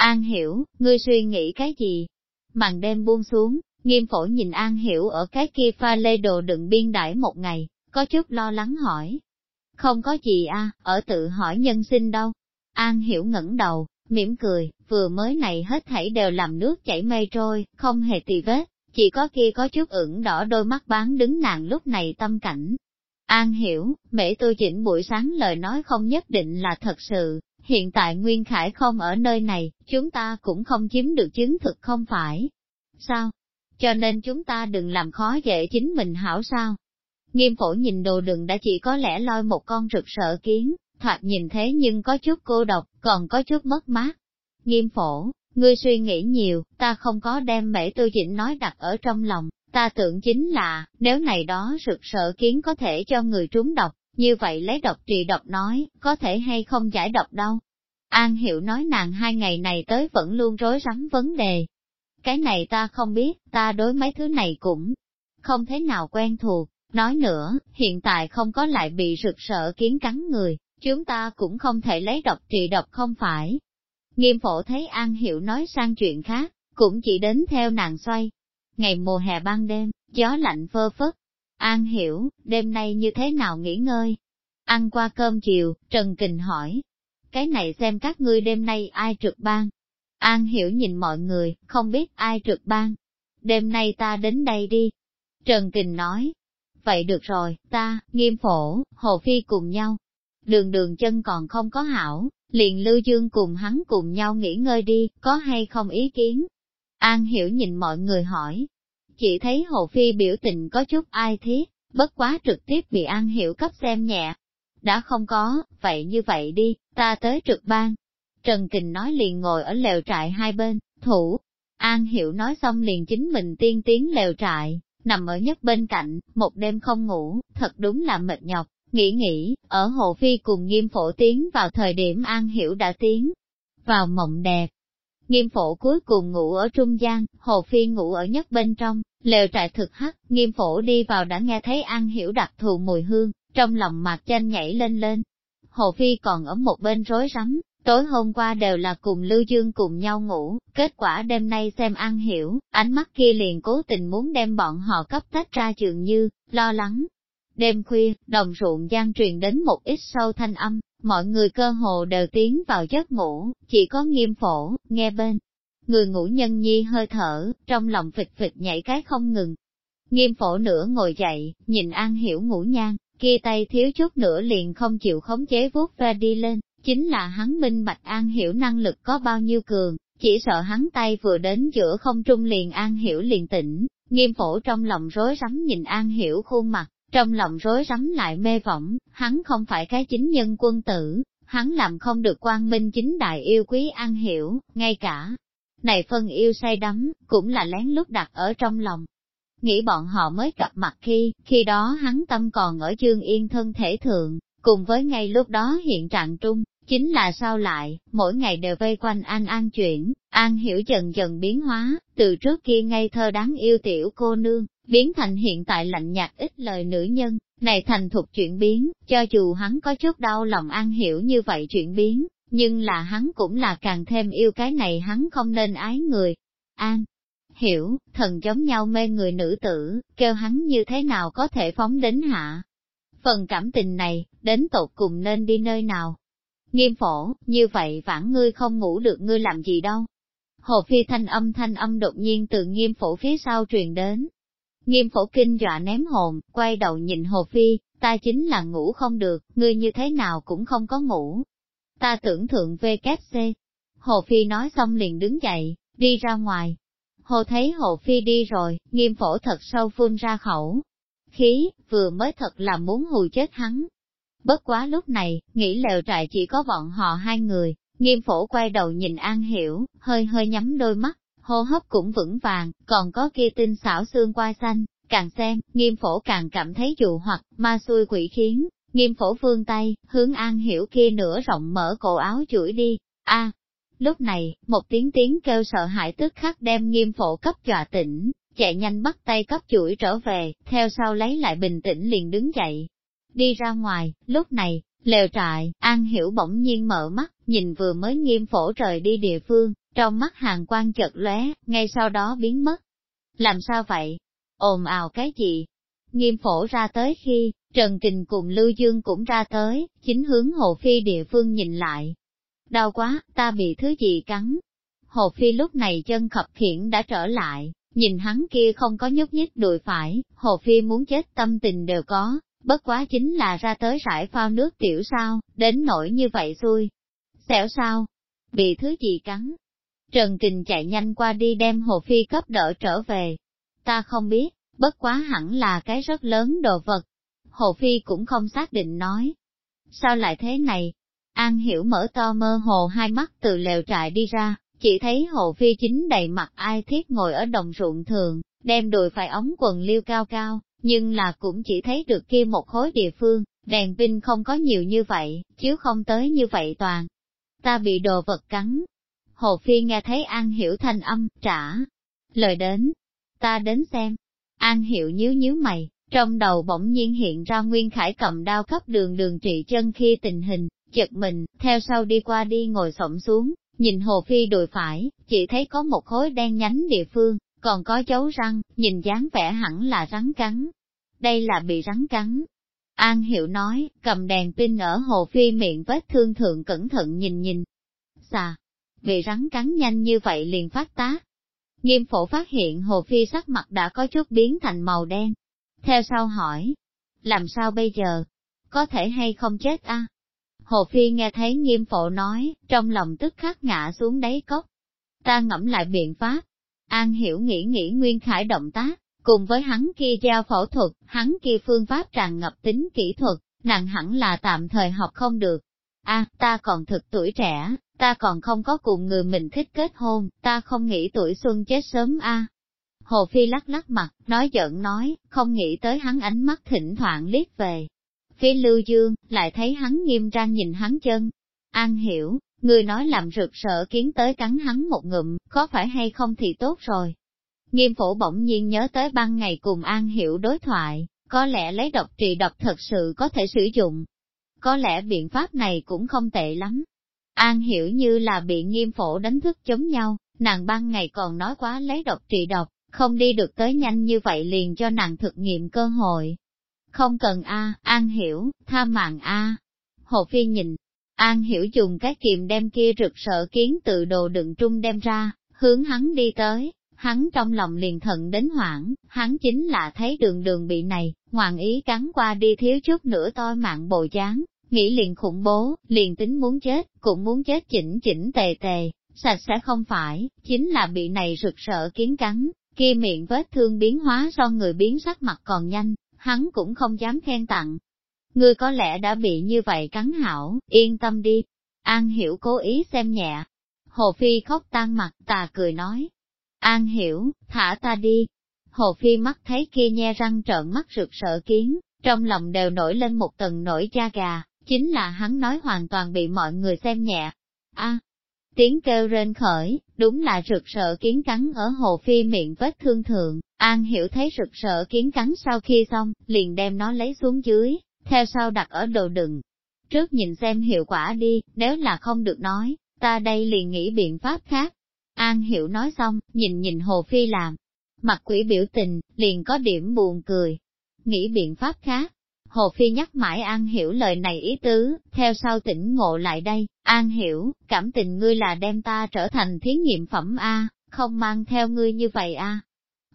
An hiểu, ngươi suy nghĩ cái gì? Màn đêm buông xuống, nghiêm phổ nhìn An hiểu ở cái kia pha lê đồ đựng biên đãi một ngày, có chút lo lắng hỏi. Không có gì a, ở tự hỏi nhân sinh đâu. An hiểu ngẩng đầu, mỉm cười, vừa mới này hết thảy đều làm nước chảy mây trôi, không hề tì vết, chỉ có kia có chút ửng đỏ đôi mắt bán đứng nàng lúc này tâm cảnh. An hiểu, mẹ tôi chỉnh buổi sáng lời nói không nhất định là thật sự, hiện tại Nguyên Khải không ở nơi này, chúng ta cũng không chiếm được chứng thực không phải. Sao? Cho nên chúng ta đừng làm khó dễ chính mình hảo sao? Nghiêm phổ nhìn đồ đựng đã chỉ có lẽ loi một con rực sợ kiến, thoạt nhìn thế nhưng có chút cô độc, còn có chút mất mát. Nghiêm phổ, ngươi suy nghĩ nhiều, ta không có đem mễ tư chỉnh nói đặt ở trong lòng, ta tưởng chính là, nếu này đó rực sợ kiến có thể cho người trúng độc, như vậy lấy độc trị độc nói, có thể hay không giải độc đâu. An Hiệu nói nàng hai ngày này tới vẫn luôn rối rắm vấn đề. Cái này ta không biết, ta đối mấy thứ này cũng không thế nào quen thuộc. Nói nữa, hiện tại không có lại bị rực sợ kiến cắn người, chúng ta cũng không thể lấy độc trị độc không phải. Nghiêm phổ thấy An Hiệu nói sang chuyện khác, cũng chỉ đến theo nàng xoay. Ngày mùa hè ban đêm, gió lạnh phơ phất. An Hiểu, đêm nay như thế nào nghỉ ngơi? Ăn qua cơm chiều, Trần Kình hỏi. Cái này xem các ngươi đêm nay ai trực ban? An Hiểu nhìn mọi người, không biết ai trực ban. Đêm nay ta đến đây đi. Trần Kình nói. Vậy được rồi, ta, nghiêm phổ, Hồ Phi cùng nhau, đường đường chân còn không có hảo, liền Lưu Dương cùng hắn cùng nhau nghỉ ngơi đi, có hay không ý kiến? An hiểu nhìn mọi người hỏi, chỉ thấy Hồ Phi biểu tình có chút ai thiết, bất quá trực tiếp bị An hiểu cấp xem nhẹ. Đã không có, vậy như vậy đi, ta tới trực ban. Trần Kình nói liền ngồi ở lều trại hai bên, thủ. An hiểu nói xong liền chính mình tiên tiến lều trại, nằm ở nhất bên cạnh, một đêm không ngủ, thật đúng là mệt nhọc. Nghĩ nghĩ, ở Hồ Phi cùng nghiêm phổ tiến vào thời điểm An Hiểu đã tiến vào mộng đẹp. Nghiêm phổ cuối cùng ngủ ở trung gian, Hồ Phi ngủ ở nhất bên trong, lều trại thực hắc, nghiêm phổ đi vào đã nghe thấy An Hiểu đặc thù mùi hương, trong lòng mặt chanh nhảy lên lên. Hồ Phi còn ở một bên rối rắm, tối hôm qua đều là cùng Lưu Dương cùng nhau ngủ, kết quả đêm nay xem An Hiểu, ánh mắt kia liền cố tình muốn đem bọn họ cấp tách ra trường như, lo lắng, Đêm khuya, đồng ruộng gian truyền đến một ít sâu thanh âm, mọi người cơ hồ đều tiến vào giấc ngủ, chỉ có nghiêm phổ, nghe bên. Người ngủ nhân nhi hơi thở, trong lòng phịch phịch nhảy cái không ngừng. Nghiêm phổ nửa ngồi dậy, nhìn An Hiểu ngủ nhan, kia tay thiếu chút nữa liền không chịu khống chế vuốt ve đi lên, chính là hắn minh bạch An Hiểu năng lực có bao nhiêu cường, chỉ sợ hắn tay vừa đến giữa không trung liền An Hiểu liền tỉnh, nghiêm phổ trong lòng rối rắm nhìn An Hiểu khuôn mặt, trong lòng rối rắm lại mê võng, hắn không phải cái chính nhân quân tử, hắn làm không được quan minh chính đại yêu quý an hiểu, ngay cả. Này phân yêu say đắm, cũng là lén lút đặt ở trong lòng. Nghĩ bọn họ mới gặp mặt khi, khi đó hắn tâm còn ở chương yên thân thể thượng, cùng với ngay lúc đó hiện trạng trung, chính là sao lại, mỗi ngày đều vây quanh an an chuyển, an hiểu dần dần biến hóa, từ trước kia ngây thơ đáng yêu tiểu cô nương, biến thành hiện tại lạnh nhạt ít lời nữ nhân, này thành thục chuyển biến, cho dù hắn có chút đau lòng an hiểu như vậy chuyển biến, nhưng là hắn cũng là càng thêm yêu cái này hắn không nên ái người. An, hiểu, thần giống nhau mê người nữ tử, kêu hắn như thế nào có thể phóng đến hạ. Phần cảm tình này, đến tột cùng nên đi nơi nào? Nghiêm phổ, như vậy vãn ngươi không ngủ được ngươi làm gì đâu. Hồ phi thanh âm thanh âm đột nhiên từ nghiêm phổ phía sau truyền đến, Nghiêm phổ kinh dọa ném hồn, quay đầu nhìn Hồ Phi, ta chính là ngủ không được, ngươi như thế nào cũng không có ngủ. Ta tưởng thượng VKC. Hồ Phi nói xong liền đứng dậy, đi ra ngoài. Hồ thấy Hồ Phi đi rồi, nghiêm phổ thật sâu phun ra khẩu. Khí, vừa mới thật là muốn hù chết hắn. Bất quá lúc này, nghĩ lều trại chỉ có bọn họ hai người, nghiêm phổ quay đầu nhìn An Hiểu, hơi hơi nhắm đôi mắt, hô hấp cũng vững vàng, còn có kia tinh xảo xương quai xanh, càng xem, nghiêm phổ càng cảm thấy dụ hoặc, ma xui quỷ khiến, nghiêm phổ phương tay, hướng an hiểu kia nửa rộng mở cổ áo chuỗi đi, a Lúc này, một tiếng tiếng kêu sợ hãi tức khắc đem nghiêm phổ cấp dọa tỉnh, chạy nhanh bắt tay cấp chuỗi trở về, theo sau lấy lại bình tĩnh liền đứng dậy. Đi ra ngoài, lúc này, lều trại, An Hiểu bỗng nhiên mở mắt, nhìn vừa mới nghiêm phổ rời đi địa phương, trong mắt hàng quan chợt lóe, ngay sau đó biến mất. Làm sao vậy? ồn ào cái gì? Nghiêm phổ ra tới khi, Trần Kình cùng Lưu Dương cũng ra tới, chính hướng Hồ Phi địa phương nhìn lại. Đau quá, ta bị thứ gì cắn. Hồ Phi lúc này chân khập khiển đã trở lại, nhìn hắn kia không có nhúc nhích đùi phải, Hồ Phi muốn chết tâm tình đều có, bất quá chính là ra tới rải phao nước tiểu sao, đến nỗi như vậy xui. Xẻo sao? Bị thứ gì cắn? Trần Kình chạy nhanh qua đi đem Hồ Phi cấp đỡ trở về. Ta không biết, bất quá hẳn là cái rất lớn đồ vật. Hồ Phi cũng không xác định nói. Sao lại thế này? An Hiểu mở to mơ hồ hai mắt từ lều trại đi ra, chỉ thấy Hồ Phi chính đầy mặt ai thiết ngồi ở đồng ruộng thường, đem đùi phải ống quần liêu cao cao, nhưng là cũng chỉ thấy được kia một khối địa phương, đèn pin không có nhiều như vậy, chứ không tới như vậy toàn. Ta bị đồ vật cắn. Hồ Phi nghe thấy An Hiểu thanh âm, trả. Lời đến. Ta đến xem. An Hiệu nhíu nhíu mày, trong đầu bỗng nhiên hiện ra Nguyên Khải cầm đao cấp đường đường trị chân khi tình hình, chật mình, theo sau đi qua đi ngồi xổm xuống, nhìn Hồ Phi đùi phải, chỉ thấy có một khối đen nhánh địa phương, còn có dấu răng, nhìn dáng vẻ hẳn là rắn cắn. Đây là bị rắn cắn. An Hiệu nói, cầm đèn pin ở Hồ Phi miệng vết thương thượng cẩn thận nhìn nhìn. Xà, bị rắn cắn nhanh như vậy liền phát tác. Nghiêm phổ phát hiện Hồ Phi sắc mặt đã có chút biến thành màu đen. Theo sau hỏi, làm sao bây giờ? Có thể hay không chết a? Hồ Phi nghe thấy nghiêm phổ nói, trong lòng tức khắc ngã xuống đáy cốc. Ta ngẫm lại biện pháp. An hiểu nghĩ nghĩ Nguyên Khải động tác, cùng với hắn kia giao phẫu thuật, hắn kia phương pháp tràn ngập tính kỹ thuật, nặng hẳn là tạm thời học không được. A, ta còn thực tuổi trẻ, ta còn không có cùng người mình thích kết hôn, ta không nghĩ tuổi xuân chết sớm a. Hồ Phi lắc lắc mặt, nói giận nói, không nghĩ tới hắn ánh mắt thỉnh thoảng liếc về, Phía Lưu Dương, lại thấy hắn nghiêm trang nhìn hắn chân. An hiểu, người nói làm rực sợ kiến tới cắn hắn một ngụm, có phải hay không thì tốt rồi. Nghiêm phổ bỗng nhiên nhớ tới ban ngày cùng An hiểu đối thoại, có lẽ lấy độc trị độc thật sự có thể sử dụng. Có lẽ biện pháp này cũng không tệ lắm. An hiểu như là bị nghiêm phổ đánh thức chống nhau, nàng ban ngày còn nói quá lấy độc trị độc, không đi được tới nhanh như vậy liền cho nàng thực nghiệm cơ hội, không cần A, An Hiểu, tha mạng A. Hồ Phi nhìn, An Hiểu dùng cái kiềm đem kia rực sợ kiến tự đồ đựng trung đem ra, hướng hắn đi tới, hắn trong lòng liền thận đến hoảng, hắn chính là thấy đường đường bị này, hoàng ý cắn qua đi thiếu chút nữa toi mạng bồ chán, nghĩ liền khủng bố, liền tính muốn chết, cũng muốn chết chỉnh chỉnh tề tề, sạch sẽ không phải, chính là bị này rực sợ kiến cắn, kia miệng vết thương biến hóa do người biến sắc mặt còn nhanh, hắn cũng không dám khen tặng. Ngươi có lẽ đã bị như vậy cắn hảo, yên tâm đi. An Hiểu cố ý xem nhẹ. Hồ Phi khóc tan mặt, tà cười nói. An Hiểu, thả ta đi. Hồ Phi mắt thấy kia nhe răng trợn mắt rực sợ kiến, trong lòng đều nổi lên một tầng nổi da gà, chính là hắn nói hoàn toàn bị mọi người xem nhẹ. a tiếng kêu rên khởi, đúng là rực sợ kiến cắn ở hồ phi miệng vết thương thượng, An hiểu thấy rực sợ kiến cắn sau khi xong, liền đem nó lấy xuống dưới, theo sau đặt ở đồ đựng. Trước nhìn xem hiệu quả đi, nếu là không được nói, ta đây liền nghĩ biện pháp khác. An hiểu nói xong, nhìn nhìn hồ phi làm, mặt quỷ biểu tình, liền có điểm buồn cười. Nghĩ biện pháp khác, Hồ Phi nhắc mãi An Hiểu lời này ý tứ, theo sau tỉnh ngộ lại đây, An Hiểu, cảm tình ngươi là đem ta trở thành thí nghiệm phẩm A, không mang theo ngươi như vậy A.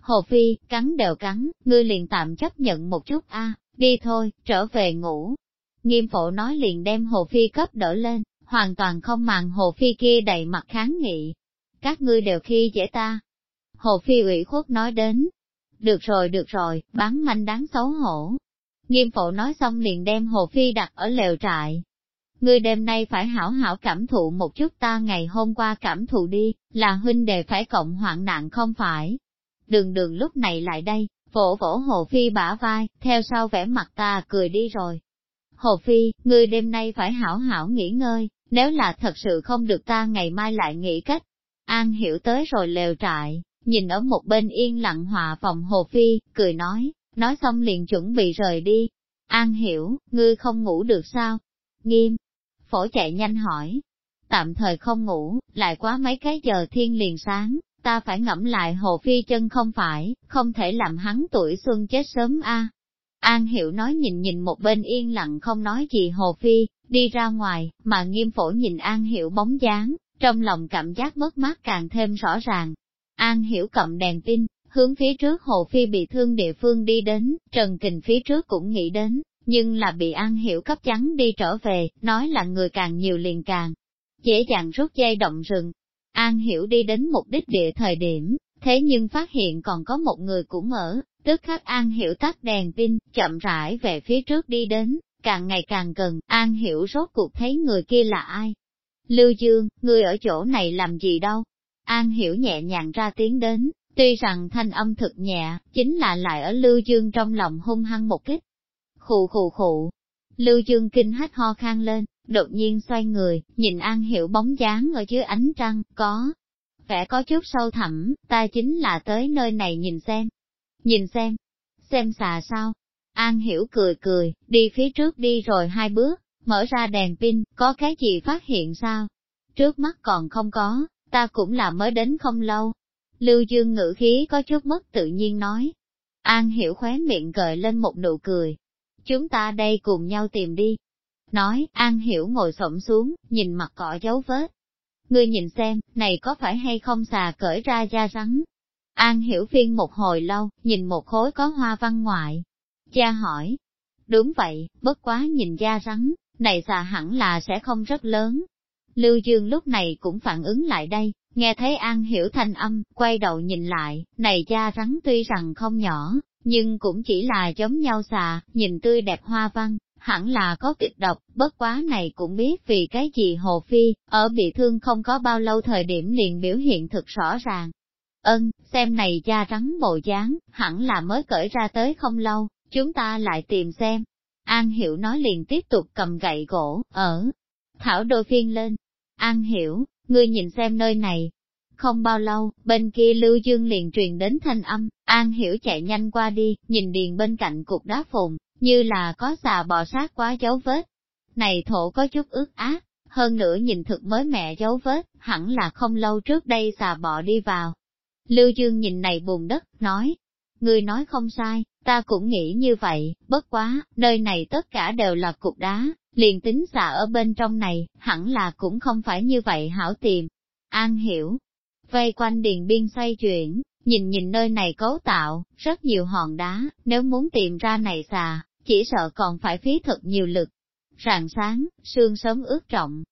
Hồ Phi, cắn đều cắn, ngươi liền tạm chấp nhận một chút A, đi thôi, trở về ngủ. Nghiêm phổ nói liền đem Hồ Phi cấp đỡ lên, hoàn toàn không màng Hồ Phi kia đầy mặt kháng nghị. Các ngươi đều khi dễ ta. Hồ Phi ủy khuất nói đến. Được rồi được rồi, bán manh đáng xấu hổ, Nghiêm phổ nói xong liền đem Hồ Phi đặt ở lều trại. Ngươi đêm nay phải hảo hảo cảm thụ một chút ta ngày hôm qua cảm thụ đi, là huynh đề phải cộng hoạn nạn không phải. Đường đường lúc này lại đây, vỗ vỗ Hồ Phi bả vai, theo sau vẻ mặt ta cười đi rồi. Hồ Phi, ngươi đêm nay phải hảo hảo nghỉ ngơi, nếu là thật sự không được ta ngày mai lại nghĩ cách. An hiểu tới rồi lều trại, nhìn ở một bên yên lặng hòa phòng Hồ Phi, cười nói, Nói xong liền chuẩn bị rời đi. An hiểu, ngươi không ngủ được sao? Nghiêm. Phổ chạy nhanh hỏi. tạm thời không ngủ, lại quá mấy cái giờ thiên liền sáng, ta phải ngẫm lại Hồ Phi chân không phải, không thể làm hắn tuổi xuân chết sớm a. An Hiểu nói nhìn nhìn một bên yên lặng không nói gì Hồ Phi, đi ra ngoài, mà nghiêm phổ nhìn An Hiểu bóng dáng, trong lòng cảm giác mất mát càng thêm rõ ràng. An Hiểu cầm đèn pin, hướng phía trước Hồ Phi bị thương địa phương đi đến, Trần Kình phía trước cũng nghĩ đến, nhưng là bị An Hiểu cấp trắng đi trở về, nói là người càng nhiều liền càng dễ dàng rút dây động rừng. An Hiểu đi đến mục đích địa thời điểm, thế nhưng phát hiện còn có một người cũng ở, tức khắc An Hiểu tắt đèn pin, chậm rãi về phía trước đi đến, càng ngày càng gần, An Hiểu rốt cuộc thấy người kia là ai. Lưu Dương, người ở chỗ này làm gì đâu? An Hiểu nhẹ nhàng ra tiếng đến, tuy rằng thanh âm thực nhẹ, chính là lại ở Lưu Dương trong lòng hung hăng một kích. Khụ khụ khụ, Lưu Dương kinh hách ho khan lên, đột nhiên xoay người, nhìn An Hiểu bóng dáng ở dưới ánh trăng, có vẻ có chút sâu thẳm, ta chính là tới nơi này nhìn xem. Nhìn xem, xem xà sao. An Hiểu cười cười, đi phía trước đi rồi hai bước, mở ra đèn pin, có cái gì phát hiện sao? Trước mắt còn không có, ta cũng là mới đến không lâu. Lưu Dương ngữ khí có chút mất tự nhiên nói. An Hiểu khóe miệng gợi lên một nụ cười. Chúng ta đây cùng nhau tìm đi. Nói, An Hiểu ngồi xổm xuống, nhìn mặt cỏ dấu vết. Ngươi nhìn xem, này có phải hay không xà cởi ra da rắn? An Hiểu phiên một hồi lâu, nhìn một khối có hoa văn ngoại. Cha hỏi. Đúng vậy, bất quá nhìn da rắn, này xà hẳn là sẽ không rất lớn. Lưu Dương lúc này cũng phản ứng lại đây, nghe thấy An Hiểu thanh âm, quay đầu nhìn lại, này da rắn tuy rằng không nhỏ, nhưng cũng chỉ là giống nhau xà, nhìn tươi đẹp hoa văn, hẳn là có kịch độc, bất quá này cũng biết vì cái gì Hồ Phi, ở bị thương không có bao lâu thời điểm liền biểu hiện thực rõ ràng. Ân, xem này da rắn bộ dáng, hẳn là mới cởi ra tới không lâu, chúng ta lại tìm xem. An Hiểu nói liền tiếp tục cầm gậy gỗ, ở, thảo đôi phiên lên. An Hiểu, ngươi nhìn xem nơi này. Không bao lâu, bên kia Lưu Dương liền truyền đến thanh âm, An Hiểu chạy nhanh qua đi, nhìn điền bên cạnh cục đá phùng, như là có xà bò sát quá dấu vết. Này thổ có chút ướt át, hơn nữa nhìn thực mới mẹ dấu vết, hẳn là không lâu trước đây xà bò đi vào. Lưu Dương nhìn này bùn đất, nói, người nói không sai, ta cũng nghĩ như vậy, bất quá, nơi này tất cả đều là cục đá, liền tính xà ở bên trong này, hẳn là cũng không phải như vậy hảo tìm. An hiểu, vây quanh điền biên xoay chuyển, Nhìn nhìn nơi này cấu tạo, rất nhiều hòn đá, nếu muốn tìm ra này xà, chỉ sợ còn phải phí thật nhiều lực. Rạng sáng, sương sớm ướt trọng.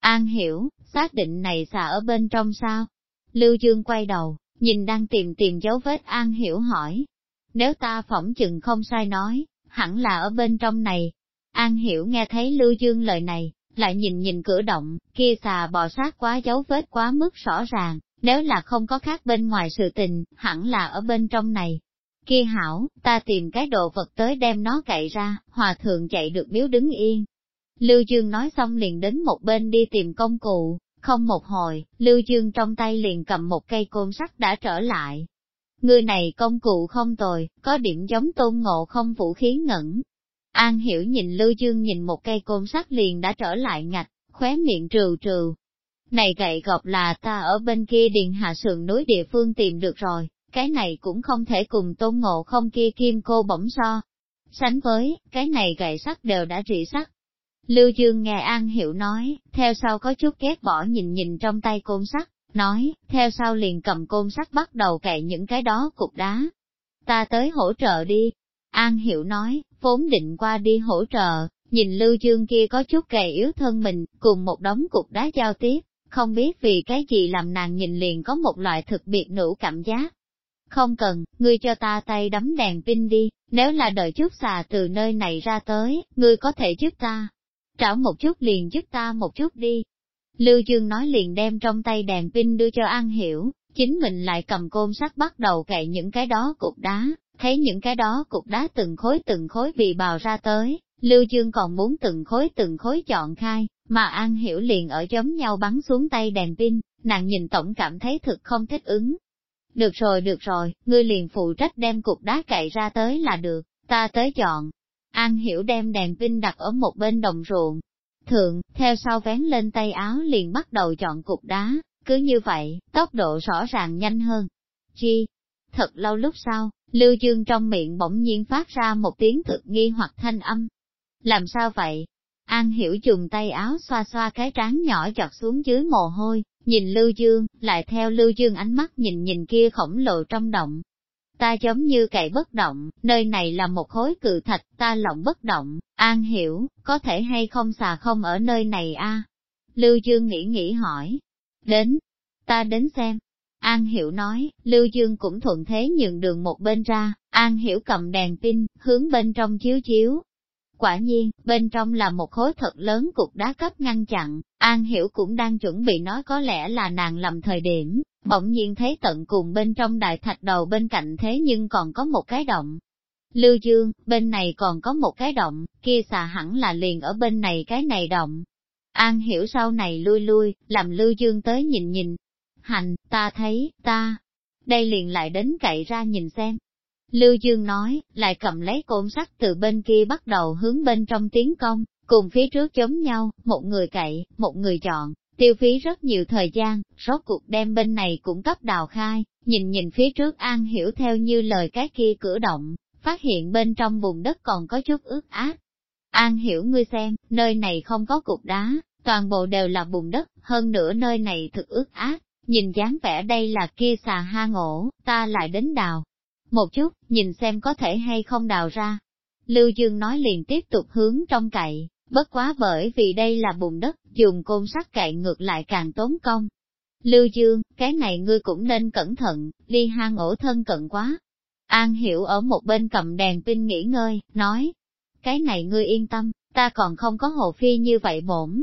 An hiểu, xác định này xà ở bên trong sao? Lưu Dương quay đầu, nhìn đang tìm tìm dấu vết An hiểu hỏi. Nếu ta phỏng chừng không sai nói, hẳn là ở bên trong này. An hiểu nghe thấy Lưu Dương lời này, lại nhìn nhìn cửa động, kia xà bò sát quá dấu vết quá mức rõ ràng, nếu là không có khác bên ngoài sự tình, hẳn là ở bên trong này. Kia hảo, ta tìm cái đồ vật tới đem nó cậy ra, hòa thượng chạy được biếu đứng yên. Lưu Dương nói xong liền đến một bên đi tìm công cụ, không một hồi, Lưu Dương trong tay liền cầm một cây côn sắt đã trở lại. Người này công cụ không tồi, có điểm giống tôn ngộ không vũ khí ngẩn. An hiểu nhìn Lưu Dương nhìn một cây côn sắt liền đã trở lại ngạch, khóe miệng trừ trừ, này gậy gọc là ta ở bên kia điền hạ sườn núi địa phương tìm được rồi, cái này cũng không thể cùng tôn ngộ không kia kim cô bỗng so. Sánh với, cái này gậy sắt đều đã rỉ sắt. Lưu Dương nghe An Hiểu nói, theo sau có chút ghét bỏ nhìn nhìn trong tay côn sắt, nói, theo sau liền cầm côn sắt bắt đầu cậy những cái đó cục đá. Ta tới hỗ trợ đi. An Hiểu nói, vốn định qua đi hỗ trợ, nhìn Lưu Dương kia có chút gầy yếu thân mình, cùng một đống cục đá giao tiếp, không biết vì cái gì làm nàng nhìn liền có một loại thực biệt nữ cảm giác. Không cần, ngươi cho ta tay đấm đèn pin đi, nếu là đợi chút xà từ nơi này ra tới, ngươi có thể giúp ta. Trảo một chút liền giúp ta một chút đi. Lưu Dương nói liền đem trong tay đèn pin đưa cho An Hiểu, chính mình lại cầm côn sắt bắt đầu cậy những cái đó cục đá, thấy những cái đó cục đá từng khối từng khối bị bào ra tới, Lưu Dương còn muốn từng khối từng khối chọn khai, mà An Hiểu liền ở giống nhau bắn xuống tay đèn pin, nàng nhìn tổng cảm thấy thực không thích ứng. Được rồi được rồi, ngươi liền phụ trách đem cục đá cậy ra tới là được, ta tới chọn. An Hiểu đem đèn pin đặt ở một bên đồng ruộng, thượng, theo sau vén lên tay áo liền bắt đầu chọn cục đá, cứ như vậy, tốc độ rõ ràng nhanh hơn. Chi? Thật lâu lúc sau, Lưu Dương trong miệng bỗng nhiên phát ra một tiếng thực nghi hoặc thanh âm. Làm sao vậy? An hiểu dùng tay áo xoa xoa cái trán nhỏ chọt xuống dưới mồ hôi, nhìn Lưu Dương, lại theo Lưu Dương ánh mắt nhìn nhìn kia khổng lồ trong động. Ta giống như cậy bất động, nơi này là một khối cự thạch, ta lộng bất động, An hiểu, có thể hay không xà không ở nơi này a? Lưu Dương nghĩ nghĩ hỏi. Đến, ta đến xem. An Hiểu nói, Lưu Dương cũng thuận thế nhường đường một bên ra, An Hiểu cầm đèn pin, hướng bên trong chiếu chiếu, Quả nhiên, bên trong là một khối thật lớn cục đá cấp ngăn chặn, An Hiểu cũng đang chuẩn bị nói có lẽ là nàng lầm thời điểm, bỗng nhiên thấy tận cùng bên trong đại thạch đầu bên cạnh thế nhưng còn có một cái động. Lưu Dương, bên này còn có một cái động, kia xà hẳn là liền ở bên này cái này động. An Hiểu sau này lui lui, làm Lưu Dương tới nhìn nhìn. Hành, ta thấy, ta, đây liền lại đến cậy ra nhìn xem, Lưu Dương nói, lại cầm lấy côn sắt từ bên kia bắt đầu hướng bên trong tiến công, cùng phía trước chống nhau, một người cậy, một người chọn, tiêu phí rất nhiều thời gian, rốt cuộc đem bên này cũng cấp đào khai, nhìn nhìn phía trước An hiểu theo như lời cái kia cửa động, phát hiện bên trong bùn đất còn có chút ướt át. An hiểu ngươi xem, nơi này không có cục đá, toàn bộ đều là bùn đất, hơn nữa nơi này thực ướt át, nhìn dáng vẻ đây là kia xà ha ổ, ta lại đến đào, một chút, nhìn xem có thể hay không đào ra. Lưu Dương nói liền tiếp tục hướng trong cậy, bất quá bởi vì đây là bùn đất, dùng côn sắt cậy ngược lại càng tốn công. Lưu Dương, cái này ngươi cũng nên cẩn thận, đi hang ổ thân cận quá. An Hiểu ở một bên cầm đèn pin nghỉ ngơi, nói, cái này ngươi yên tâm, ta còn không có Hồ Phi như vậy bổn.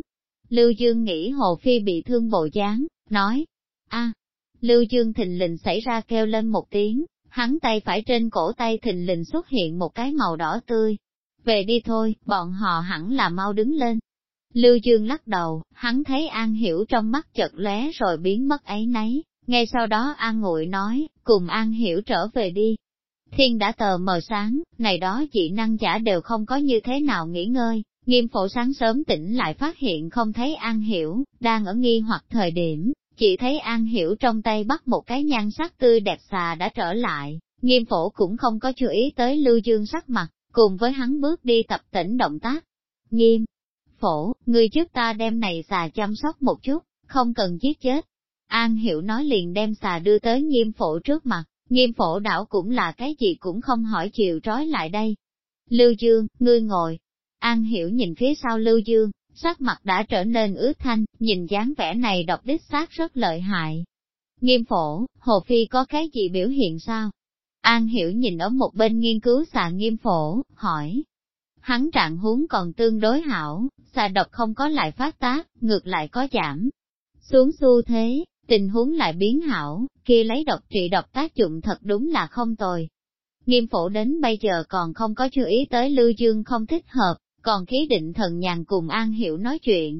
Lưu Dương nghĩ Hồ Phi bị thương bộ dáng, nói, a Lưu Dương thình lình xảy ra kêu lên một tiếng, hắn tay phải trên cổ tay thình lình xuất hiện một cái màu đỏ tươi. Về đi thôi, bọn họ hẳn là mau đứng lên. Lưu Dương lắc đầu, hắn thấy An Hiểu trong mắt chật lóe rồi biến mất ấy nấy, ngay sau đó An Ngụy nói, cùng An Hiểu trở về đi. Thiên đã tờ mờ sáng, này đó chị năng giả đều không có như thế nào nghỉ ngơi, nghiêm phổ sáng sớm tỉnh lại phát hiện không thấy An Hiểu, đang ở nghi hoặc thời điểm, chỉ thấy An Hiểu trong tay bắt một cái nhan sắc tươi đẹp xà đã trở lại, nghiêm phổ cũng không có chú ý tới Lưu Dương sắc mặt, cùng với hắn bước đi tập tỉnh động tác. Nghiêm, phổ, người trước ta đem này xà chăm sóc một chút, không cần giết chết. An Hiểu nói liền đem xà đưa tới nghiêm phổ trước mặt, nghiêm phổ đảo cũng là cái gì cũng không hỏi chiều trói lại đây. Lưu Dương, ngươi ngồi. An Hiểu nhìn phía sau Lưu Dương, sắc mặt đã trở nên ướt thanh, nhìn dáng vẻ này độc đích xác rất lợi hại. Nghiêm phổ, Hồ Phi có cái gì biểu hiện sao? An hiểu nhìn ở một bên nghiên cứu xà nghiêm phổ, hỏi. Hắn trạng huống còn tương đối hảo, xà độc không có lại phát tác, ngược lại có giảm. Xuống xu thế, tình huống lại biến hảo, kia lấy độc trị độc tác dụng thật đúng là không tồi. Nghiêm phổ đến bây giờ còn không có chú ý tới Lưu Dương không thích hợp, còn khí định thần nhàn cùng An Hiểu nói chuyện.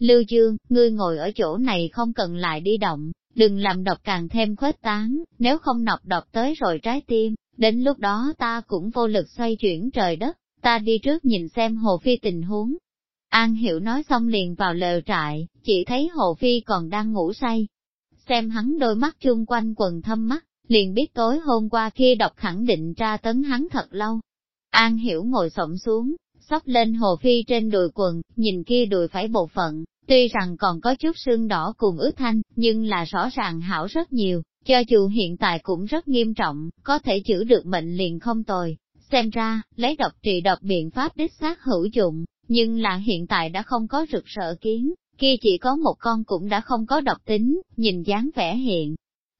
Lưu Dương, ngươi ngồi ở chỗ này không cần lại đi động, đừng làm độc càng thêm khuếch tán, nếu không nọc độc tới rồi trái tim, đến lúc đó ta cũng vô lực xoay chuyển trời đất, ta đi trước nhìn xem Hồ Phi tình huống. An Hiểu nói xong liền vào lều trại, chỉ thấy Hồ Phi còn đang ngủ say. Xem hắn đôi mắt chung quanh quần thâm mắt, liền biết tối hôm qua kia độc khẳng định tra tấn hắn thật lâu. An Hiểu ngồi xổm xuống, sóc lên hồ phi trên đùi quần, nhìn kia đùi phải bộ phận, tuy rằng còn có chút sưng đỏ cùng ướt thanh, nhưng là rõ ràng hảo rất nhiều, cho dù hiện tại cũng rất nghiêm trọng, có thể chữa được bệnh liền không tồi. Xem ra, lấy độc trị độc biện pháp đích xác hữu dụng, nhưng là hiện tại đã không có rực rỡ kiến, kia chỉ có một con cũng đã không có độc tính, nhìn dáng vẻ hiện.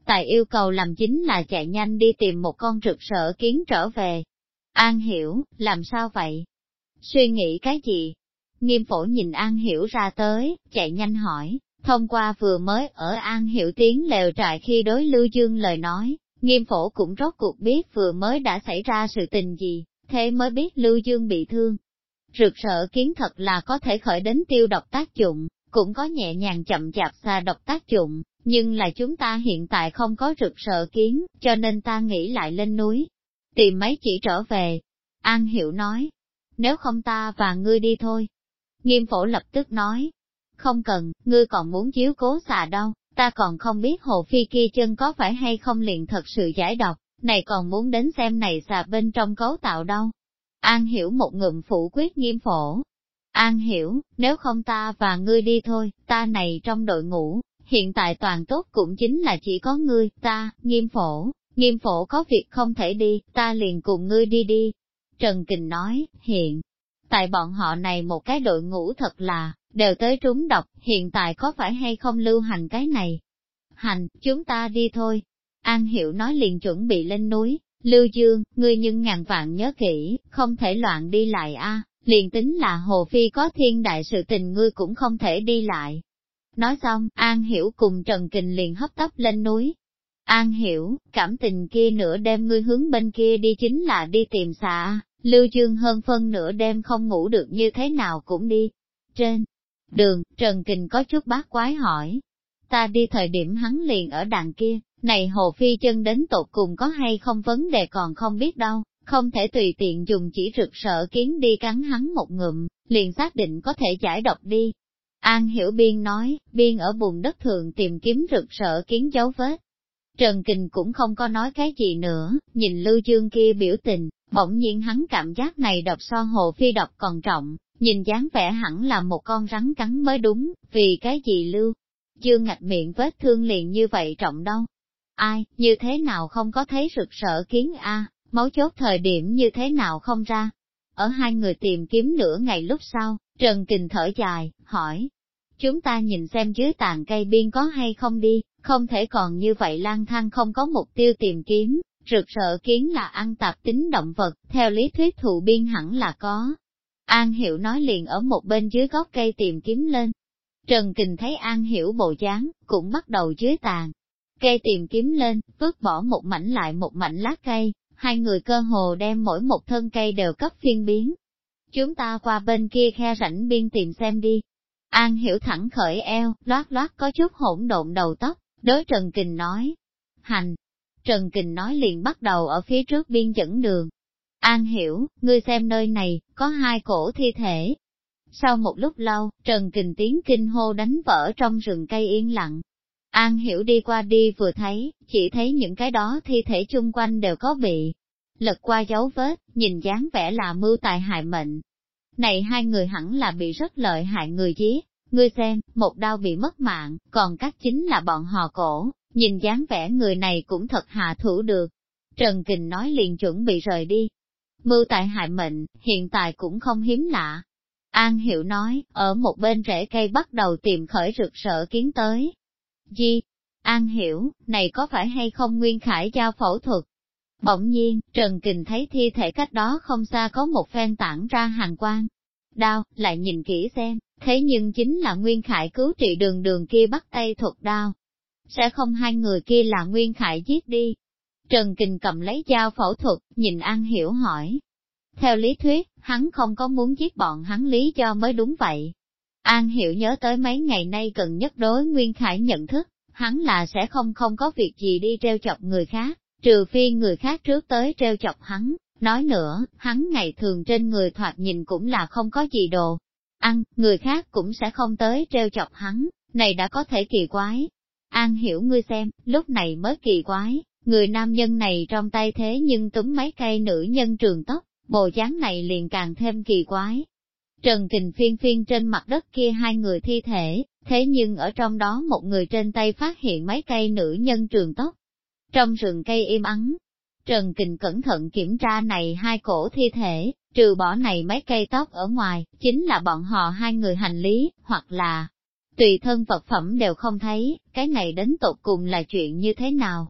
Tại yêu cầu làm chính là chạy nhanh đi tìm một con rực rỡ kiến trở về. An hiểu, làm sao vậy? Suy nghĩ cái gì? Nghiêm phổ nhìn An Hiểu ra tới, chạy nhanh hỏi, thông qua vừa mới ở An Hiểu tiếng lều trại khi đối Lưu Dương lời nói, nghiêm phổ cũng rốt cuộc biết vừa mới đã xảy ra sự tình gì, thế mới biết Lưu Dương bị thương. Rực rỡ kiến thật là có thể khởi đến tiêu độc tác dụng, cũng có nhẹ nhàng chậm chạp xa độc tác dụng, nhưng là chúng ta hiện tại không có rực rỡ kiến, cho nên ta nghĩ lại lên núi. Tìm mấy chỉ trở về. An Hiểu nói, nếu không ta và ngươi đi thôi. Nghiêm phổ lập tức nói, không cần, ngươi còn muốn chiếu cố xà đâu, ta còn không biết hồ phi kia chân có phải hay không liền thật sự giải độc, này còn muốn đến xem này xà bên trong cấu tạo đâu. An hiểu một ngụm phủ quyết nghiêm phổ. An hiểu, nếu không ta và ngươi đi thôi, ta này trong đội ngũ, hiện tại toàn tốt cũng chính là chỉ có ngươi, ta, nghiêm phổ, nghiêm phổ có việc không thể đi, ta liền cùng ngươi đi đi. Trần Kình nói, hiện, tại bọn họ này một cái đội ngũ thật là, đều tới trúng độc, hiện tại có phải hay không lưu hành cái này? Hành, chúng ta đi thôi. An Hiểu nói liền chuẩn bị lên núi, Lưu Dương, ngươi nhưng ngàn vạn nhớ kỹ, không thể loạn đi lại a. liền tính là Hồ Phi có thiên đại sự tình ngươi cũng không thể đi lại. Nói xong, An Hiểu cùng Trần Kình liền hấp tấp lên núi. An Hiểu, cảm tình kia nửa đêm ngươi hướng bên kia đi chính là đi tìm xạ, Lưu Dương hơn phân nửa đêm không ngủ được như thế nào cũng đi. Trên đường, Trần Kình có chút bác quái hỏi. Ta đi thời điểm hắn liền ở đàn kia, này Hồ Phi chân đến tột cùng có hay không vấn đề còn không biết đâu, không thể tùy tiện dùng chỉ rực sợ kiến đi cắn hắn một ngụm, liền xác định có thể giải độc đi. An Hiểu Biên nói, Biên ở bùn đất thường tìm kiếm rực sợ kiến dấu vết. Trần Kình cũng không có nói cái gì nữa, nhìn Lưu Dương kia biểu tình, bỗng nhiên hắn cảm giác này độc so Hồ Phi độc còn trọng, nhìn dáng vẻ hẳn là một con rắn cắn mới đúng, vì cái gì lưu. Dương ngạch miệng vết thương liền như vậy trọng đâu. Ai, như thế nào không có thấy rực sợ kiến a à, máu chốt thời điểm như thế nào không ra. Ở hai người tìm kiếm nửa ngày lúc sau, Trần Kình thở dài, hỏi. Chúng ta nhìn xem dưới tàn cây biên có hay không đi, không thể còn như vậy lang thang không có mục tiêu tìm kiếm, rực rỡ kiến là ăn tạp tính động vật, theo lý thuyết thụ biên hẳn là có, An Hiểu nói liền ở một bên dưới gốc cây tìm kiếm lên. Trần Kình thấy An Hiểu bộ dáng, cũng bắt đầu dưới tàn. Cây tìm kiếm lên, vứt bỏ một mảnh lại một mảnh lá cây, hai người cơ hồ đem mỗi một thân cây đều cấp phiên biến. Chúng ta qua bên kia khe rảnh biên tìm xem đi. An Hiểu thẳng khởi eo, loát loát có chút hỗn độn đầu tóc, đối Trần Kình nói. Hành! Trần Kình nói liền bắt đầu ở phía trước biên dẫn đường, An hiểu, ngươi xem nơi này, có hai cổ thi thể. Sau một lúc lâu, Trần Kình tiếng kinh hô đánh vỡ trong rừng cây yên lặng. An hiểu đi qua đi vừa thấy, chỉ thấy những cái đó thi thể chung quanh đều có bị lật qua dấu vết, nhìn dáng vẻ là mưu tài hại mệnh. Này hai người hẳn là bị rất lợi hại người giết, ngươi xem, một đau bị mất mạng, còn các chính là bọn họ cổ, nhìn dáng vẻ người này cũng thật hạ thủ được. Trần Kình nói liền chuẩn bị rời đi, Mưu tại hại mệnh, hiện tại cũng không hiếm lạ. An Hiểu nói, ở một bên rễ cây bắt đầu tìm khởi rực rỡ kiến tới. Di, An Hiểu, này có phải hay không Nguyên Khải giao phẫu thuật? Bỗng nhiên, Trần Kình thấy thi thể cách đó không xa có một phen tản ra hàng quang. Đao, lại nhìn kỹ xem, thế nhưng chính là Nguyên Khải cứu trị đường đường kia bắt tay thuật đao. Sẽ không hai người kia là Nguyên Khải giết đi, Trần Kình cầm lấy dao phẫu thuật, nhìn An Hiểu hỏi. Theo lý thuyết, hắn không có muốn giết bọn hắn lý do mới đúng vậy. An Hiểu nhớ tới mấy ngày nay cần nhất đối Nguyên Khải nhận thức, hắn là sẽ không không có việc gì đi treo chọc người khác, trừ phi người khác trước tới treo chọc hắn. Nói nữa, hắn ngày thường trên người thoạt nhìn cũng là không có gì đồ. Ăn, người khác cũng sẽ không tới treo chọc hắn, này đã có thể kỳ quái. An hiểu ngươi xem, lúc này mới kỳ quái, Người nam nhân này trong tay thế nhưng túm mấy cây nữ nhân trường tóc, bộ dáng này liền càng thêm kỳ quái. Trần Kình phiên phiên trên mặt đất kia hai người thi thể, thế nhưng ở trong đó một người trên tay phát hiện mấy cây nữ nhân trường tóc. Trong rừng cây im ắng, Trần Kình cẩn thận kiểm tra này hai cổ thi thể, trừ bỏ này mấy cây tóc ở ngoài, chính là bọn họ hai người hành lý, hoặc là tùy thân vật phẩm đều không thấy, cái này đến tột cùng là chuyện như thế nào.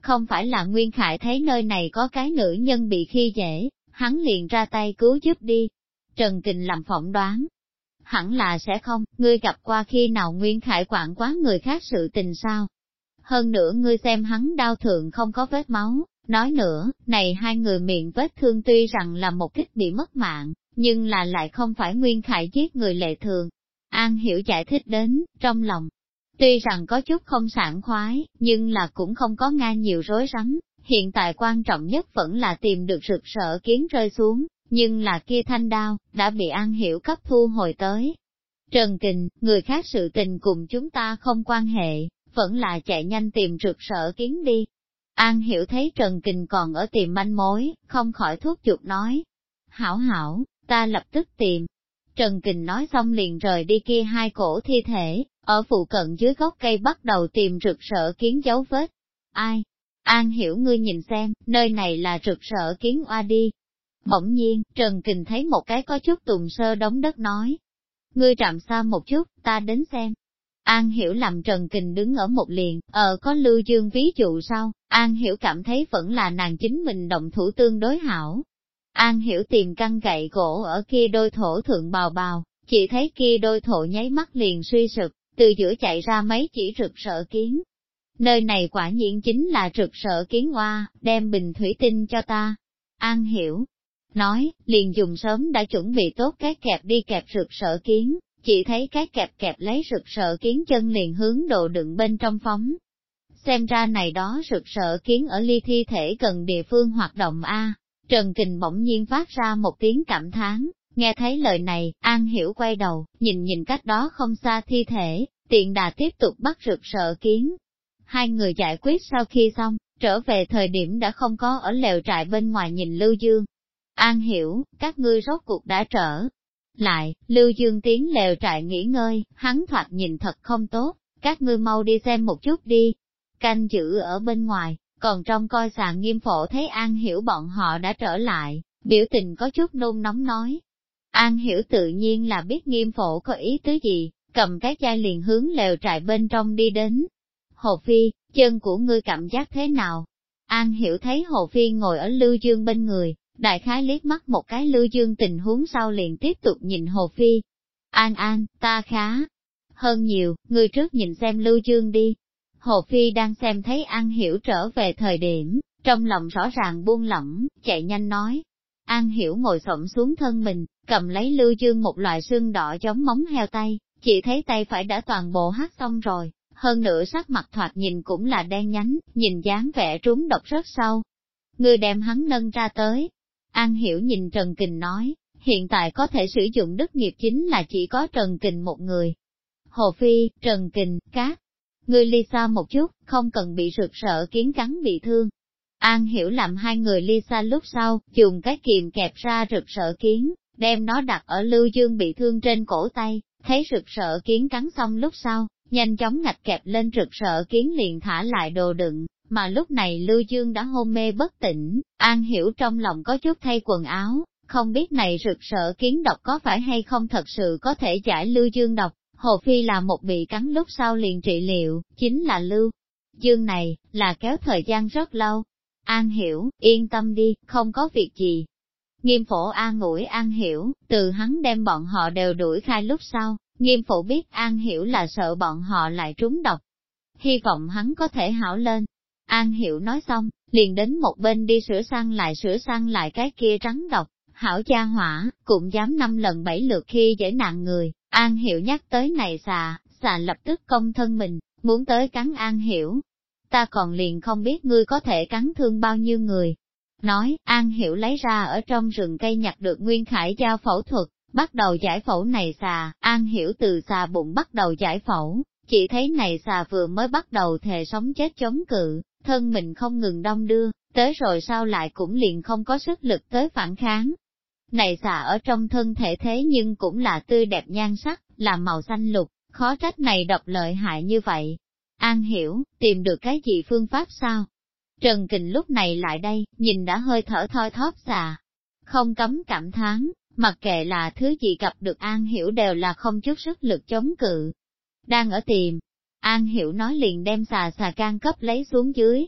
Không phải là Nguyên Khải thấy nơi này có cái nữ nhân bị khi dễ, hắn liền ra tay cứu giúp đi. Trần Kình làm phỏng đoán. Hẳn là sẽ không, ngươi gặp qua khi nào Nguyên Khải quản quá người khác sự tình sao. Hơn nữa ngươi xem hắn đau thượng không có vết máu, nói nữa, này hai người miệng vết thương tuy rằng là một kích bị mất mạng, nhưng là lại không phải Nguyên Khải giết người lệ thường. An hiểu giải thích đến, trong lòng, Tuy rằng có chút không sảng khoái, nhưng là cũng không có nga nhiều rối rắm, hiện tại quan trọng nhất vẫn là tìm được rực rỡ kiến rơi xuống, nhưng là kia thanh đao, đã bị An Hiểu cấp thu hồi tới. Trần Kình, người khác sự tình cùng chúng ta không quan hệ, vẫn là chạy nhanh tìm rực sở kiến đi. An Hiểu thấy Trần Kình còn ở tìm manh mối, không khỏi thuốc chuột nói. Hảo hảo, ta lập tức tìm. Trần Kình nói xong liền rời đi kia hai cổ thi thể, ở phụ cận dưới gốc cây bắt đầu tìm rực sở kiến dấu vết. Ai? An hiểu ngươi nhìn xem, nơi này là rực sở kiến oa đi. Bỗng nhiên, Trần Kình thấy một cái có chút tùng sơ đống đất nói. Ngươi trạm xa một chút, ta đến xem. An Hiểu làm Trần Kình đứng ở một liền, ờ có Lưu Dương ví dụ sao, An Hiểu cảm thấy vẫn là nàng chính mình động thủ tương đối hảo. An Hiểu tìm căn gậy gỗ ở kia đôi thổ thượng bào bào, chỉ thấy kia đôi thổ nháy mắt liền suy sụp, từ giữa chạy ra mấy chỉ rực sợ kiến. Nơi này quả nhiên chính là rực sợ kiến hoa, đem bình thủy tinh cho ta. An hiểu, nói, liền dùng sớm đã chuẩn bị tốt các kẹp đi kẹp rực sợ kiến, chỉ thấy cái kẹp kẹp lấy rực sợ kiến chân liền hướng đồ đựng bên trong phóng. Xem ra này đó rực sợ kiến ở ly thi thể gần địa phương hoạt động A, Trần Kình bỗng nhiên phát ra một tiếng cảm thán, Nghe thấy lời này, An Hiểu quay đầu, nhìn nhìn cách đó không xa thi thể, tiện đà tiếp tục bắt rực sợ kiến. Hai người giải quyết sau khi xong, trở về thời điểm đã không có ở lều trại bên ngoài nhìn Lưu Dương. An Hiểu, các ngươi rốt cuộc đã trở. Lại, Lưu Dương tiến lều trại nghỉ ngơi, hắn thoạt nhìn thật không tốt, các ngươi mau đi xem một chút đi. Canh giữ ở bên ngoài, còn trong coi sàn nghiêm phổ thấy An Hiểu bọn họ đã trở lại, biểu tình có chút nôn nóng nói, An hiểu tự nhiên là biết nghiêm phổ có ý tứ gì, cầm cái chai liền hướng lều trại bên trong đi đến. Hồ Phi, chân của ngươi cảm giác thế nào? An hiểu thấy Hồ Phi ngồi ở Lưu Dương bên người, đại khái liếc mắt một cái Lưu Dương tình huống sau liền tiếp tục nhìn Hồ Phi. An An, ta khá hơn nhiều, người trước nhìn xem Lưu Dương đi. Hồ Phi đang xem thấy An Hiểu trở về thời điểm, trong lòng rõ ràng buông lỏng, chạy nhanh nói. An Hiểu ngồi xổm xuống thân mình, cầm lấy lưu dương một loại xương đỏ giống móng heo tay, chỉ thấy tay phải đã toàn bộ hát xong rồi, hơn nữa sắc mặt thoạt nhìn cũng là đen nhánh, nhìn dáng vẻ trúng độc rất sâu. Người đem hắn nâng ra tới. An hiểu nhìn Trần Kình nói, hiện tại có thể sử dụng đức nghiệp chính là chỉ có Trần Kình một người. Hồ Phi, Trần Kình, Cát. Ngươi ly xa một chút, không cần bị rực sợ kiến cắn bị thương. An hiểu làm hai người ly xa lúc sau, dùng cái kìm kẹp ra rực sợ kiến, đem nó đặt ở Lưu Dương bị thương trên cổ tay, thấy rực sợ kiến cắn xong lúc sau, nhanh chóng ngạch kẹp lên rực sợ kiến liền thả lại đồ đựng, mà lúc này Lưu Dương đã hôn mê bất tỉnh, An Hiểu trong lòng có chút thay quần áo, không biết này rực sợ kiến độc có phải hay không thật sự có thể giải Lưu Dương độc, Hồ Phi là một bị cắn lúc sau liền trị liệu, chính là Lưu Dương này, là kéo thời gian rất lâu. An Hiểu, yên tâm đi, không có việc gì, Nghiêm phổ an ủi an hiểu, từ hắn đem bọn họ đều đuổi khai lúc sau, nghiêm phổ biết an hiểu là sợ bọn họ lại trúng độc. Hy vọng hắn có thể hảo lên. An hiểu nói xong, liền đến một bên đi sửa sang lại sửa sang lại cái kia trắng độc, hảo cha hỏa, cũng dám năm lần bảy lượt khi dễ nạn người. An hiểu nhắc tới này xà, xà lập tức công thân mình, muốn tới cắn an hiểu. Ta còn liền không biết ngươi có thể cắn thương bao nhiêu người, Nói, An Hiểu lấy ra ở trong rừng cây nhặt được Nguyên Khải giao phẫu thuật, bắt đầu giải phẫu này xà, An Hiểu từ xà bụng bắt đầu giải phẫu, chỉ thấy này xà vừa mới bắt đầu thề sống chết chống cự, thân mình không ngừng đông đưa, tới rồi sau lại cũng liền không có sức lực tới phản kháng. Này xà ở trong thân thể thế nhưng cũng là tươi đẹp nhan sắc, là màu xanh lục, khó trách này độc lợi hại như vậy. An hiểu, tìm được cái gì phương pháp sao? Trần Kình lúc này lại đây, nhìn đã hơi thở thoi thóp xà. Không cấm cảm thán, mặc kệ là thứ gì gặp được An Hiểu đều là không chút sức lực chống cự. Đang ở tìm, An Hiểu nói liền đem xà xà can cấp lấy xuống dưới.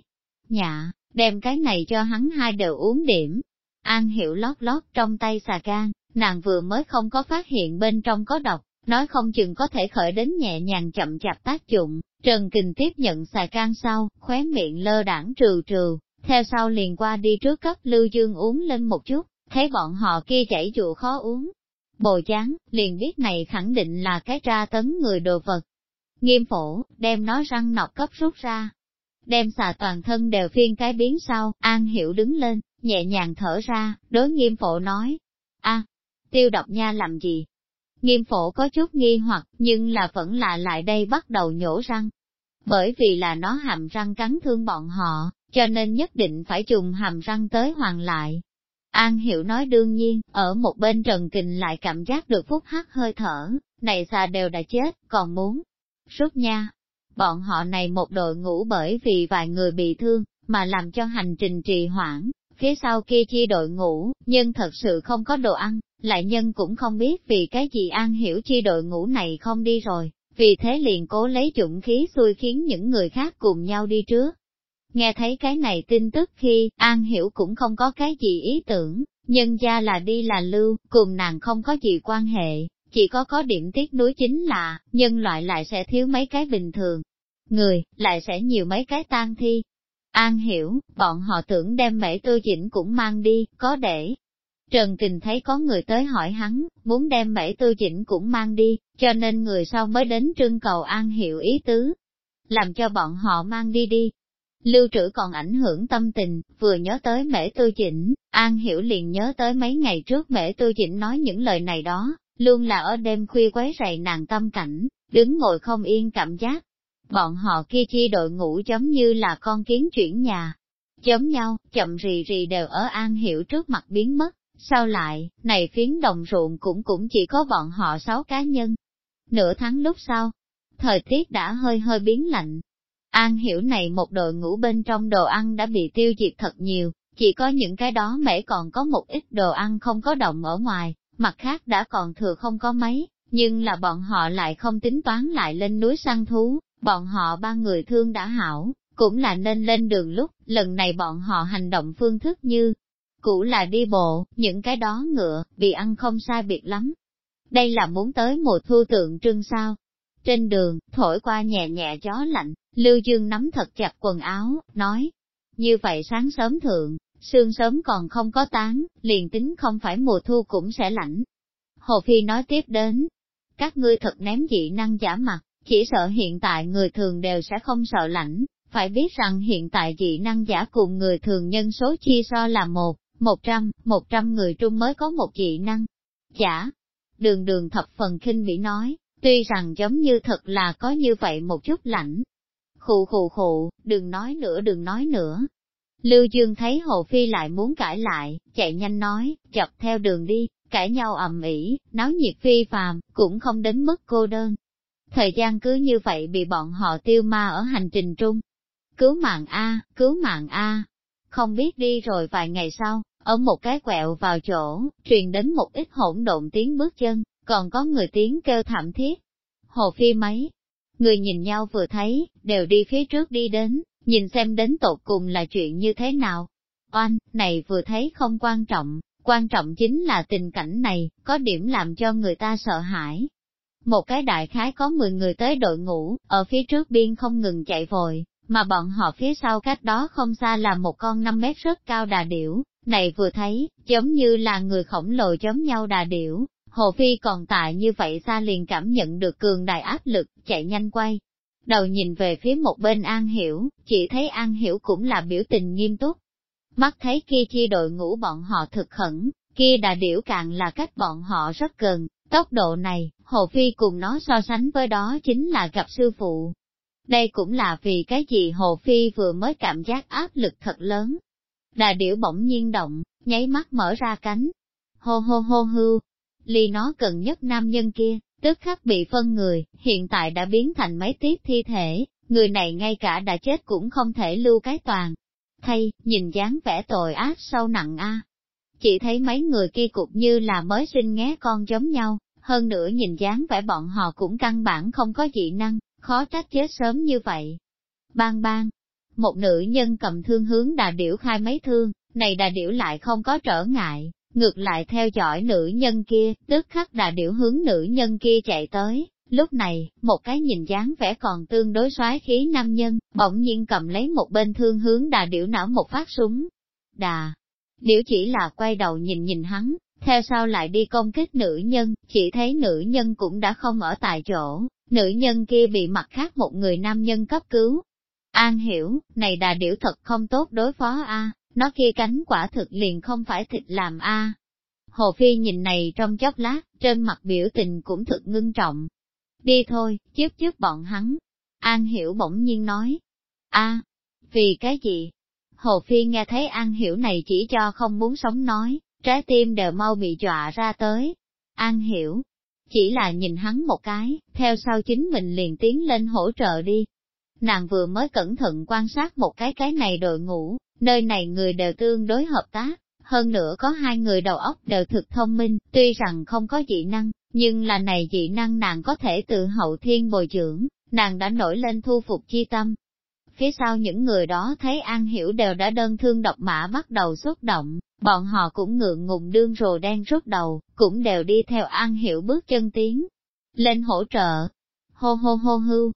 Nhạ, đem cái này cho hắn hai đều uống điểm. An Hiểu lót lót trong tay xà can, nàng vừa mới không có phát hiện bên trong có độc, nói không chừng có thể khởi đến nhẹ nhàng chậm chạp tác dụng, Trần Kình tiếp nhận xà can sau, khóe miệng lơ đảng trừ trừ, theo sau liền qua đi trước cấp Lưu Dương uống lên một chút, thấy bọn họ kia chảy dụ khó uống. Bồ chán, liền biết này khẳng định là cái tra tấn người đồ vật. Nghiêm phổ, đem nó răng nọc cấp rút ra. Đem xà toàn thân đều phiên cái biến sau, An Hiểu đứng lên, nhẹ nhàng thở ra, đối nghiêm phổ nói. a tiêu độc nha làm gì? Nghiêm phổ có chút nghi hoặc, nhưng là vẫn là lại đây bắt đầu nhổ răng. Bởi vì là nó hàm răng cắn thương bọn họ, cho nên nhất định phải trùng hàm răng tới hoàn lại. An Hiểu nói đương nhiên, ở một bên Trần Kình lại cảm giác được phút hắt hơi thở, này xà đều đã chết, còn muốn rút nha. Bọn họ này một đội ngũ bởi vì vài người bị thương, mà làm cho hành trình trì hoãn, phía sau kia chi đội ngũ, nhưng thật sự không có đồ ăn, lại nhân cũng không biết vì cái gì An Hiểu chi đội ngũ này không đi rồi, vì thế liền cố lấy dũng khí xui khiến những người khác cùng nhau đi trước. Nghe thấy cái này tin tức khi An Hiểu cũng không có cái gì ý tưởng, nhân gia là đi là lưu, cùng nàng không có gì quan hệ, chỉ có có điểm tiếc nuối chính là, nhân loại lại sẽ thiếu mấy cái bình thường. Người, lại sẽ nhiều mấy cái tan thi. An hiểu, bọn họ tưởng đem mễ tư chỉnh cũng mang đi, có để. Trần Kình thấy có người tới hỏi hắn, muốn đem mễ tư chỉnh cũng mang đi, cho nên người sau mới đến trưng cầu An hiểu ý tứ. Làm cho bọn họ mang đi đi, Lưu trữ còn ảnh hưởng tâm tình, vừa nhớ tới mễ tư chỉnh, An Hiểu liền nhớ tới mấy ngày trước mễ tư chỉnh nói những lời này đó, luôn là ở đêm khuya quấy rầy nàng tâm cảnh, đứng ngồi không yên cảm giác. Bọn họ kia chi đội ngũ giống như là con kiến chuyển nhà, giống nhau, chậm rì rì đều ở An Hiểu trước mặt biến mất, sau lại, này phiến đồng ruộng cũng cũng chỉ có bọn họ sáu cá nhân. Nửa tháng lúc sau, thời tiết đã hơi hơi biến lạnh, An hiểu này một đội ngũ bên trong đồ ăn đã bị tiêu diệt thật nhiều, chỉ có những cái đó mễ còn có một ít đồ ăn không có động ở ngoài, mặt khác đã còn thừa không có mấy, nhưng là bọn họ lại không tính toán lại lên núi săn thú, bọn họ ba người thương đã hảo, cũng là nên lên đường lúc, lần này bọn họ hành động phương thức như, cũ là đi bộ, những cái đó ngựa, bị ăn không sai biệt lắm. Đây là muốn tới mùa thu tượng trưng sao. Trên đường, thổi qua nhẹ nhẹ gió lạnh, Lưu Dương nắm thật chặt quần áo, nói, như vậy sáng sớm thượng, sương sớm còn không có tán, liền tính không phải mùa thu cũng sẽ lạnh. Hồ Phi nói tiếp đến, các ngươi thật ném dị năng giả mặt, chỉ sợ hiện tại người thường đều sẽ không sợ lạnh, phải biết rằng hiện tại dị năng giả cùng người thường nhân số chia so là một, một trăm, một trăm người trung mới có một dị năng giả. Đường đường thập phần khinh bị nói, tuy rằng giống như thật là có như vậy một chút lạnh, Khụ khụ khụ, đừng nói nữa đừng nói nữa. Lưu Dương thấy Hồ Phi lại muốn cãi lại, chạy nhanh nói, chọc theo đường đi, cãi nhau ầm ĩ, náo nhiệt phi phàm, cũng không đến mức cô đơn. Thời gian cứ như vậy bị bọn họ tiêu ma ở hành trình trung. Cứu mạng A, cứu mạng A. Không biết đi rồi vài ngày sau, ở một cái quẹo vào chỗ, truyền đến một ít hỗn độn tiếng bước chân, còn có người tiếng kêu thảm thiết. Hồ Phi mấy, Người nhìn nhau vừa thấy, đều đi phía trước đi đến, nhìn xem đến tột cùng là chuyện như thế nào. Oanh, này vừa thấy không quan trọng, quan trọng chính là tình cảnh này, có điểm làm cho người ta sợ hãi. Một cái đại khái có 10 người tới đội ngũ, ở phía trước biên không ngừng chạy vội, mà bọn họ phía sau cách đó không xa là một con 5 mét rất cao đà điểu, này vừa thấy, giống như là người khổng lồ giống nhau đà điểu, Hồ Phi còn tại như vậy xa liền cảm nhận được cường đại áp lực, chạy nhanh quay. Đầu nhìn về phía một bên An Hiểu, chỉ thấy An Hiểu cũng là biểu tình nghiêm túc. Mắt thấy kia chi đội ngũ bọn họ thực khẩn, kia đà điểu càng là cách bọn họ rất gần, tốc độ này, Hồ Phi cùng nó so sánh với đó chính là gặp sư phụ. Đây cũng là vì cái gì Hồ Phi vừa mới cảm giác áp lực thật lớn. Đà điểu bỗng nhiên động, nháy mắt mở ra cánh. Hô hô hô hưu, ly nó cần nhất nam nhân kia, tức khắc bị phân người, hiện tại đã biến thành mấy tiết thi thể, người này ngay cả đã chết cũng không thể lưu cái toàn. Thay, nhìn dáng vẻ tội ác sâu nặng a. Chỉ thấy mấy người kia cục như là mới sinh nghé con giống nhau, hơn nữa nhìn dáng vẻ bọn họ cũng căn bản không có dị năng, khó trách chết sớm như vậy. Bang bang, một nữ nhân cầm thương hướng đà điểu khai mấy thương, này đà điểu lại không có trở ngại, Ngược lại theo dõi nữ nhân kia, tức khắc đã điểu hướng nữ nhân kia chạy tới. Lúc này, một cái nhìn dáng vẻ còn tương đối soái khí nam nhân, bỗng nhiên cầm lấy một bên thương hướng đà điểu não một phát súng. Đà, điểu chỉ là quay đầu nhìn nhìn hắn, theo sau lại đi công kích nữ nhân, chỉ thấy nữ nhân cũng đã không ở tại chỗ, nữ nhân kia bị mặt khác một người nam nhân cấp cứu. An hiểu, này đà điểu thật không tốt đối phó a nó kia cánh quả thực liền không phải thịt làm a. Hồ Phi nhìn này trong chốc lát, trên mặt biểu tình cũng thực ngưng trọng. Đi thôi, chiếc chiếc bọn hắn. An Hiểu bỗng nhiên nói. a vì cái gì? Hồ Phi nghe thấy An Hiểu này chỉ cho không muốn sống nói, trái tim đều mau bị dọa ra tới. An Hiểu, chỉ là nhìn hắn một cái, theo sau chính mình liền tiến lên hỗ trợ đi. Nàng vừa mới cẩn thận quan sát một cái cái này đội ngũ, nơi này người đều tương đối hợp tác, hơn nữa có hai người đầu óc đều thực thông minh, tuy rằng không có dị năng, nhưng là này dị năng nàng có thể tự hậu thiên bồi dưỡng, nàng đã nổi lên thu phục chi tâm. Phía sau những người đó thấy An Hiểu đều đã đơn thương độc mã bắt đầu xuất động, bọn họ cũng ngượng ngùng đương rồ đen rút đầu, cũng đều đi theo An Hiểu bước chân tiến. Lên hỗ trợ, hô hô hô hưu.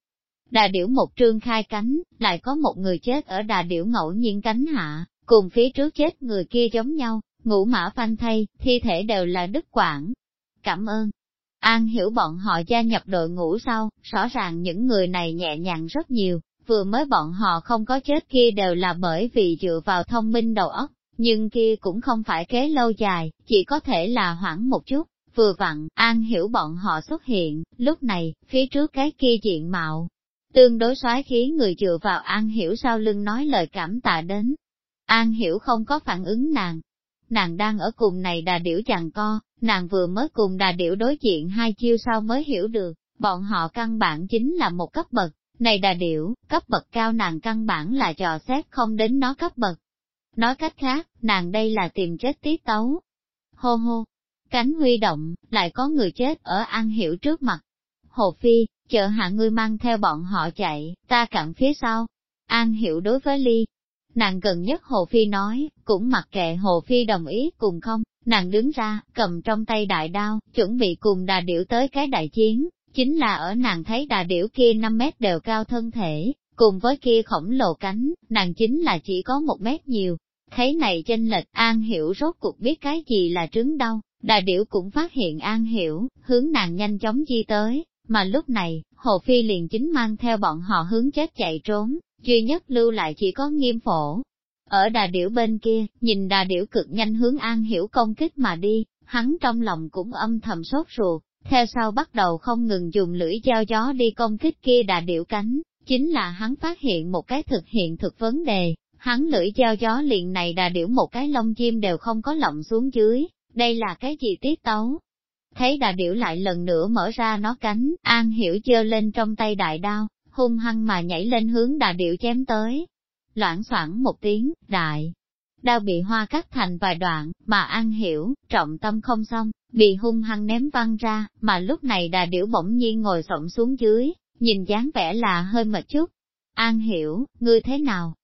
Đà điểu một trương khai cánh, lại có một người chết ở đà điểu ngẫu nhiên cánh hạ, cùng phía trước chết người kia giống nhau, ngũ mã phanh thay, thi thể đều là đức quảng. Cảm ơn. An hiểu bọn họ gia nhập đội ngũ sau, rõ ràng những người này nhẹ nhàng rất nhiều, vừa mới bọn họ không có chết kia đều là bởi vì dựa vào thông minh đầu óc, nhưng kia cũng không phải kế lâu dài, chỉ có thể là hoãn một chút. Vừa vặn, An hiểu bọn họ xuất hiện, lúc này, phía trước cái kia diện mạo. Tương đối soái khí người dựa vào An hiểu sau lưng nói lời cảm tạ đến, An hiểu không có phản ứng nàng. Nàng đang ở cùng này đà điểu chàng co, nàng vừa mới cùng đà điểu đối diện hai chiêu sau mới hiểu được, bọn họ căn bản chính là một cấp bậc, này đà điểu, cấp bậc cao nàng căn bản là trò xét không đến nó cấp bậc. Nói cách khác, nàng đây là tìm chết tí tấu. Hô hô, cánh huy động, lại có người chết ở An Hiểu trước mặt. Hồ Phi, chờ hạ ngươi mang theo bọn họ chạy, ta cặn phía sau. An Hiểu đối với Ly, Nàng gần nhất Hồ Phi nói, cũng mặc kệ Hồ Phi đồng ý cùng không, nàng đứng ra, cầm trong tay đại đao, chuẩn bị cùng đà điểu tới cái đại chiến, chính là ở nàng thấy đà điểu kia 5 mét đều cao thân thể, cùng với kia khổng lồ cánh, nàng chính là chỉ có một mét nhiều. Thấy này chênh lệch An Hiểu rốt cuộc biết cái gì là trứng đau, đà điểu cũng phát hiện An Hiểu, hướng nàng nhanh chóng di tới, mà lúc này, Hồ Phi liền chính mang theo bọn họ hướng chết chạy trốn, duy nhất lưu lại chỉ có nghiêm phổ. Ở đà điểu bên kia, nhìn đà điểu cực nhanh hướng An Hiểu công kích mà đi, hắn trong lòng cũng âm thầm sốt ruột, theo sau bắt đầu không ngừng dùng lưỡi dao gió đi công kích kia đà điểu cánh, chính là hắn phát hiện một cái thực hiện thực vấn đề, hắn lưỡi dao gió liền này đà điểu một cái lông chim đều không có lộng xuống dưới, đây là cái gì tiết tấu? Thấy đà điểu lại lần nữa mở ra nó cánh, An Hiểu chơ lên trong tay đại đao, hung hăng mà nhảy lên hướng đà điểu chém tới. Loãng xoảng một tiếng, đại. Đao bị hoa cắt thành vài đoạn, mà An Hiểu, trọng tâm không xong, bị hung hăng ném văng ra, mà lúc này đà điểu bỗng nhiên ngồi sổng xuống dưới, nhìn dáng vẻ là hơi mệt chút. An Hiểu, ngươi thế nào?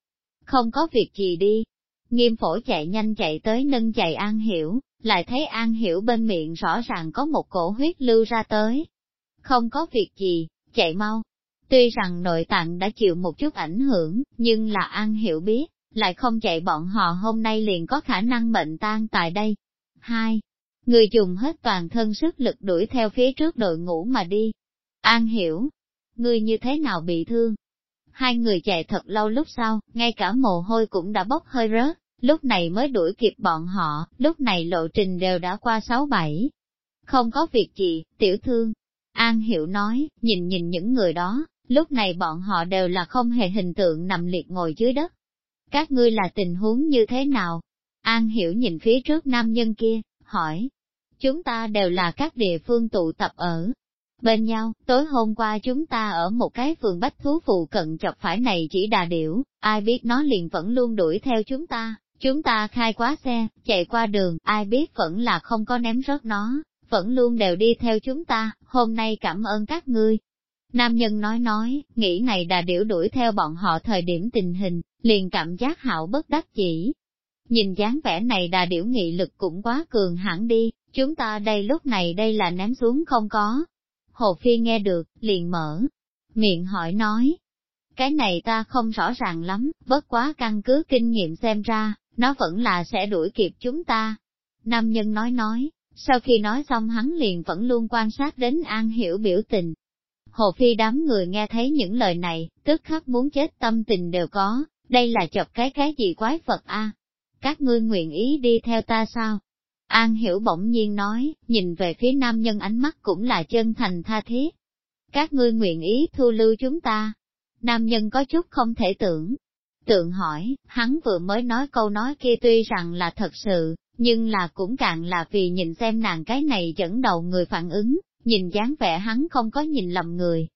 Không có việc gì đi. Nghiêm phổ chạy nhanh chạy tới nâng chạy An Hiểu, lại thấy An Hiểu bên miệng rõ ràng có một cổ huyết lưu ra tới. Không có việc gì, chạy mau, Tuy rằng nội tạng đã chịu một chút ảnh hưởng, nhưng là An hiểu biết, lại không chạy bọn họ hôm nay liền có khả năng bệnh tan tại đây. Hai, người dùng hết toàn thân sức lực đuổi theo phía trước đội ngũ mà đi. An hiểu, người như thế nào bị thương? Hai người chạy thật lâu lúc sau, ngay cả mồ hôi cũng đã bốc hơi rớt, lúc này mới đuổi kịp bọn họ, lúc này lộ trình đều đã qua sáu bảy. Không có việc gì, tiểu thương. An hiểu nói, nhìn nhìn những người đó, Lúc này bọn họ đều là không hề hình tượng nằm liệt ngồi dưới đất. Các ngươi là tình huống như thế nào? An hiểu nhìn phía trước nam nhân kia, hỏi. Chúng ta đều là các địa phương tụ tập ở bên nhau, tối hôm qua chúng ta ở một cái phường bách thú phụ cận chọc phải này chỉ đà điểu, ai biết nó liền vẫn luôn đuổi theo chúng ta, chúng ta khai quá xe, chạy qua đường, ai biết vẫn là không có ném rớt nó, vẫn luôn đều đi theo chúng ta, hôm nay cảm ơn các ngươi, Nam nhân nói nói, nghĩ này đà điểu đuổi theo bọn họ thời điểm tình hình, liền cảm giác hảo bất đắc chỉ. Nhìn dáng vẻ này đà điểu nghị lực cũng quá cường hẳn đi, chúng ta đây lúc này đây là ném xuống không có. Hồ Phi nghe được, liền mở, miệng hỏi nói. Cái này ta không rõ ràng lắm, bất quá căn cứ kinh nghiệm xem ra, nó vẫn là sẽ đuổi kịp chúng ta. Nam nhân nói nói, sau khi nói xong hắn liền vẫn luôn quan sát đến An Hiểu biểu tình, Hồ Phi đám người nghe thấy những lời này, tức khắc muốn chết tâm tình đều có, đây là chọc cái cái gì quái vật a? Các ngươi nguyện ý đi theo ta sao? An Hiểu bỗng nhiên nói, nhìn về phía nam nhân ánh mắt cũng là chân thành tha thiết. Các ngươi nguyện ý thu lưu chúng ta. Nam nhân có chút không thể tưởng. Tượng hỏi, hắn vừa mới nói câu nói kia tuy rằng là thật sự, nhưng là cũng càng là vì nhìn xem nàng cái này dẫn đầu người phản ứng, nhìn dáng vẻ hắn không có nhìn lầm người.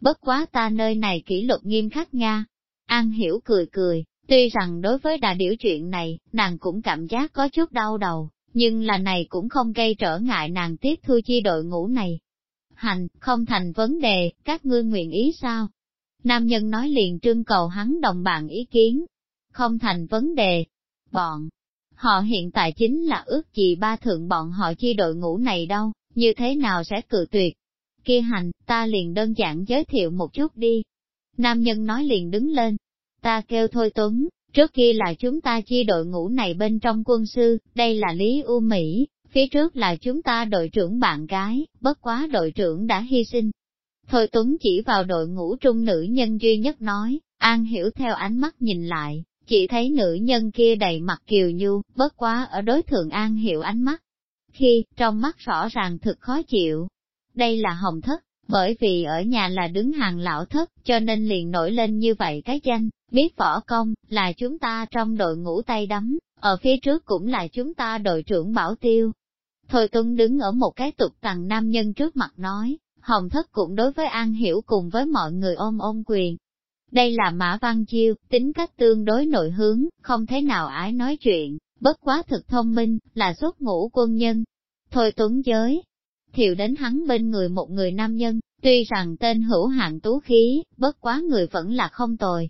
Bất quá ta nơi này kỷ luật nghiêm khắc Nga. An hiểu cười cười, tuy rằng đối với đà điểu chuyện này, nàng cũng cảm giác có chút đau đầu, nhưng là này cũng không gây trở ngại nàng tiếp thu chi đội ngũ này. Hành, không thành vấn đề, các ngươi nguyện ý sao? Nam nhân nói liền trương cầu hắn đồng bạn ý kiến. Không thành vấn đề. Bọn, họ hiện tại chính là ước gì ba thượng bọn họ chi đội ngũ này đâu, như thế nào sẽ cự tuyệt. Kia hành, ta liền đơn giản giới thiệu một chút đi. Nam nhân nói liền đứng lên. Ta kêu thôi Tuấn, Trước kia là chúng ta chi đội ngũ này bên trong quân sư, đây là Lý U Mỹ, phía trước là chúng ta đội trưởng bạn gái, bất quá đội trưởng đã hy sinh. Thôi Tuấn chỉ vào đội ngũ trung nữ nhân duy nhất nói, An hiểu theo ánh mắt nhìn lại, chỉ thấy nữ nhân kia đầy mặt kiều nhu, bất quá ở đối thượng An hiểu ánh mắt. Khi, trong mắt rõ ràng thực khó chịu. Đây là hồng thất, bởi vì ở nhà là đứng hàng lão thất, cho nên liền nổi lên như vậy cái danh, biết võ công, là chúng ta trong đội ngũ tay đấm, ở phía trước cũng là chúng ta đội trưởng bảo tiêu. Thôi Tuấn đứng ở một cái tục tầng nam nhân trước mặt nói, Hồng Thất cũng đối với An Hiểu cùng với mọi người ôm ôm quyền. Đây là Mã Văn Chiêu, tính cách tương đối nội hướng, không thế nào ái nói chuyện, bất quá thực thông minh, là xuất ngũ quân nhân. Thôi Tuấn giới, thiệu đến hắn bên người một người nam nhân, tuy rằng tên hữu hạng tú khí, bất quá người vẫn là không tồi.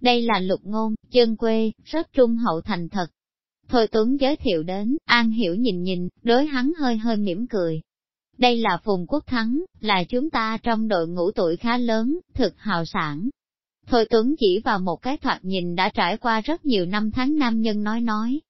Đây là lục ngôn, chân quê, rất trung hậu thành thật. Thôi Tuấn giới thiệu đến, An Hiểu nhìn nhìn, đối hắn hơi hơi mỉm cười. Đây là Phùng Quốc Thắng, là chúng ta trong đội ngũ tuổi khá lớn, thực hào sản. Thôi Tuấn chỉ vào một cái thoạt nhìn đã trải qua rất nhiều năm tháng nam nhân nói nói.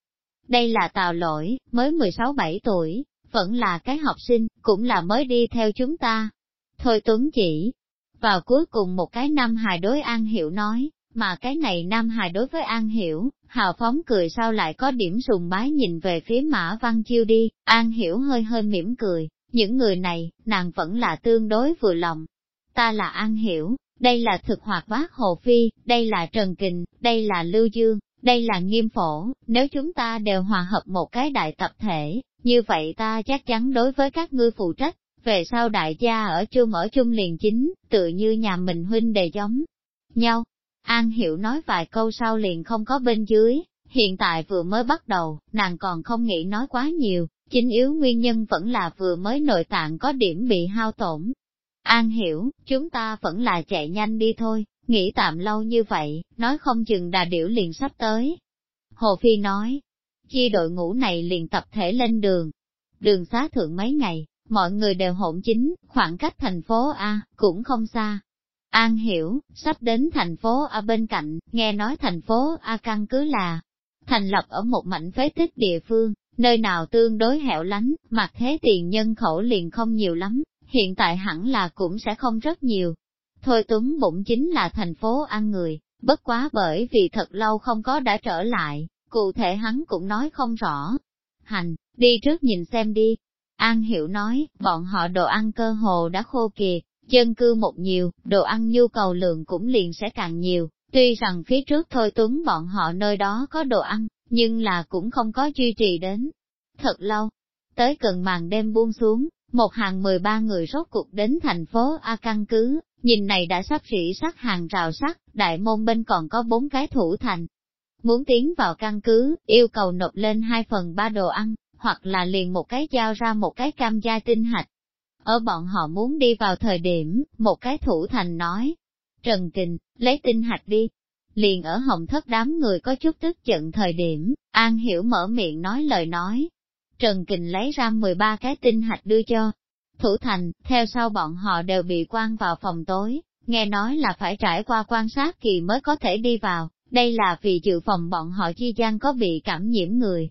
Đây là Tào Lỗi, mới 16-17 tuổi, vẫn là cái học sinh, cũng là mới đi theo chúng ta. Thôi Tuấn chỉ, vào cuối cùng một cái năm hài đối An Hiểu nói, mà cái này Nam Hài đối với An Hiểu, hào phóng cười sao lại có điểm sùng bái nhìn về phía Mã Văn Chiêu đi, An Hiểu hơi hơi mỉm cười, những người này, nàng vẫn là tương đối vừa lòng. Ta là An Hiểu, đây là thực hoạt bác Hồ Phi, đây là Trần Kình, đây là Lưu Dương, đây là Nghiêm Phổ, nếu chúng ta đều hòa hợp một cái đại tập thể, như vậy ta chắc chắn đối với các ngươi phụ trách, về sau đại gia ở chung ở chung liền chính, tự như nhà mình huynh đề giống nhau. An Hiểu nói vài câu sau liền không có bên dưới, hiện tại vừa mới bắt đầu, nàng còn không nghĩ nói quá nhiều, chính yếu nguyên nhân vẫn là vừa mới nội tạng có điểm bị hao tổn. An Hiểu, chúng ta vẫn là chạy nhanh đi thôi, nghĩ tạm lâu như vậy, nói không chừng đà điểu liền sắp tới. Hồ Phi nói, chi đội ngũ này liền tập thể lên đường. Đường xá thượng mấy ngày, mọi người đều hỗn chính, khoảng cách thành phố A, cũng không xa, An hiểu, sắp đến thành phố a bên cạnh, nghe nói thành phố A căn cứ là thành lập ở một mảnh phế tích địa phương, nơi nào tương đối hẻo lánh, mặt thế tiền nhân khẩu liền không nhiều lắm, hiện tại hẳn là cũng sẽ không rất nhiều. Thôi Tuấn bụng chính là thành phố ăn người, bất quá bởi vì thật lâu không có đã trở lại, cụ thể hắn cũng nói không rõ. Hành, đi trước nhìn xem đi. An Hiểu nói, bọn họ đồ ăn cơ hồ đã khô kiệt, Dân cư một nhiều, đồ ăn nhu cầu lượng cũng liền sẽ càng nhiều, tuy rằng phía trước thôi tuấn bọn họ nơi đó có đồ ăn, nhưng là cũng không có duy trì đến. Thật lâu, tới gần màn đêm buông xuống, một hàng 13 người rốt cuộc đến thành phố A căn cứ, nhìn này đã sắp rỉ sắt hàng rào sắt, đại môn bên còn có bốn cái thủ thành. Muốn tiến vào căn cứ, yêu cầu nộp lên 2 phần 3 đồ ăn, hoặc là liền một cái giao ra một cái cam gia tinh hạch, ở bọn họ muốn đi vào thời điểm, một cái thủ thành nói, Trần Kình, lấy tinh hạch đi. Liền ở hồng thất đám người có chút tức giận thời điểm, An Hiểu mở miệng nói lời nói. Trần Kình lấy ra 13 cái tinh hạch đưa cho. Thủ thành, theo sau bọn họ đều bị quan vào phòng tối, nghe nói là phải trải qua quan sát kỳ mới có thể đi vào, đây là vì dự phòng bọn họ chi gian có bị cảm nhiễm người.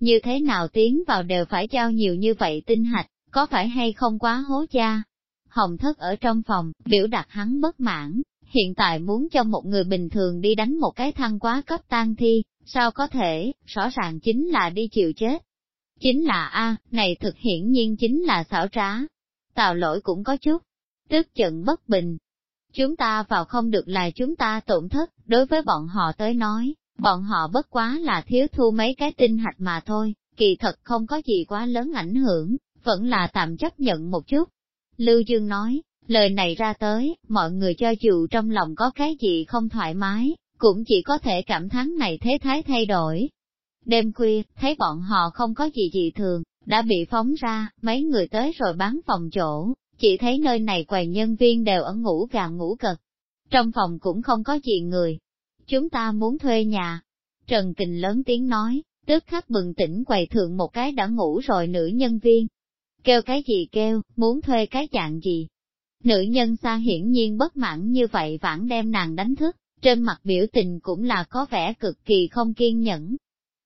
Như thế nào tiến vào đều phải trao nhiều như vậy tinh hạch, có phải hay không quá hố cha? Hồng thất ở trong phòng, biểu đạt hắn bất mãn, hiện tại muốn cho một người bình thường đi đánh một cái thăng quá cấp tan thi, sao có thể, rõ ràng chính là đi chịu chết. Chính là A, này thực hiển nhiên chính là xảo trá. Tào lỗi cũng có chút, tức giận bất bình. Chúng ta vào không được là chúng ta tổn thất, đối với bọn họ tới nói, bọn họ bất quá là thiếu thu mấy cái tinh hạch mà thôi, kỳ thật không có gì quá lớn ảnh hưởng, vẫn là tạm chấp nhận một chút. Lưu Dương nói, lời này ra tới, mọi người cho dù trong lòng có cái gì không thoải mái, cũng chỉ có thể cảm thán này thế thái thay đổi. Đêm khuya, thấy bọn họ không có gì gì thường, đã bị phóng ra, mấy người tới rồi bán phòng chỗ, chỉ thấy nơi này quầy nhân viên đều ở ngủ gà ngủ cật. Trong phòng cũng không có gì người. Chúng ta muốn thuê nhà. Trần Kình lớn tiếng nói, tức khắc bừng tỉnh quầy thượng một cái đã ngủ rồi nữ nhân viên. Kêu cái gì kêu, muốn thuê cái dạng gì? Nữ nhân xa hiển nhiên bất mãn như vậy vãn đem nàng đánh thức, trên mặt biểu tình cũng là có vẻ cực kỳ không kiên nhẫn.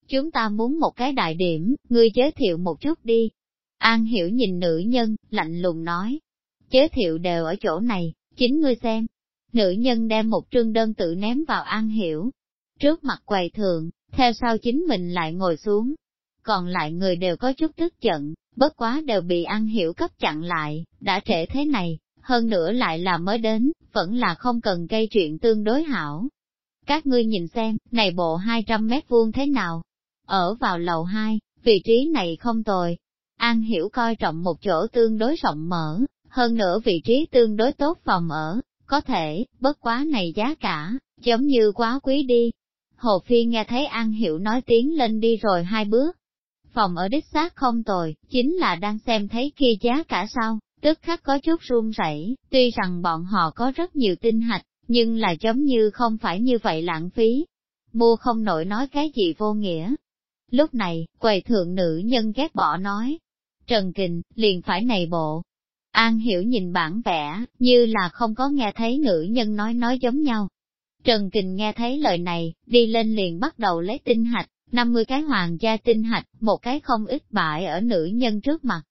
Chúng ta muốn một cái đại điểm, ngươi giới thiệu một chút đi. An hiểu nhìn nữ nhân, lạnh lùng nói. Giới thiệu đều ở chỗ này, chính ngươi xem. Nữ nhân đem một trương đơn tự ném vào An hiểu. Trước mặt quầy thường, theo sau chính mình lại ngồi xuống. Còn lại người đều có chút tức giận, bất quá đều bị An hiểu cấp chặn lại, đã trễ thế này, hơn nữa lại là mới đến, vẫn là không cần gây chuyện tương đối hảo. Các ngươi nhìn xem, này bộ 200 mét vuông thế nào? Ở vào lầu 2, vị trí này không tồi. An hiểu coi trọng một chỗ tương đối rộng mở, hơn nữa vị trí tương đối tốt phòng ở, có thể, bất quá này giá cả, giống như quá quý đi. Hồ Phi nghe thấy An Hiểu nói tiếng lên đi rồi hai bước. Phòng ở đích xác không tồi, chính là đang xem thấy kia giá cả sao, tức khắc có chút run rẩy. tuy rằng bọn họ có rất nhiều tinh hạch, nhưng là giống như không phải như vậy lãng phí. Mua không nổi nói cái gì vô nghĩa. Lúc này, quầy thượng nữ nhân ghét bỏ nói. Trần Kình, liền phải này bộ. An hiểu nhìn bản vẽ, như là không có nghe thấy nữ nhân nói nói giống nhau. Trần Kình nghe thấy lời này, đi lên liền bắt đầu lấy tinh hạch, 50 cái hoàng gia tinh hạch, một cái không ít bại ở nữ nhân trước mặt.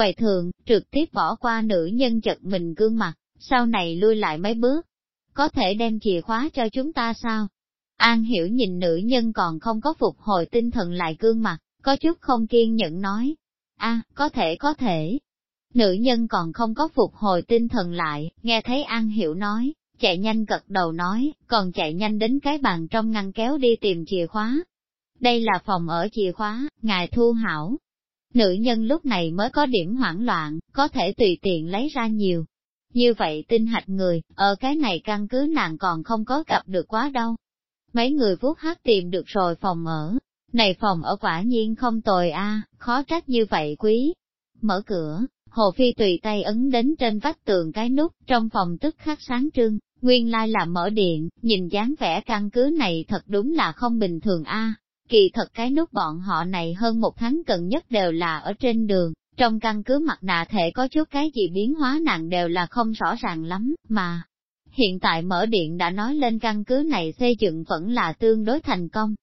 Quầy thường, trực tiếp bỏ qua nữ nhân chật mình gương mặt, sau này lui lại mấy bước. Có thể đem chìa khóa cho chúng ta sao? An hiểu nhìn nữ nhân còn không có phục hồi tinh thần lại gương mặt, có chút không kiên nhẫn nói. a có thể có thể. Nữ nhân còn không có phục hồi tinh thần lại, nghe thấy An hiểu nói, chạy nhanh gật đầu nói, còn chạy nhanh đến cái bàn trong ngăn kéo đi tìm chìa khóa. Đây là phòng ở chìa khóa, ngài thu hảo, Nữ nhân lúc này mới có điểm hoảng loạn, có thể tùy tiện lấy ra nhiều. Như vậy tinh hạch người, ở cái này căn cứ nàng còn không có gặp được quá đâu. Mấy người vuốt hát tìm được rồi phòng ở. Này phòng ở quả nhiên không tồi a, khó trách như vậy quý. Mở cửa, Hồ Phi tùy tay ấn đến trên vách tường cái nút, trong phòng tức khắc sáng trưng, nguyên lai là mở điện, nhìn dáng vẻ căn cứ này thật đúng là không bình thường a. Kỳ thật cái nút bọn họ này hơn một tháng gần nhất đều là ở trên đường, trong căn cứ mặt nạ thể có chút cái gì biến hóa nặng đều là không rõ ràng lắm, mà. Hiện tại mở điện đã nói lên căn cứ này xây dựng vẫn là tương đối thành công.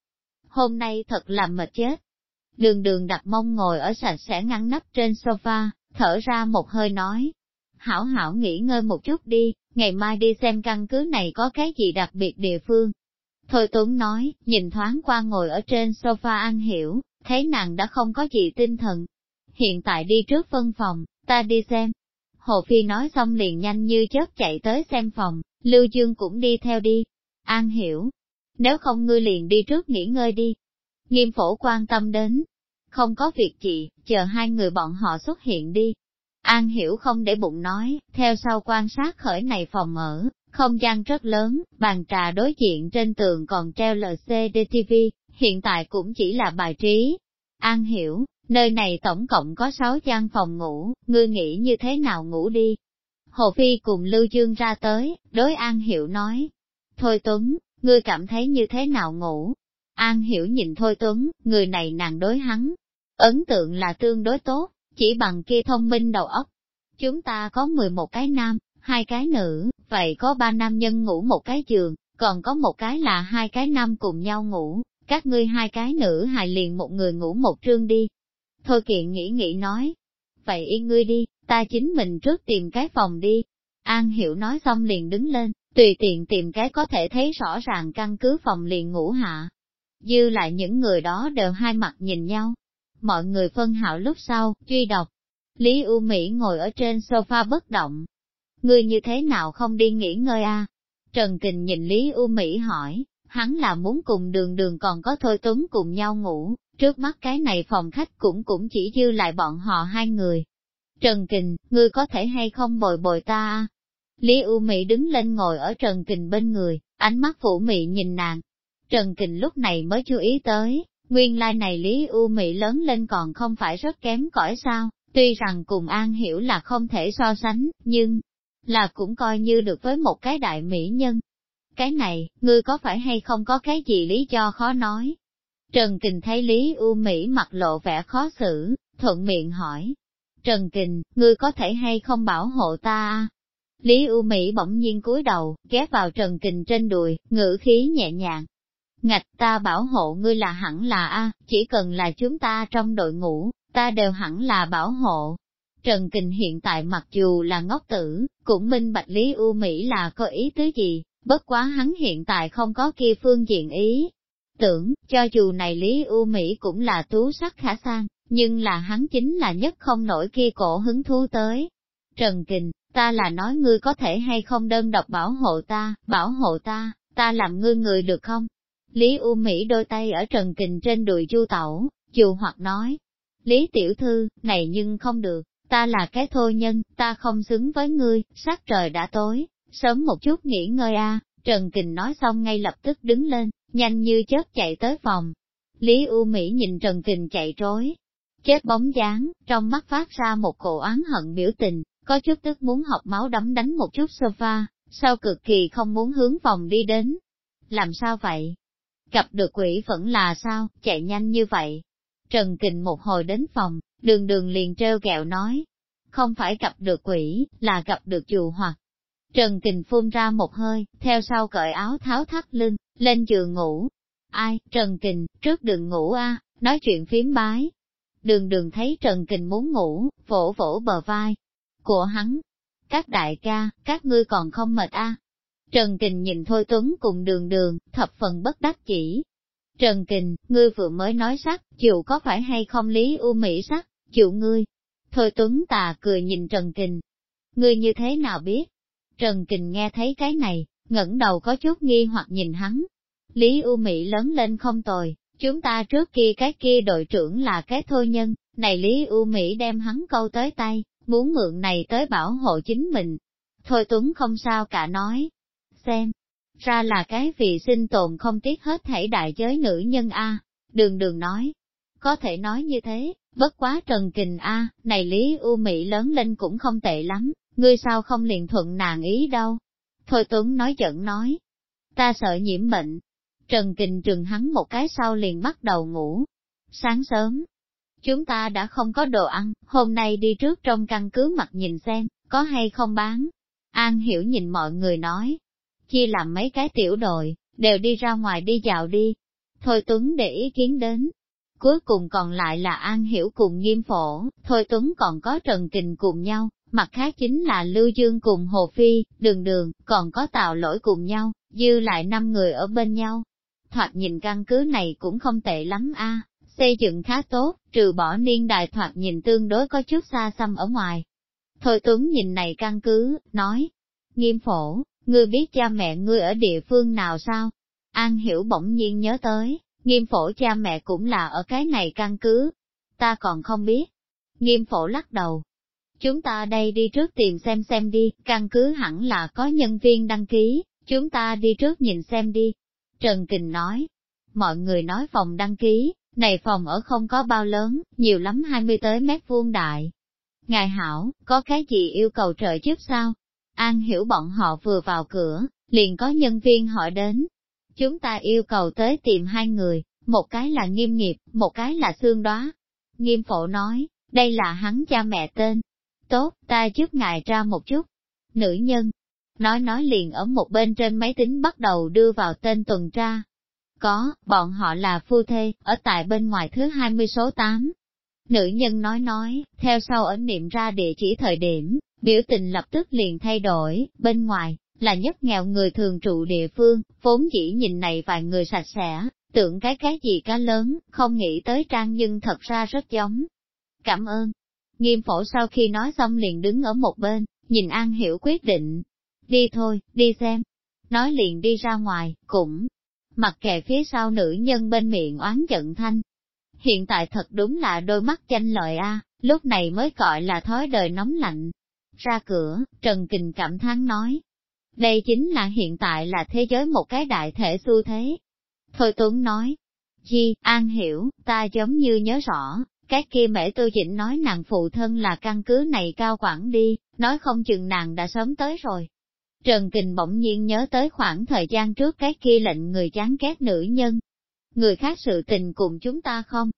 Hôm nay thật là mệt chết. Đường đường đặt mông ngồi ở sạch sẽ ngăn nắp trên sofa, thở ra một hơi nói. Hảo hảo nghỉ ngơi một chút đi, ngày mai đi xem căn cứ này có cái gì đặc biệt địa phương, Thôi Tuấn nói, nhìn thoáng qua ngồi ở trên sofa An Hiểu, thấy nàng đã không có gì tinh thần. Hiện tại đi trước phân phòng, ta đi xem. Hồ Phi nói xong liền nhanh như chớp chạy tới xem phòng, Lưu Dương cũng đi theo đi. An Hiểu, nếu không ngươi liền đi trước nghỉ ngơi đi. Nghiêm phổ quan tâm đến. Không có việc gì, chờ hai người bọn họ xuất hiện đi. An Hiểu không để bụng nói, theo sau quan sát khởi này phòng ở, không gian rất lớn, bàn trà đối diện trên tường còn treo LCD-TV, hiện tại cũng chỉ là bài trí. An hiểu, nơi này tổng cộng có 6 gian phòng ngủ, ngươi nghĩ như thế nào ngủ đi. Hồ Phi cùng Lưu Dương ra tới, đối An Hiểu nói. Thôi Tuấn, ngươi cảm thấy như thế nào ngủ? An Hiểu nhìn Thôi Tuấn, người này nàng đối hắn. Ấn tượng là tương đối tốt, chỉ bằng kia thông minh đầu óc. Chúng ta có 11 cái nam, hai cái nữ, vậy có ba nam nhân ngủ một cái giường, còn có một cái là hai cái nam cùng nhau ngủ, các ngươi hai cái nữ hài liền một người ngủ một trương đi. Thôi kiện nghĩ nghĩ nói, vậy yên ngươi đi, ta chính mình trước tìm cái phòng đi. An hiểu nói xong liền đứng lên, tùy tiện tìm cái có thể thấy rõ ràng căn cứ phòng liền ngủ hạ. Dư lại những người đó đều hai mặt nhìn nhau. Mọi người phân hảo lúc sau, truy đọc. Lý U Mỹ ngồi ở trên sofa bất động. Ngươi như thế nào không đi nghỉ ngơi a? Trần Kình nhìn Lý U Mỹ hỏi, hắn là muốn cùng đường đường còn có Thôi Tuấn cùng nhau ngủ, trước mắt cái này phòng khách cũng cũng chỉ dư lại bọn họ hai người. Trần Kình, ngươi có thể hay không bồi bồi ta a? Lý U Mỹ đứng lên ngồi ở Trần Kình bên người, ánh mắt phủ mị nhìn nàng. Trần Kình lúc này mới chú ý tới, nguyên lai này Lý U Mỹ lớn lên còn không phải rất kém cỏi sao, tuy rằng cùng An Hiểu là không thể so sánh, nhưng là cũng coi như được với một cái đại mỹ nhân. Cái này, ngươi có phải hay không có cái gì lý do khó nói? Trần Kình thấy Lý U Mỹ mặt lộ vẻ khó xử, thuận miệng hỏi. Trần Kình, ngươi có thể hay không bảo hộ ta Lý U Mỹ bỗng nhiên cúi đầu, ghé vào Trần Kình trên đùi, ngữ khí nhẹ nhàng. Ngạch ta bảo hộ ngươi là hẳn là A, chỉ cần là chúng ta trong đội ngũ, ta đều hẳn là bảo hộ. Trần Kình hiện tại mặc dù là ngốc tử, cũng minh bạch Lý U Mỹ là có ý tứ gì, bất quá hắn hiện tại không có kia phương diện ý. Tưởng, cho dù này Lý U Mỹ cũng là tú sắc khả sang, nhưng là hắn chính là nhất không nổi kia cổ hứng thú tới. Trần Kình, ta là nói ngươi có thể hay không đơn độc bảo hộ ta, bảo hộ ta, ta làm ngươi người được không? Lý U Mỹ đôi tay ở Trần Kình trên đùi chu tẩu, dù hoặc nói, Lý Tiểu Thư, này nhưng không được, ta là cái thô nhân, ta không xứng với ngươi, sát trời đã tối, sớm một chút nghỉ ngơi a. Trần Kình nói xong ngay lập tức đứng lên, nhanh như chớp chạy tới phòng. Lý U Mỹ nhìn Trần Kình chạy trối, chết bóng dáng, trong mắt phát ra một cổ oán hận biểu tình, có chút tức muốn học máu đấm đánh một chút sofa, sau cực kỳ không muốn hướng phòng đi đến. Làm sao vậy? Gặp được quỷ vẫn là sao, chạy nhanh như vậy. Trần Kình một hồi đến phòng, đường đường liền treo kẹo nói. Không phải gặp được quỷ, là gặp được dù hoặc. Trần Kình phun ra một hơi, theo sau cởi áo tháo thắt lưng, lên giường ngủ. Ai, Trần Kình, trước đường ngủ a, nói chuyện phiếm bái. Đường đường thấy Trần Kình muốn ngủ, vỗ vỗ bờ vai, của hắn. Các đại ca, các ngươi còn không mệt a? Trần Kình nhìn Thôi Tuấn cùng đường đường, thập phần bất đắc chỉ. Trần Kình, ngươi vừa mới nói sắc, chịu có phải hay không lý u mỹ sắc, chịu ngươi. Thôi Tuấn tà cười nhìn Trần Kình. Ngươi như thế nào biết? Trần Kình nghe thấy cái này, ngẩng đầu có chút nghi hoặc nhìn hắn. Lý U Mỹ lớn lên không tồi, chúng ta trước kia cái kia đội trưởng là cái thôi nhân, này Lý U Mỹ đem hắn câu tới tay, muốn mượn này tới bảo hộ chính mình. Thôi Tuấn không sao cả nói. Xem, ra là cái vì sinh tồn không tiếc hết thảy đại giới nữ nhân A. Đường đường nói, có thể nói như thế, bất quá trần kình A, này Lý U Mỹ lớn lên cũng không tệ lắm, ngươi sao không liền thuận nàng ý đâu. Thôi Tuấn nói giận nói, ta sợ nhiễm bệnh. Trần Kình trừng hắn một cái sau liền bắt đầu ngủ. Sáng sớm, Chúng ta đã không có đồ ăn, hôm nay đi trước trong căn cứ mặt nhìn xem, có hay không bán. An hiểu nhìn mọi người nói, chia làm mấy cái tiểu đội, đều đi ra ngoài đi dạo đi. Thôi Tuấn để ý kiến đến. Cuối cùng còn lại là An Hiểu cùng nghiêm phổ, Thôi Tuấn còn có Trần Kình cùng nhau, mặt khác chính là Lưu Dương cùng Hồ Phi, Đường Đường, còn có Tào Lỗi cùng nhau, dư lại năm người ở bên nhau. Thoạt nhìn căn cứ này cũng không tệ lắm a xây dựng khá tốt, trừ bỏ niên đại thoạt nhìn tương đối có chút xa xăm ở ngoài. Thôi Tuấn nhìn này căn cứ, nói, nghiêm phổ, ngươi biết cha mẹ ngươi ở địa phương nào sao? An hiểu bỗng nhiên nhớ tới, nghiêm phổ cha mẹ cũng là ở cái này căn cứ. Ta còn không biết. Nghiêm phổ lắc đầu. Chúng ta đây đi trước tìm xem xem đi, căn cứ hẳn là có nhân viên đăng ký, chúng ta đi trước nhìn xem đi. Trần Kình nói, mọi người nói phòng đăng ký, này phòng ở không có bao lớn, nhiều lắm 20 tới mét vuông đại. Ngài hảo, có cái gì yêu cầu trợ giúp sao? An hiểu bọn họ vừa vào cửa, liền có nhân viên hỏi đến. Chúng ta yêu cầu tới tìm hai người, một cái là nghiêm nghiệp, một cái là xương đó. Nghiêm phổ nói, đây là hắn cha mẹ tên. Tốt, ta giúp ngài ra một chút. Nữ nhân, nói nói liền ở một bên trên máy tính bắt đầu đưa vào tên tuần tra, có, bọn họ là phu thê, ở tại bên ngoài thứ 20 số 8. Nữ nhân nói nói, theo sau ấn niệm ra địa chỉ thời điểm, biểu tình lập tức liền thay đổi, bên ngoài, là nhất nghèo người thường trụ địa phương, vốn chỉ nhìn này vài người sạch sẽ, tưởng cái cái gì cá lớn, không nghĩ tới trang nhưng thật ra rất giống. Cảm ơn. Nghiêm phổ sau khi nói xong liền đứng ở một bên, nhìn An Hiểu quyết định. Đi thôi, đi xem. Nói liền đi ra ngoài, cũng mặc kệ phía sau nữ nhân bên miệng oán giận thanh. Hiện tại thật đúng là đôi mắt chanh lợi a, lúc này mới gọi là thói đời nóng lạnh. Ra cửa, Trần Kình cảm thán nói. Đây chính là hiện tại là thế giới một cái đại thể xu thế. Thôi Tuấn nói. Chi, An hiểu, ta giống như nhớ rõ, cái kia mễ tôi chỉnh nói nàng phụ thân là căn cứ này cao quản đi, nói không chừng nàng đã sớm tới rồi. Trần Kình bỗng nhiên nhớ tới khoảng thời gian trước cái kia lệnh người chán ghét nữ nhân. Người khác sự tình cùng chúng ta không?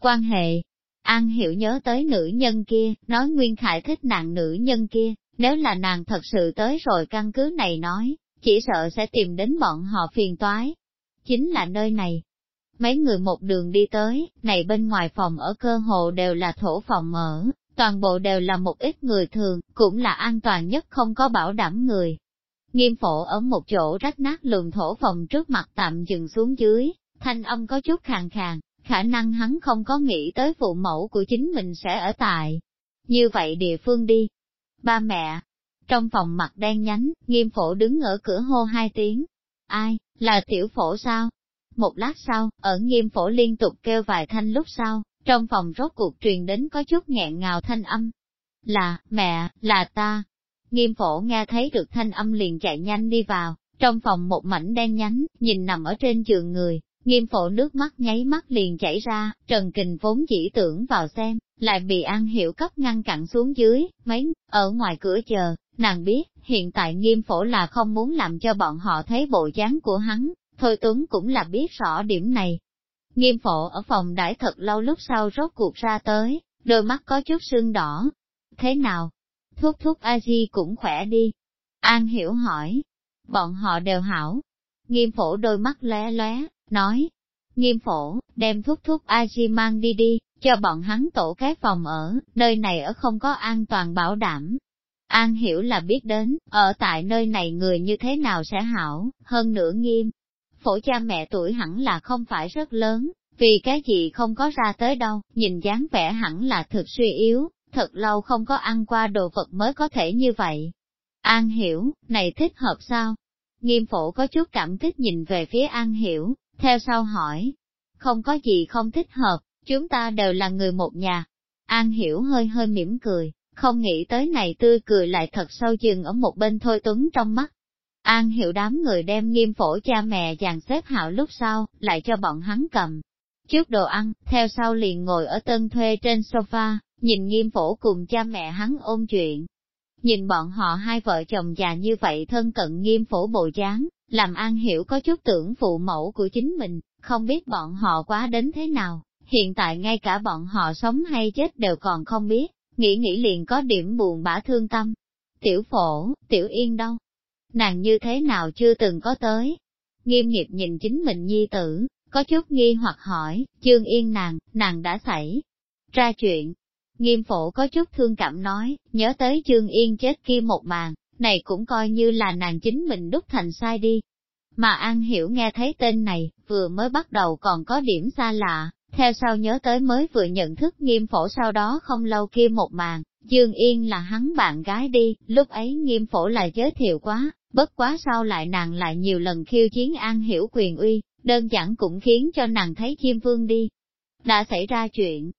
Quan hệ. An hiểu nhớ tới nữ nhân kia, nói Nguyên Khải thích nàng nữ nhân kia, nếu là nàng thật sự tới rồi căn cứ này nói, chỉ sợ sẽ tìm đến bọn họ phiền toái. Chính là nơi này. Mấy người một đường đi tới, này bên ngoài phòng ở cơ hồ đều là thổ phòng mở, toàn bộ đều là một ít người thường, cũng là an toàn nhất không có bảo đảm người. Nghiêm phổ ở một chỗ rách nát lùn thổ phòng trước mặt tạm dừng xuống dưới, thanh âm có chút khàn khàn, khả năng hắn không có nghĩ tới phụ mẫu của chính mình sẽ ở tại. Như vậy địa phương đi. Ba mẹ, trong phòng mặt đen nhánh, nghiêm phổ đứng ở cửa hô hai tiếng. Ai, là tiểu phổ sao? Một lát sau, ở nghiêm phổ liên tục kêu vài thanh lúc sau, trong phòng rốt cuộc truyền đến có chút nghẹn ngào thanh âm. Là, mẹ, là ta, Nghiêm phổ nghe thấy được thanh âm liền chạy nhanh đi vào, trong phòng một mảnh đen nhánh, nhìn nằm ở trên giường người, nghiêm phổ nước mắt nháy mắt liền chảy ra, Trần Kình vốn chỉ tưởng vào xem, lại bị An Hiểu cấp ngăn cặn xuống dưới, mấy, ở ngoài cửa chờ, nàng biết, hiện tại nghiêm phổ là không muốn làm cho bọn họ thấy bộ dáng của hắn, Thôi Tuấn cũng là biết rõ điểm này. Nghiêm phổ ở phòng đãi thật lâu lúc sau rốt cuộc ra tới, đôi mắt có chút sưng đỏ. Thế nào, thuốc thuốc a di cũng khỏe đi. An hiểu hỏi. Bọn họ đều hảo. Nghiêm phổ đôi mắt lóe lóe, nói. Nghiêm phổ, đem thuốc thuốc a mang đi đi, cho bọn hắn tổ cái phòng ở, nơi này ở không có an toàn bảo đảm. An hiểu là biết đến, ở tại nơi này người như thế nào sẽ hảo, hơn nữa nghiêm. Phổ cha mẹ tuổi hẳn là không phải rất lớn, vì cái gì không có ra tới đâu, nhìn dáng vẻ hẳn là thực suy yếu, thật lâu không có ăn qua đồ vật mới có thể như vậy. An hiểu, này thích hợp sao? Nghiêm phổ có chút cảm kích nhìn về phía An hiểu, theo sau hỏi. Không có gì không thích hợp, chúng ta đều là người một nhà. An hiểu hơi hơi mỉm cười, không nghĩ tới này tươi cười lại thật sâu chừng ở một bên thôi tuấn trong mắt. An hiểu đám người đem nghiêm phổ cha mẹ dàn xếp hảo lúc sau, lại cho bọn hắn cầm. Trước đồ ăn, theo sau liền ngồi ở tân thuê trên sofa, nhìn nghiêm phổ cùng cha mẹ hắn ôm chuyện. Nhìn bọn họ hai vợ chồng già như vậy thân cận nghiêm phổ bộ dáng, làm An Hiểu có chút tưởng phụ mẫu của chính mình, không biết bọn họ quá đến thế nào, hiện tại ngay cả bọn họ sống hay chết đều còn không biết, nghĩ nghĩ liền có điểm buồn bã thương tâm. Tiểu phổ, tiểu yên đâu? Nàng như thế nào chưa từng có tới? Nghiêm nghiệp nhìn chính mình nhi tử, có chút nghi hoặc hỏi, chương yên nàng, nàng đã xảy ra chuyện, Nghiêm phổ có chút thương cảm nói, nhớ tới Trương Yên chết kia một màn, này cũng coi như là nàng chính mình đúc thành sai đi. Mà An Hiểu nghe thấy tên này, vừa mới bắt đầu còn có điểm xa lạ, theo sau nhớ tới mới vừa nhận thức nghiêm phổ sau đó không lâu kia một màn, Dương Yên là hắn bạn gái đi, lúc ấy nghiêm phổ là giới thiệu quá, bất quá sau lại nàng lại nhiều lần khiêu chiến An Hiểu quyền uy, đơn giản cũng khiến cho nàng thấy chim vương đi. Đã xảy ra chuyện,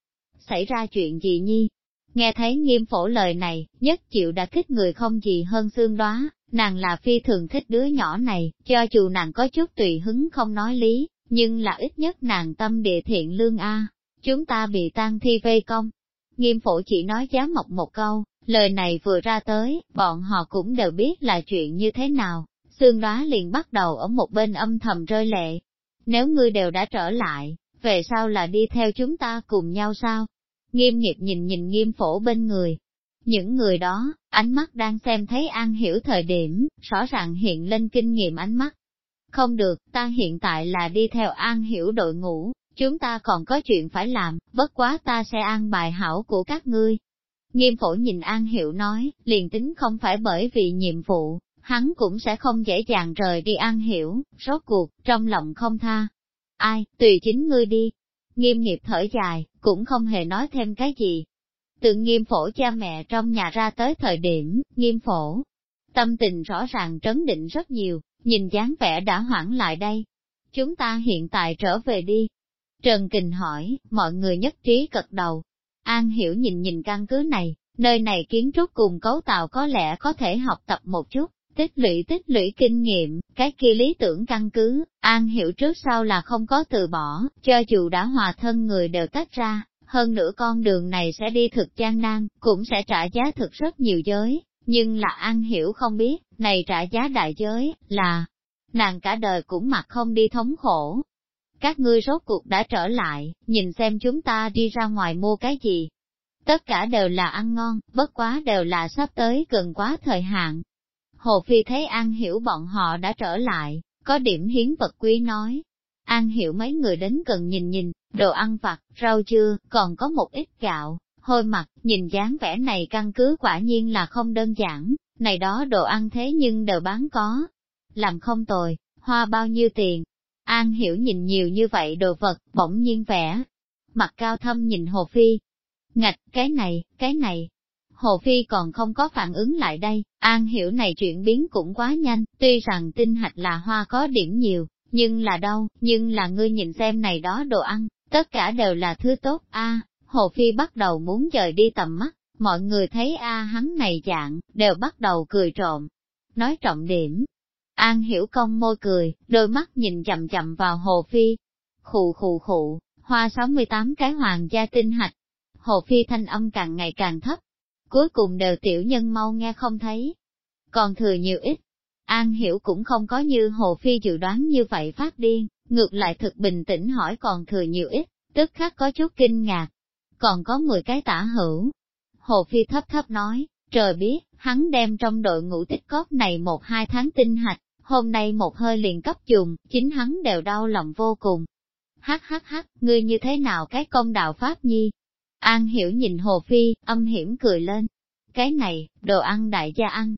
xảy ra chuyện gì nhi? Nghe thấy nghiêm phổ lời này, nhất chịu đã thích người không gì hơn xương đoá, nàng là phi thường thích đứa nhỏ này, cho dù nàng có chút tùy hứng không nói lý, nhưng là ít nhất nàng tâm địa thiện lương A. Chúng ta bị tan thi vây công. Nghiêm phổ chỉ nói giá mộc một câu, lời này vừa ra tới, bọn họ cũng đều biết là chuyện như thế nào, xương đoá liền bắt đầu ở một bên âm thầm rơi lệ. Nếu ngươi đều đã trở lại, về sau là đi theo chúng ta cùng nhau sao? Nghiêm nghiệp nhìn nhìn nghiêm phổ bên người. Những người đó, ánh mắt đang xem thấy An Hiểu thời điểm, rõ ràng hiện lên kinh nghiệm ánh mắt. Không được, ta hiện tại là đi theo An Hiểu đội ngũ, chúng ta còn có chuyện phải làm, bất quá ta sẽ an bài hảo của các ngươi. Nghiêm phổ nhìn An Hiểu nói, liền tính không phải bởi vì nhiệm vụ, hắn cũng sẽ không dễ dàng rời đi An Hiểu, rốt cuộc, trong lòng không tha. Ai, tùy chính ngươi đi. Nghiêm nghiệp thở dài, cũng không hề nói thêm cái gì. Tự nghiêm phổ cha mẹ trong nhà ra tới thời điểm, nghiêm phổ. Tâm tình rõ ràng trấn định rất nhiều, nhìn dáng vẻ đã hoãn lại đây. Chúng ta hiện tại trở về đi. Trần Kình hỏi, mọi người nhất trí cật đầu. An hiểu nhìn nhìn căn cứ này, nơi này kiến trúc cùng cấu tạo có lẽ có thể học tập một chút, tích lũy tích lũy kinh nghiệm, cái kia lý tưởng căn cứ, An hiểu trước sau là không có từ bỏ, cho dù đã hòa thân người đều tách ra, hơn nữa con đường này sẽ đi thực gian nan, cũng sẽ trả giá thực rất nhiều giới, nhưng là An hiểu không biết, này trả giá đại giới, là, nàng cả đời cũng mặc không đi thống khổ. Các ngươi rốt cuộc đã trở lại, nhìn xem chúng ta đi ra ngoài mua cái gì. Tất cả đều là ăn ngon, bất quá đều là sắp tới gần quá thời hạn. Hồ Phi thấy An Hiểu bọn họ đã trở lại, có điểm hiến vật quý nói. An Hiểu mấy người đến gần nhìn nhìn, đồ ăn vặt, rau chưa, còn có một ít gạo, hôi mặt, nhìn dáng vẻ này căn cứ quả nhiên là không đơn giản, này đó đồ ăn thế nhưng đều bán có. Làm không tồi, hoa bao nhiêu tiền? An hiểu nhìn nhiều như vậy đồ vật, bỗng nhiên vẻ Mặt cao thâm nhìn Hồ Phi. Ngạch, cái này, cái này. Hồ Phi còn không có phản ứng lại đây, An hiểu này chuyển biến cũng quá nhanh, tuy rằng tinh hạch là hoa có điểm nhiều, nhưng là đâu, nhưng là ngươi nhìn xem này đó đồ ăn, tất cả đều là thứ tốt a Hồ Phi bắt đầu muốn rời đi tầm mắt, mọi người thấy A hắn này dạng, đều bắt đầu cười trộm. Nói trọng điểm, An hiểu công môi cười, đôi mắt nhìn chậm chậm vào Hồ Phi. Khụ khụ khụ, hoa 68 cái hoàng gia tinh hạch. Hồ Phi thanh âm càng ngày càng thấp. Cuối cùng đều tiểu nhân mau nghe không thấy. Còn thừa nhiều ít. An hiểu cũng không có như Hồ Phi dự đoán như vậy phát điên, ngược lại thực bình tĩnh hỏi còn thừa nhiều ít, tức khắc có chút kinh ngạc. Còn có 10 cái tả hữu, Hồ Phi thấp thấp nói, trời biết, hắn đem trong đội ngũ tích cóp này một hai tháng tinh hạch, hôm nay một hơi liền cấp dùng, chính hắn đều đau lòng vô cùng. Hắc hắc hắc, ngươi như thế nào cái công đạo Pháp Nhi? An hiểu nhìn Hồ Phi, âm hiểm cười lên. Cái này, đồ ăn đại gia ăn,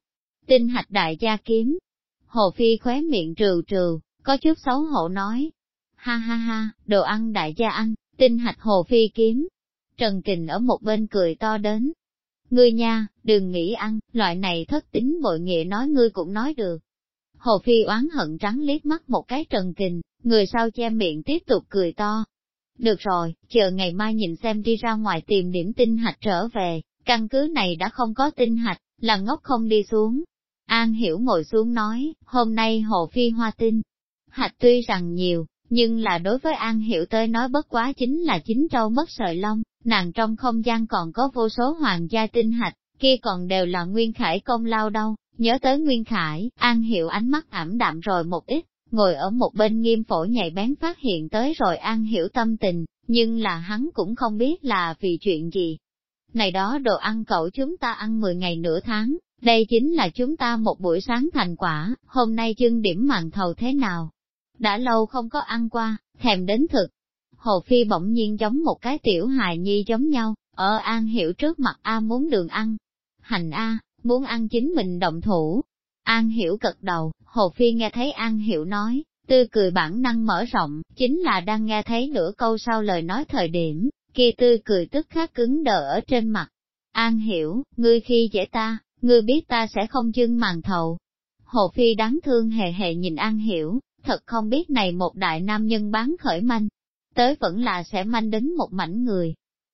tinh hạch đại gia kiếm. Hồ Phi khóe miệng trừ trừ, có chút xấu hổ nói. Ha ha ha, đồ ăn đại gia ăn, tinh hạch Hồ Phi kiếm. Trần Kình ở một bên cười to đến, Ngươi nha, đừng nghĩ ăn, loại này thất tính bội nghĩa nói ngươi cũng nói được. Hồ Phi oán hận trắng liếc mắt một cái trần kình, người sau che miệng tiếp tục cười to. Được rồi, chờ ngày mai nhìn xem đi ra ngoài tìm điểm tinh hạch trở về, căn cứ này đã không có tinh hạch, là ngốc không đi xuống. An Hiểu ngồi xuống nói, hôm nay Hồ Phi hoa tinh. Hạch tuy rằng nhiều, nhưng là đối với An Hiểu tới nói bất quá chính là chính trâu mất sợi lông, nàng trong không gian còn có vô số hoàng gia tinh hạch, kia còn đều là Nguyên Khải công lao đâu, nhớ tới Nguyên Khải, An Hiểu ánh mắt ảm đạm rồi một ít, ngồi ở một bên nghiêm phổ nhạy bén phát hiện tới rồi An Hiểu tâm tình, nhưng là hắn cũng không biết là vì chuyện gì. Này đó đồ ăn cậu chúng ta ăn 10 ngày nửa tháng, đây chính là chúng ta một buổi sáng thành quả, hôm nay chương điểm màn thầu thế nào? Đã lâu không có ăn qua, thèm đến thực, Hồ Phi bỗng nhiên giống một cái tiểu hài nhi giống nhau, ở An Hiểu trước mặt A muốn đường ăn. Hành A, muốn ăn chính mình động thủ. An Hiểu cật đầu, Hồ Phi nghe thấy An Hiểu nói, Tư cười bản năng mở rộng, chính là đang nghe thấy nửa câu sau lời nói thời điểm, kia Tư cười tức khắc cứng đờ ở trên mặt. An Hiểu, ngươi khi dễ ta, ngươi biết ta sẽ không chưng màn thầu. Hồ Phi đáng thương hề hề nhìn An Hiểu, thật không biết này một đại nam nhân bán khởi manh, tới vẫn là sẽ manh đến một mảnh người.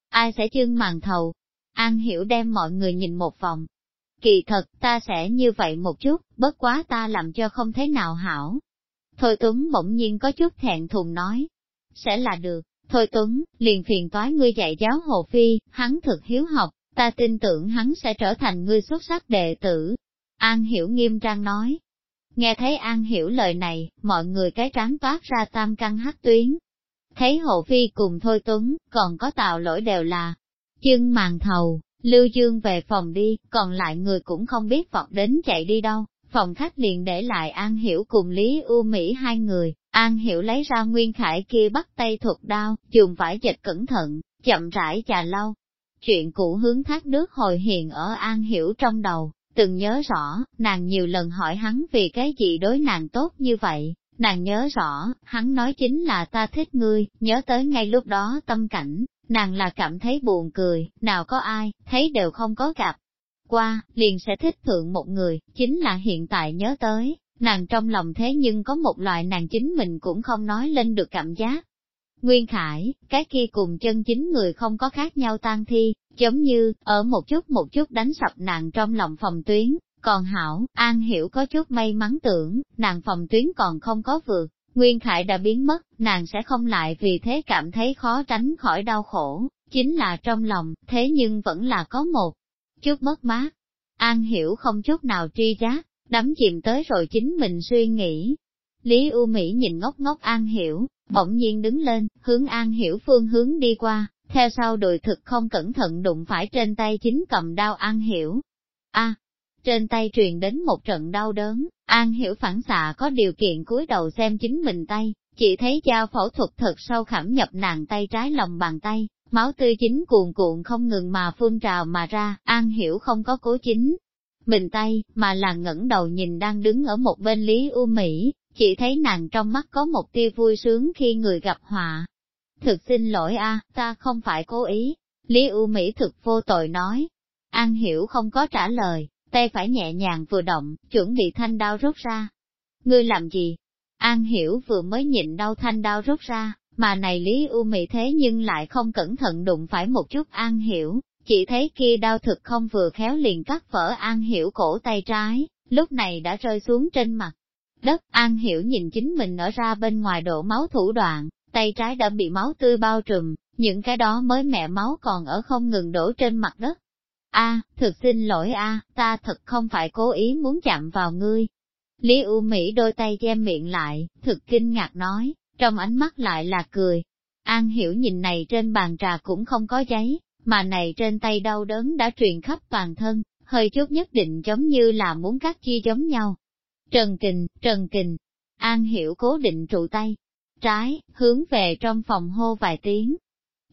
Ai sẽ chưng màn thầu? An hiểu đem mọi người nhìn một vòng. Kỳ thật, ta sẽ như vậy một chút, bất quá ta làm cho không thế nào hảo. Thôi Tuấn bỗng nhiên có chút thẹn thùng nói. Sẽ là được, Thôi Tuấn, liền phiền toái ngươi dạy giáo Hồ Phi, hắn thực hiếu học, ta tin tưởng hắn sẽ trở thành ngươi xuất sắc đệ tử. An Hiểu nghiêm trang nói. Nghe thấy An Hiểu lời này, mọi người cái trán toát ra tam căn hắc tuyến, Thấy Hồ Phi cùng Thôi Tuấn, còn có tạo lỗi đều là chân màn thầu, Lưu Dương về phòng đi, còn lại người cũng không biết vọt đến chạy đi đâu. Phòng khách liền để lại An Hiểu cùng Lý U Mỹ hai người, An Hiểu lấy ra Nguyên Khải kia bắt tay thuật đao, dùng vải dịch cẩn thận, chậm rãi trà lâu. Chuyện cũ hướng thác nước hồi hiện ở An Hiểu trong đầu, từng nhớ rõ, nàng nhiều lần hỏi hắn vì cái gì đối nàng tốt như vậy, Nàng nhớ rõ, hắn nói chính là ta thích ngươi, nhớ tới ngay lúc đó tâm cảnh, nàng là cảm thấy buồn cười, nào có ai, thấy đều không có gặp. Qua, liền sẽ thích thượng một người, chính là hiện tại nhớ tới, nàng trong lòng thế nhưng có một loại nàng chính mình cũng không nói lên được cảm giác. Nguyên Khải, cái kia cùng chân chính người không có khác nhau tan thi, giống như, ở một chút một chút đánh sập nàng trong lòng phòng tuyến, còn hảo, An Hiểu có chút may mắn tưởng, nàng phòng tuyến còn không có vượt, Nguyên Khải đã biến mất, nàng sẽ không lại vì thế cảm thấy khó tránh khỏi đau khổ, chính là trong lòng, thế nhưng vẫn là có một chút mất mát. An Hiểu không chút nào tri giác, đắm chìm tới rồi chính mình suy nghĩ. Lý U Mỹ nhìn ngốc ngốc An Hiểu, bỗng nhiên đứng lên, hướng An Hiểu phương hướng đi qua, theo sau đùi thực không cẩn thận đụng phải trên tay chính cầm đao An Hiểu. A, trên tay truyền đến một trận đau đớn, An Hiểu phản xạ có điều kiện cúi đầu xem chính mình tay, chỉ thấy dao phẫu thuật thật sâu khảm nhập nàng tay trái lòng bàn tay, máu tươi chính cuồn cuộn không ngừng mà phun trào mà ra, An Hiểu không có cố chính. Mình tay, mà là ngẩng đầu nhìn đang đứng ở một bên Lý U Mỹ, chỉ thấy nàng trong mắt có một tia vui sướng khi người gặp họa. Thực xin lỗi a, ta không phải cố ý. Lý U Mỹ thực vô tội nói. An Hiểu không có trả lời, tay phải nhẹ nhàng vừa động, chuẩn bị thanh đao rút ra. Ngươi làm gì? An hiểu vừa mới nhịn đau thanh đao rút ra, mà này Lý U Mị thế nhưng lại không cẩn thận đụng phải một chút An hiểu, chỉ thấy kia đau thực không vừa khéo liền cắt vỡ An hiểu cổ tay trái, lúc này đã rơi xuống trên mặt. Đất An hiểu nhìn chính mình ở ra bên ngoài đổ máu thủ đoạn, tay trái đã bị máu tươi bao trùm, những cái đó mới mẹ máu còn ở không ngừng đổ trên mặt đất, a thực xin lỗi a ta thật không phải cố ý muốn chạm vào ngươi. Lý U Mỹ đôi tay che miệng lại, thực kinh ngạc nói, trong ánh mắt lại là cười. An hiểu nhìn này trên bàn trà cũng không có giấy, mà này trên tay đau đớn đã truyền khắp toàn thân, hơi chút nhất định giống như là muốn cắt chi giống nhau. Trần Kình, Trần Kình, An hiểu cố định trụ tay, trái, hướng về trong phòng hô vài tiếng.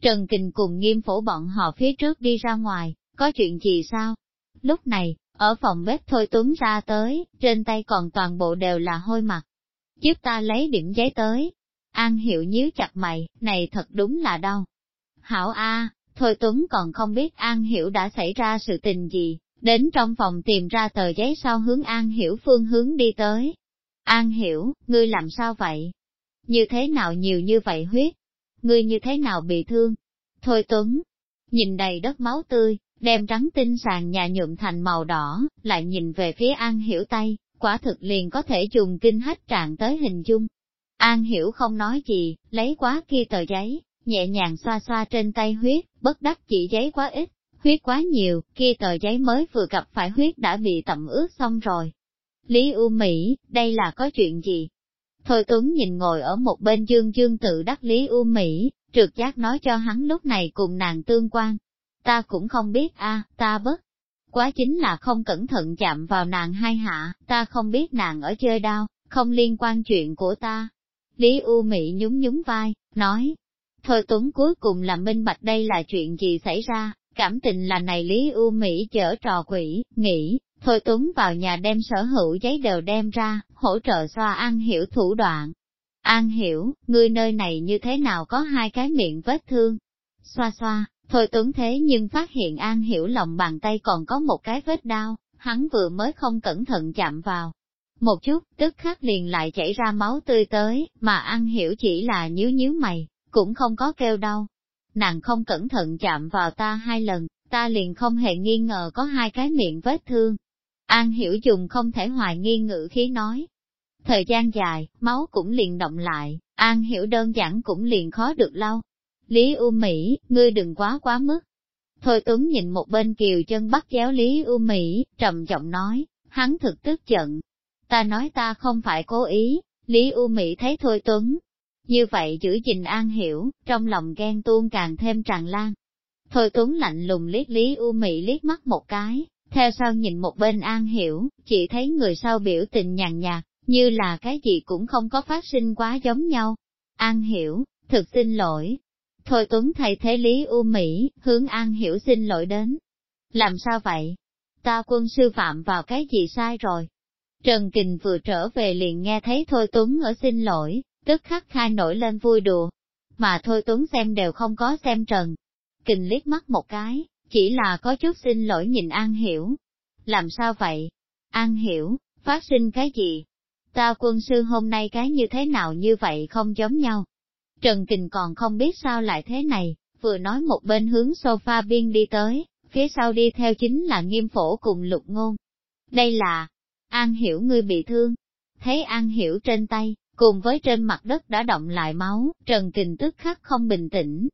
Trần Kình cùng nghiêm phổ bọn họ phía trước đi ra ngoài, có chuyện gì sao? Lúc này, ở phòng bếp Thôi Tuấn ra tới, trên tay còn toàn bộ đều là hôi mặt. Giúp ta lấy điểm giấy tới. An hiệu nhíu chặt mày, này thật đúng là đau. Hảo A, Thôi Tuấn còn không biết An Hiểu đã xảy ra sự tình gì, đến trong phòng tìm ra tờ giấy sau hướng An Hiểu phương hướng đi tới. An Hiểu, ngươi làm sao vậy? Như thế nào nhiều như vậy huyết? Ngươi như thế nào bị thương? Thôi Tuấn, nhìn đầy đất máu tươi, đem trắng tinh sàn nhà nhuộm thành màu đỏ, lại nhìn về phía An Hiểu tay, quả thực liền có thể dùng kinh hách trạng tới hình dung. An Hiểu không nói gì, lấy quá kia tờ giấy, nhẹ nhàng xoa xoa trên tay huyết, bất đắc chỉ giấy quá ít, huyết quá nhiều, kia tờ giấy mới vừa gặp phải huyết đã bị tẩm ướt xong rồi. Lý U Mỹ, đây là có chuyện gì? Thôi Tuấn nhìn ngồi ở một bên dương dương tự đắc Lý U Mỹ, trượt giác nói cho hắn lúc này cùng nàng tương quan, ta cũng không biết a, ta bất. Quá chính là không cẩn thận chạm vào nàng hai hạ, ta không biết nàng ở chơi đau, không liên quan chuyện của ta. Lý U Mỹ nhún nhún vai, nói, Thôi Tuấn cuối cùng là minh bạch đây là chuyện gì xảy ra, cảm tình là này Lý U Mỹ chở trò quỷ, nghĩ, Thôi Tuấn vào nhà đem sở hữu giấy đều đem ra, hỗ trợ xoa An Hiểu thủ đoạn. An Hiểu, ngươi nơi này như thế nào có hai cái miệng vết thương? Xoa xoa, Thôi tướng thế nhưng phát hiện An Hiểu lòng bàn tay còn có một cái vết đau, hắn vừa mới không cẩn thận chạm vào. Một chút, tức khắc liền lại chảy ra máu tươi tới, mà An Hiểu chỉ là nhíu nhíu mày, cũng không có kêu đau. Nàng không cẩn thận chạm vào ta hai lần, ta liền không hề nghi ngờ có hai cái miệng vết thương. An Hiểu dùng không thể hoài nghi ngữ khí nói. Thời gian dài, máu cũng liền động lại, An Hiểu đơn giản cũng liền khó được lâu, Lý U Mỹ, ngươi đừng quá quá mức. Thôi Tuấn nhìn một bên kiều chân bắt chéo Lý U Mỹ, trầm giọng nói, hắn thực tức giận. Ta nói ta không phải cố ý, Lý U Mỹ thấy Thôi Tuấn. Như vậy giữ gìn an hiểu, trong lòng ghen tuôn càng thêm tràn lan. Thôi Tuấn lạnh lùng liếc Lý U Mỹ liếc mắt một cái, theo sau nhìn một bên an hiểu, chỉ thấy người sau biểu tình nhàn nhạt, như là cái gì cũng không có phát sinh quá giống nhau. An hiểu, thực xin lỗi, Thôi Tuấn thay thế Lý U Mỹ, hướng An Hiểu xin lỗi đến. Làm sao vậy? Ta quân sư phạm vào cái gì sai rồi? Trần Kình vừa trở về liền nghe thấy Thôi Tuấn ở xin lỗi, tức khắc khai nổi lên vui đùa. Mà Thôi Tuấn xem đều không có xem Trần. Kình liếc mắt một cái, chỉ là có chút xin lỗi nhìn An Hiểu. Làm sao vậy? An Hiểu, phát sinh cái gì? Ta quân sư hôm nay cái như thế nào như vậy không giống nhau. Trần Kình còn không biết sao lại thế này, vừa nói một bên hướng sofa biên đi tới, phía sau đi theo chính là nghiêm phổ cùng lục ngôn. Đây là, An Hiểu ngươi bị thương. Thấy An Hiểu trên tay, cùng với trên mặt đất đã động lại máu, Trần Kình tức khắc không bình tĩnh.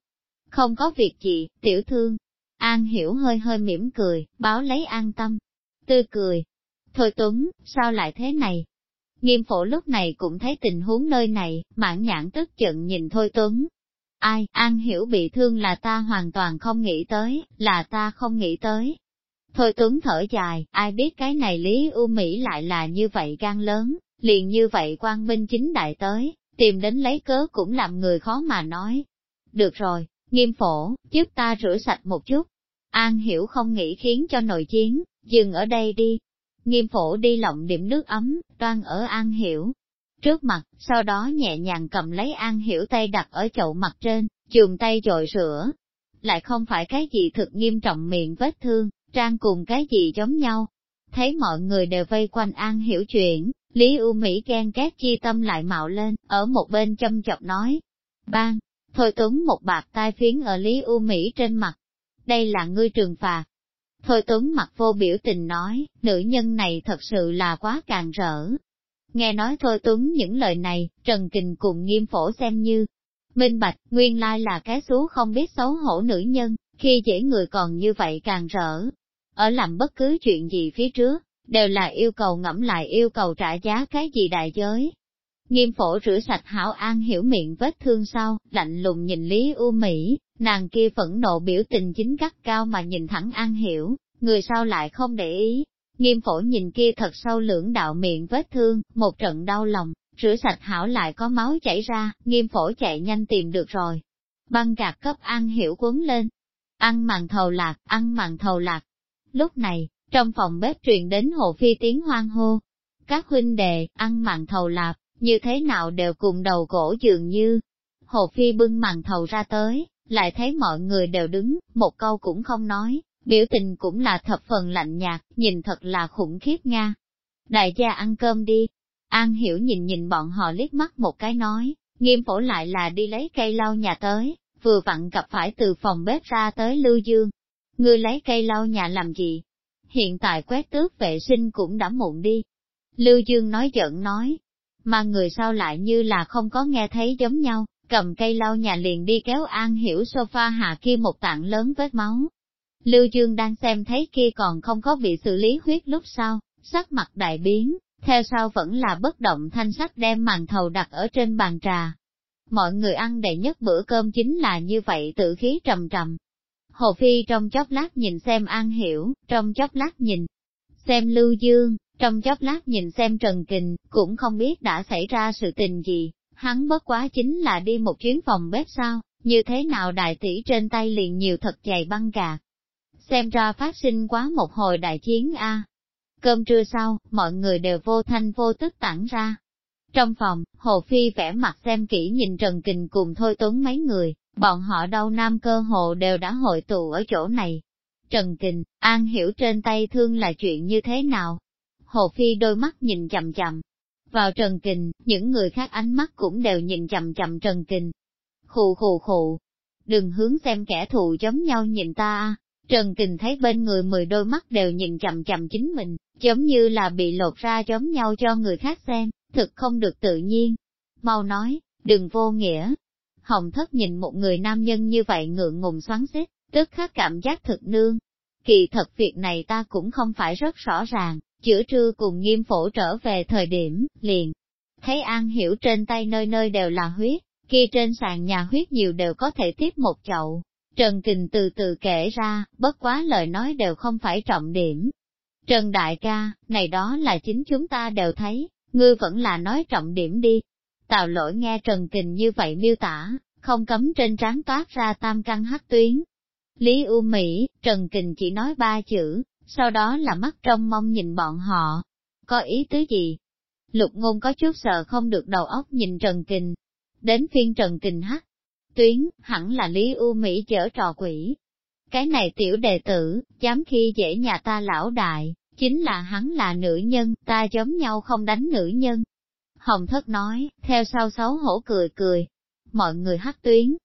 Không có việc gì, tiểu thương. An Hiểu hơi hơi mỉm cười, báo lấy an tâm. Tươi cười. Thôi Tuấn, sao lại thế này? Nghiêm phổ lúc này cũng thấy tình huống nơi này, mãn nhãn tức giận nhìn Thôi Tuấn. Ai, An Hiểu bị thương là ta hoàn toàn không nghĩ tới, là ta không nghĩ tới. Thôi Tuấn thở dài, ai biết cái này Lý U Mỹ lại là như vậy gan lớn, liền như vậy quan minh chính đại tới, tìm đến lấy cớ cũng làm người khó mà nói. Được rồi, nghiêm phổ, giúp ta rửa sạch một chút. An hiểu không nghĩ khiến cho nội chiến, dừng ở đây đi. Nghiêm phổ đi lộng điểm nước ấm, toan ở An hiểu. Trước mặt, sau đó nhẹ nhàng cầm lấy An hiểu tay đặt ở chậu mặt trên, chùm tay dội rửa. Lại không phải cái gì thực nghiêm trọng miệng vết thương, trang cùng cái gì giống nhau. Thấy mọi người đều vây quanh An hiểu chuyện, Lý U Mỹ ghen ghét chi tâm lại mạo lên, ở một bên châm chọc nói. Bang, thôi tuấn một bạc tai phiến ở Lý U Mỹ trên mặt. Đây là ngươi trường phạt. Thôi tuấn mặt vô biểu tình nói, nữ nhân này thật sự là quá càng rỡ. Nghe nói thôi tuấn những lời này, Trần Kình cùng nghiêm phổ xem như. Minh bạch, nguyên lai là cái xú không biết xấu hổ nữ nhân, khi dễ người còn như vậy càng rỡ. Ở làm bất cứ chuyện gì phía trước, đều là yêu cầu ngẫm lại yêu cầu trả giá cái gì đại giới. Nghiêm phổ rửa sạch hảo an hiểu miệng vết thương sau, lạnh lùng nhìn Lý U Mỹ, nàng kia phẫn nộ biểu tình chính gắt cao mà nhìn thẳng an hiểu, người sau lại không để ý. Nghiêm phổ nhìn kia thật sâu lưỡng đạo miệng vết thương, một trận đau lòng, rửa sạch hảo lại có máu chảy ra, nghiêm phổ chạy nhanh tìm được rồi. Băng gạt cấp an hiểu quấn lên. Ăn mặn thầu lạc, ăn mặn thầu lạc. Lúc này, trong phòng bếp truyền đến hồ phi tiếng hoang hô. Các huynh đệ, ăn mặn thầu lạp, như thế nào đều cùng đầu cổ dường như. Hồ phi bưng mặn thầu ra tới, lại thấy mọi người đều đứng, một câu cũng không nói, biểu tình cũng là thập phần lạnh nhạt, nhìn thật là khủng khiếp nga. Đại gia ăn cơm đi. An hiểu nhìn nhìn bọn họ liếc mắt một cái nói, nghiêm phổ lại là đi lấy cây lau nhà tới, vừa vặn gặp phải từ phòng bếp ra tới Lưu Dương. Ngươi lấy cây lau nhà làm gì? hiện tại quét tước vệ sinh cũng đã muộn đi. Lưu Dương nói giận nói, mà người sau lại như là không có nghe thấy giống nhau, cầm cây lau nhà liền đi kéo An Hiểu sofa hạ kia một tạng lớn vết máu. Lưu Dương đang xem thấy kia còn không có bị xử lý huyết lúc sau, sắc mặt đại biến, theo sau vẫn là bất động thanh sắc đem màn thầu đặt ở trên bàn trà. Mọi người ăn đầy nhất bữa cơm chính là như vậy tự khí trầm trầm, Hồ Phi trong chốc lát nhìn xem An Hiểu, trong chốc lát nhìn xem Lưu Dương, trong chốc lát nhìn xem Trần Kình, cũng không biết đã xảy ra sự tình gì, hắn bất quá chính là đi một chuyến phòng bếp sao, như thế nào đại tỷ trên tay liền nhiều thật dày băng gạc. Xem ra phát sinh quá một hồi đại chiến a. Cơm trưa sau, mọi người đều vô thanh vô tức tản ra. Trong phòng, Hồ Phi vẽ mặt xem kỹ nhìn Trần Kình cùng Thôi Tuấn mấy người, bọn họ đâu nam cơ hồ đều đã hội tụ ở chỗ này. Trần Kình, An hiểu trên tay thương là chuyện như thế nào? Hồ Phi đôi mắt nhìn chậm chậm vào Trần Kình, những người khác ánh mắt cũng đều nhìn chầm chầm Trần Kình. Khụ khụ khụ, đừng hướng xem kẻ thù giống nhau nhìn ta. Trần Kình thấy bên người mười đôi mắt đều nhìn chầm chầm chính mình, giống như là bị lột ra giống nhau cho người khác xem, thực không được tự nhiên. Mau nói, đừng vô nghĩa, Hồng thất nhìn một người nam nhân như vậy ngượng ngùng xoắn xít, tức khắc cảm giác thực nương. Kỳ thật việc này ta cũng không phải rất rõ ràng, chữa trưa cùng nghiêm phổ trở về thời điểm, liền. Thấy An Hiểu trên tay nơi nơi đều là huyết, kia trên sàn nhà huyết nhiều đều có thể tiếp một chậu. Trần Kình từ từ kể ra, bất quá lời nói đều không phải trọng điểm. Trần Đại ca, này đó là chính chúng ta đều thấy, ngươi vẫn là nói trọng điểm đi, Tào lỗi nghe Trần Kình như vậy miêu tả, không cấm trên trán toát ra tam căn hắc tuyến. Lý U Mỹ, Trần Kình chỉ nói ba chữ, sau đó là mắt trong mong nhìn bọn họ. có ý tứ gì? Lục ngôn có chút sợ không được đầu óc nhìn Trần Kình. Đến phiên Trần Kình hắt, tuyến, hẳn là Lý U Mỹ chở trò quỷ. Cái này tiểu đệ tử, dám khi dễ nhà ta lão đại, chính là hắn là nữ nhân, ta giống nhau không đánh nữ nhân. Hồng thất nói, theo sau xấu hổ cười cười. Mọi người hắt tuyến.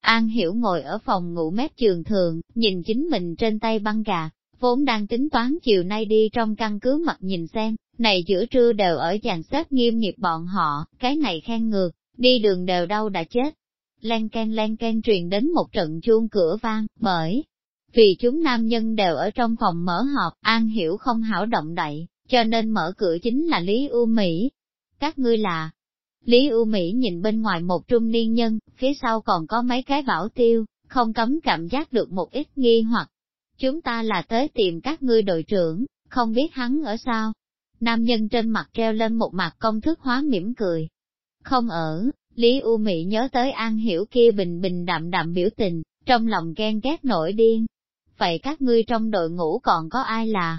An hiểu ngồi ở phòng ngủ mép trường thường, nhìn chính mình trên tay băng gạc, vốn đang tính toán chiều nay đi trong căn cứ mặt nhìn xem, này giữa trưa đều ở dàn xếp nghiêm nghiệp bọn họ, cái này khen ngược, đi đường đều đâu đã chết. Len ken len ken truyền đến một trận chuông cửa vang, bởi vì chúng nam nhân đều ở trong phòng mở họp, An Hiểu không hảo động đậy, cho nên mở cửa chính là Lý U Mỹ. Các ngươi là, Lý U Mỹ nhìn bên ngoài một trung niên nhân, phía sau còn có mấy cái bảo tiêu, không cấm cảm giác được một ít nghi hoặc. Chúng ta là tới tìm các ngươi đội trưởng, không biết hắn ở sao. Nam nhân trên mặt treo lên một mặt công thức hóa mỉm cười. Không ở, Lý U Mỹ nhớ tới An Hiểu kia bình bình đạm đạm biểu tình, trong lòng ghen ghét nổi điên. Vậy các ngươi trong đội ngũ còn có ai là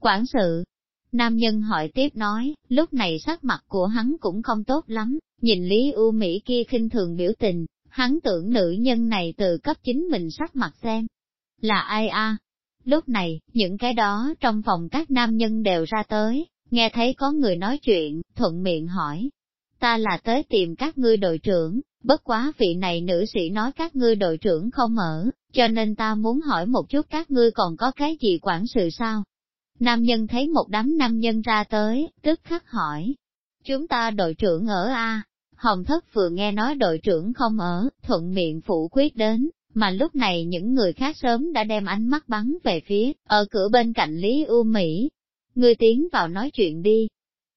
quản sự? Nam nhân hỏi tiếp nói, lúc này sắc mặt của hắn cũng không tốt lắm, nhìn Lý U Mỹ kia khinh thường biểu tình, hắn tưởng nữ nhân này từ cấp chính mình sắc mặt xem. Là ai a? Lúc này, những cái đó trong phòng các nam nhân đều ra tới, nghe thấy có người nói chuyện, thuận miệng hỏi. Ta là tới tìm các ngươi đội trưởng, bất quá vị này nữ sĩ nói các ngươi đội trưởng không ở, cho nên ta muốn hỏi một chút các ngươi còn có cái gì quản sự sao? Nam nhân thấy một đám nam nhân ra tới, tức khắc hỏi. Chúng ta đội trưởng ở A. Hồng thất vừa nghe nói đội trưởng không ở, thuận miệng phụ quyết đến, mà lúc này những người khác sớm đã đem ánh mắt bắn về phía, ở cửa bên cạnh Lý U Mỹ. Người tiến vào nói chuyện đi.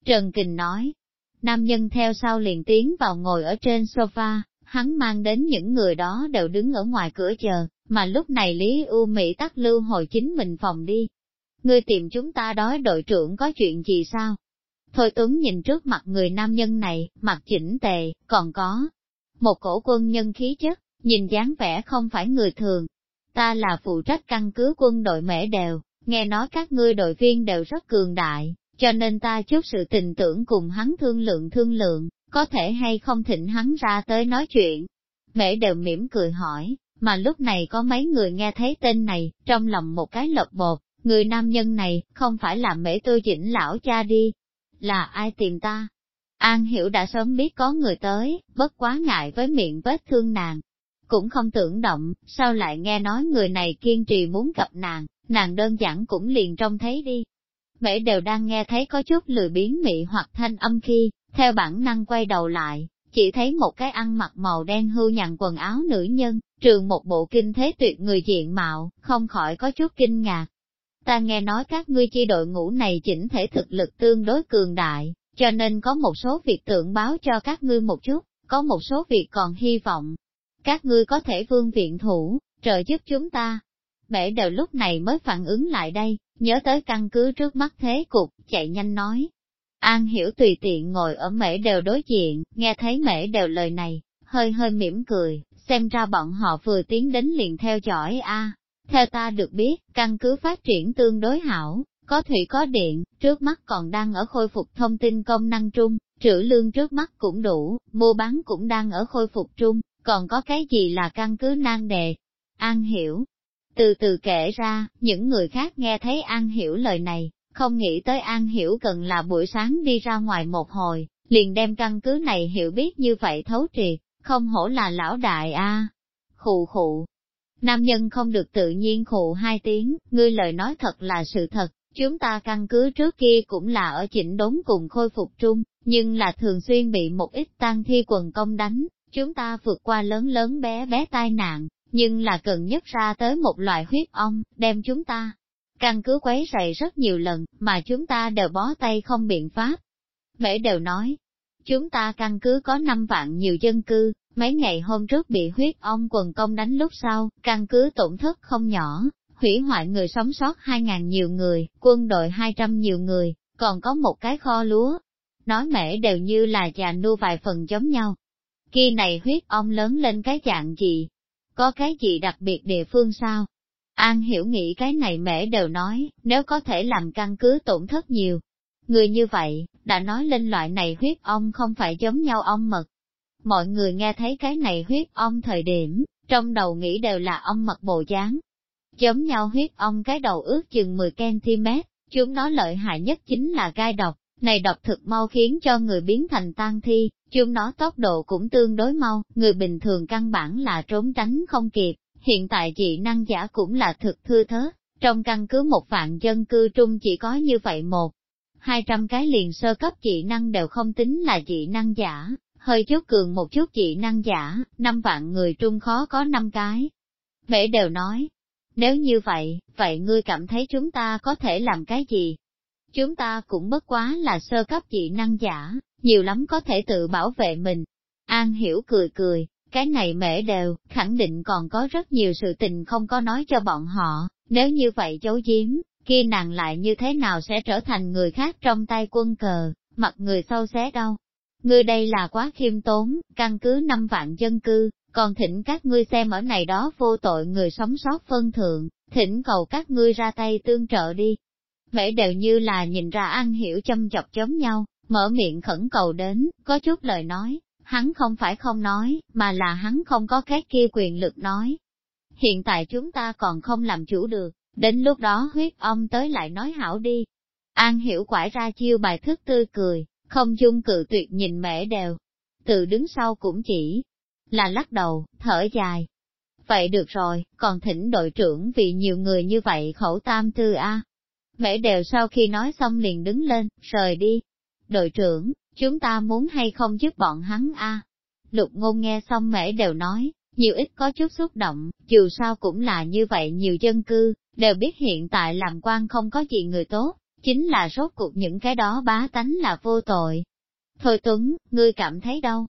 Trần Kình nói. Nam nhân theo sau liền tiến vào ngồi ở trên sofa, hắn mang đến những người đó đều đứng ở ngoài cửa chờ, mà lúc này Lý U Mỹ tắt lưu hồi chính mình phòng đi, ngươi tìm chúng ta đói đội trưởng có chuyện gì sao? Thôi Tuấn nhìn trước mặt người nam nhân này, mặt chỉnh tề, còn có một cổ quân nhân khí chất, nhìn dáng vẻ không phải người thường. Ta là phụ trách căn cứ quân đội mễ đều, nghe nói các ngươi đội viên đều rất cường đại, cho nên ta chút sự tình tưởng cùng hắn thương lượng thương lượng, có thể hay không thịnh hắn ra tới nói chuyện. Mễ đều mỉm cười hỏi, mà lúc này có mấy người nghe thấy tên này, trong lòng một cái lộc bột, Người nam nhân này, không phải là mễ tư chỉnh lão cha đi. Là ai tìm ta? An hiểu đã sớm biết có người tới, bất quá ngại với miệng vết thương nàng. Cũng không tưởng động, sao lại nghe nói người này kiên trì muốn gặp nàng, nàng đơn giản cũng liền trông thấy đi. Mễ đều đang nghe thấy có chút lười biến mị hoặc thanh âm khi, theo bản năng quay đầu lại, chỉ thấy một cái ăn mặc màu đen hưu nhằn quần áo nữ nhân, trường một bộ kinh thế tuyệt người diện mạo, không khỏi có chút kinh ngạc, ta nghe nói các ngươi chi đội ngũ này chỉnh thể thực lực tương đối cường đại, cho nên có một số việc tượng báo cho các ngươi một chút, có một số việc còn hy vọng. Các ngươi có thể vương viện thủ, trợ giúp chúng ta. Bể đều lúc này mới phản ứng lại đây, nhớ tới căn cứ trước mắt thế cục, chạy nhanh nói. An hiểu tùy tiện ngồi ở mễ đều đối diện, nghe thấy mễ đều lời này, hơi hơi mỉm cười, xem ra bọn họ vừa tiến đến liền theo dõi a theo ta được biết, căn cứ phát triển tương đối hảo, có thủy có điện, trước mắt còn đang ở khôi phục thông tin công năng trung, trữ lương trước mắt cũng đủ, mua bán cũng đang ở khôi phục trung, còn có cái gì là căn cứ nan đề. An hiểu. Từ từ kể ra, những người khác nghe thấy An hiểu lời này, không nghĩ tới An hiểu cần là buổi sáng đi ra ngoài một hồi, liền đem căn cứ này hiểu biết như vậy thấu triệt, không hổ là lão đại a. À. Khụ khụ, Nam nhân không được tự nhiên khụ hai tiếng, ngươi lời nói thật là sự thật, chúng ta căn cứ trước kia cũng là ở chỉnh đốn cùng khôi phục trung, nhưng là thường xuyên bị một ít tăng thi quần công đánh, chúng ta vượt qua lớn lớn bé bé tai nạn, nhưng là cần nhất ra tới một loại huyết ong, đem chúng ta căn cứ quấy rầy rất nhiều lần, mà chúng ta đều bó tay không biện pháp. Mễ đều nói, chúng ta căn cứ có 5 vạn nhiều dân cư, Mấy ngày hôm trước bị huyết ong quần công đánh lúc sau, căn cứ tổn thất không nhỏ, hủy hoại người sống sót 2.000 nhiều người, quân đội 200 nhiều người, còn có một cái kho lúa. Nói mễ đều như là già nu vài phần giống nhau. Khi này huyết ong lớn lên cái dạng gì? Có cái gì đặc biệt địa phương sao? An hiểu nghĩ cái này mẹ đều nói, nếu có thể làm căn cứ tổn thất nhiều, Người như vậy, đã nói lên loại này huyết ong không phải giống nhau ong mật. Mọi người nghe thấy cái này huyết ong thời điểm, trong đầu nghĩ đều là ong mật bồ dáng. Giống nhau huyết ong cái đầu ước chừng 10cm, chúng nó lợi hại nhất chính là gai độc, này độc thực mau khiến cho người biến thành tan thi, chúng nó tốc độ cũng tương đối mau, người bình thường căn bản là trốn tránh không kịp, hiện tại dị năng giả cũng là thực thưa thớt, trong căn cứ một vạn dân cư trung chỉ có như vậy một. hai trăm cái liền sơ cấp dị năng đều không tính là dị năng giả, hơi chút cường một chút dị năng giả, năm vạn người trung khó có năm cái. Mễ đều nói, nếu như vậy, vậy ngươi cảm thấy chúng ta có thể làm cái gì? Chúng ta cũng bất quá là sơ cấp dị năng giả, nhiều lắm có thể tự bảo vệ mình. An hiểu cười cười, cái này mễ đều, khẳng định còn có rất nhiều sự tình không có nói cho bọn họ, nếu như vậy giấu giếm, kia nàng lại như thế nào sẽ trở thành người khác trong tay quân cờ, mặt người sâu xé đâu. Ngươi đây là quá khiêm tốn, căn cứ năm vạn dân cư, còn thỉnh các ngươi xem ở này đó vô tội người sống sót phân thượng, thỉnh cầu các ngươi ra tay tương trợ đi. Mễ đều như là nhìn ra An Hiểu châm chọc chống nhau, mở miệng khẩn cầu đến, có chút lời nói, hắn không phải không nói, mà là hắn không có cái kia quyền lực nói. Hiện tại chúng ta còn không làm chủ được, đến lúc đó huyết ông tới lại nói hảo đi. An hiểu quải ra chiêu bài thức tươi cười, không chung cự tuyệt nhìn mẻ đều. Từ đứng sau cũng chỉ là lắc đầu, thở dài. Vậy được rồi, còn thỉnh đội trưởng vì nhiều người như vậy khẩu tam tư a. Mẹ đều sau khi nói xong liền đứng lên, rời đi. Đội trưởng, chúng ta muốn hay không giúp bọn hắn a? Lục ngôn nghe xong mễ đều nói, nhiều ít có chút xúc động, dù sao cũng là như vậy nhiều dân cư, đều biết hiện tại làm quan không có gì người tốt, chính là rốt cuộc những cái đó bá tánh là vô tội. Thôi Tuấn, ngươi cảm thấy đâu?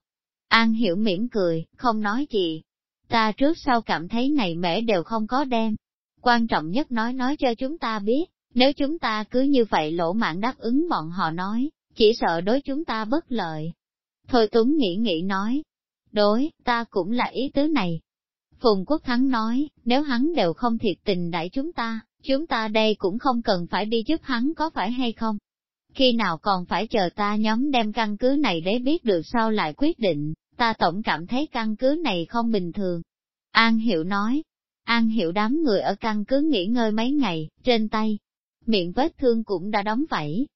An hiểu mỉm cười, không nói gì. Ta trước sau cảm thấy này mẻ đều không có đem. Quan trọng nhất nói nói cho chúng ta biết, nếu chúng ta cứ như vậy lỗ mạng đáp ứng bọn họ nói, chỉ sợ đối chúng ta bất lợi. Thôi Tuấn nghĩ nghĩ nói, đối, ta cũng là ý tứ này. Phùng Quốc Thắng nói, nếu hắn đều không thiệt tình đãi chúng ta, chúng ta đây cũng không cần phải đi giúp hắn có phải hay không? Khi nào còn phải chờ ta nhóm đem căn cứ này để biết được sau lại quyết định, ta tổng cảm thấy căn cứ này không bình thường. An Hiệu nói, An Hiệu đám người ở căn cứ nghỉ ngơi mấy ngày, trên tay, miệng vết thương cũng đã đóng vảy,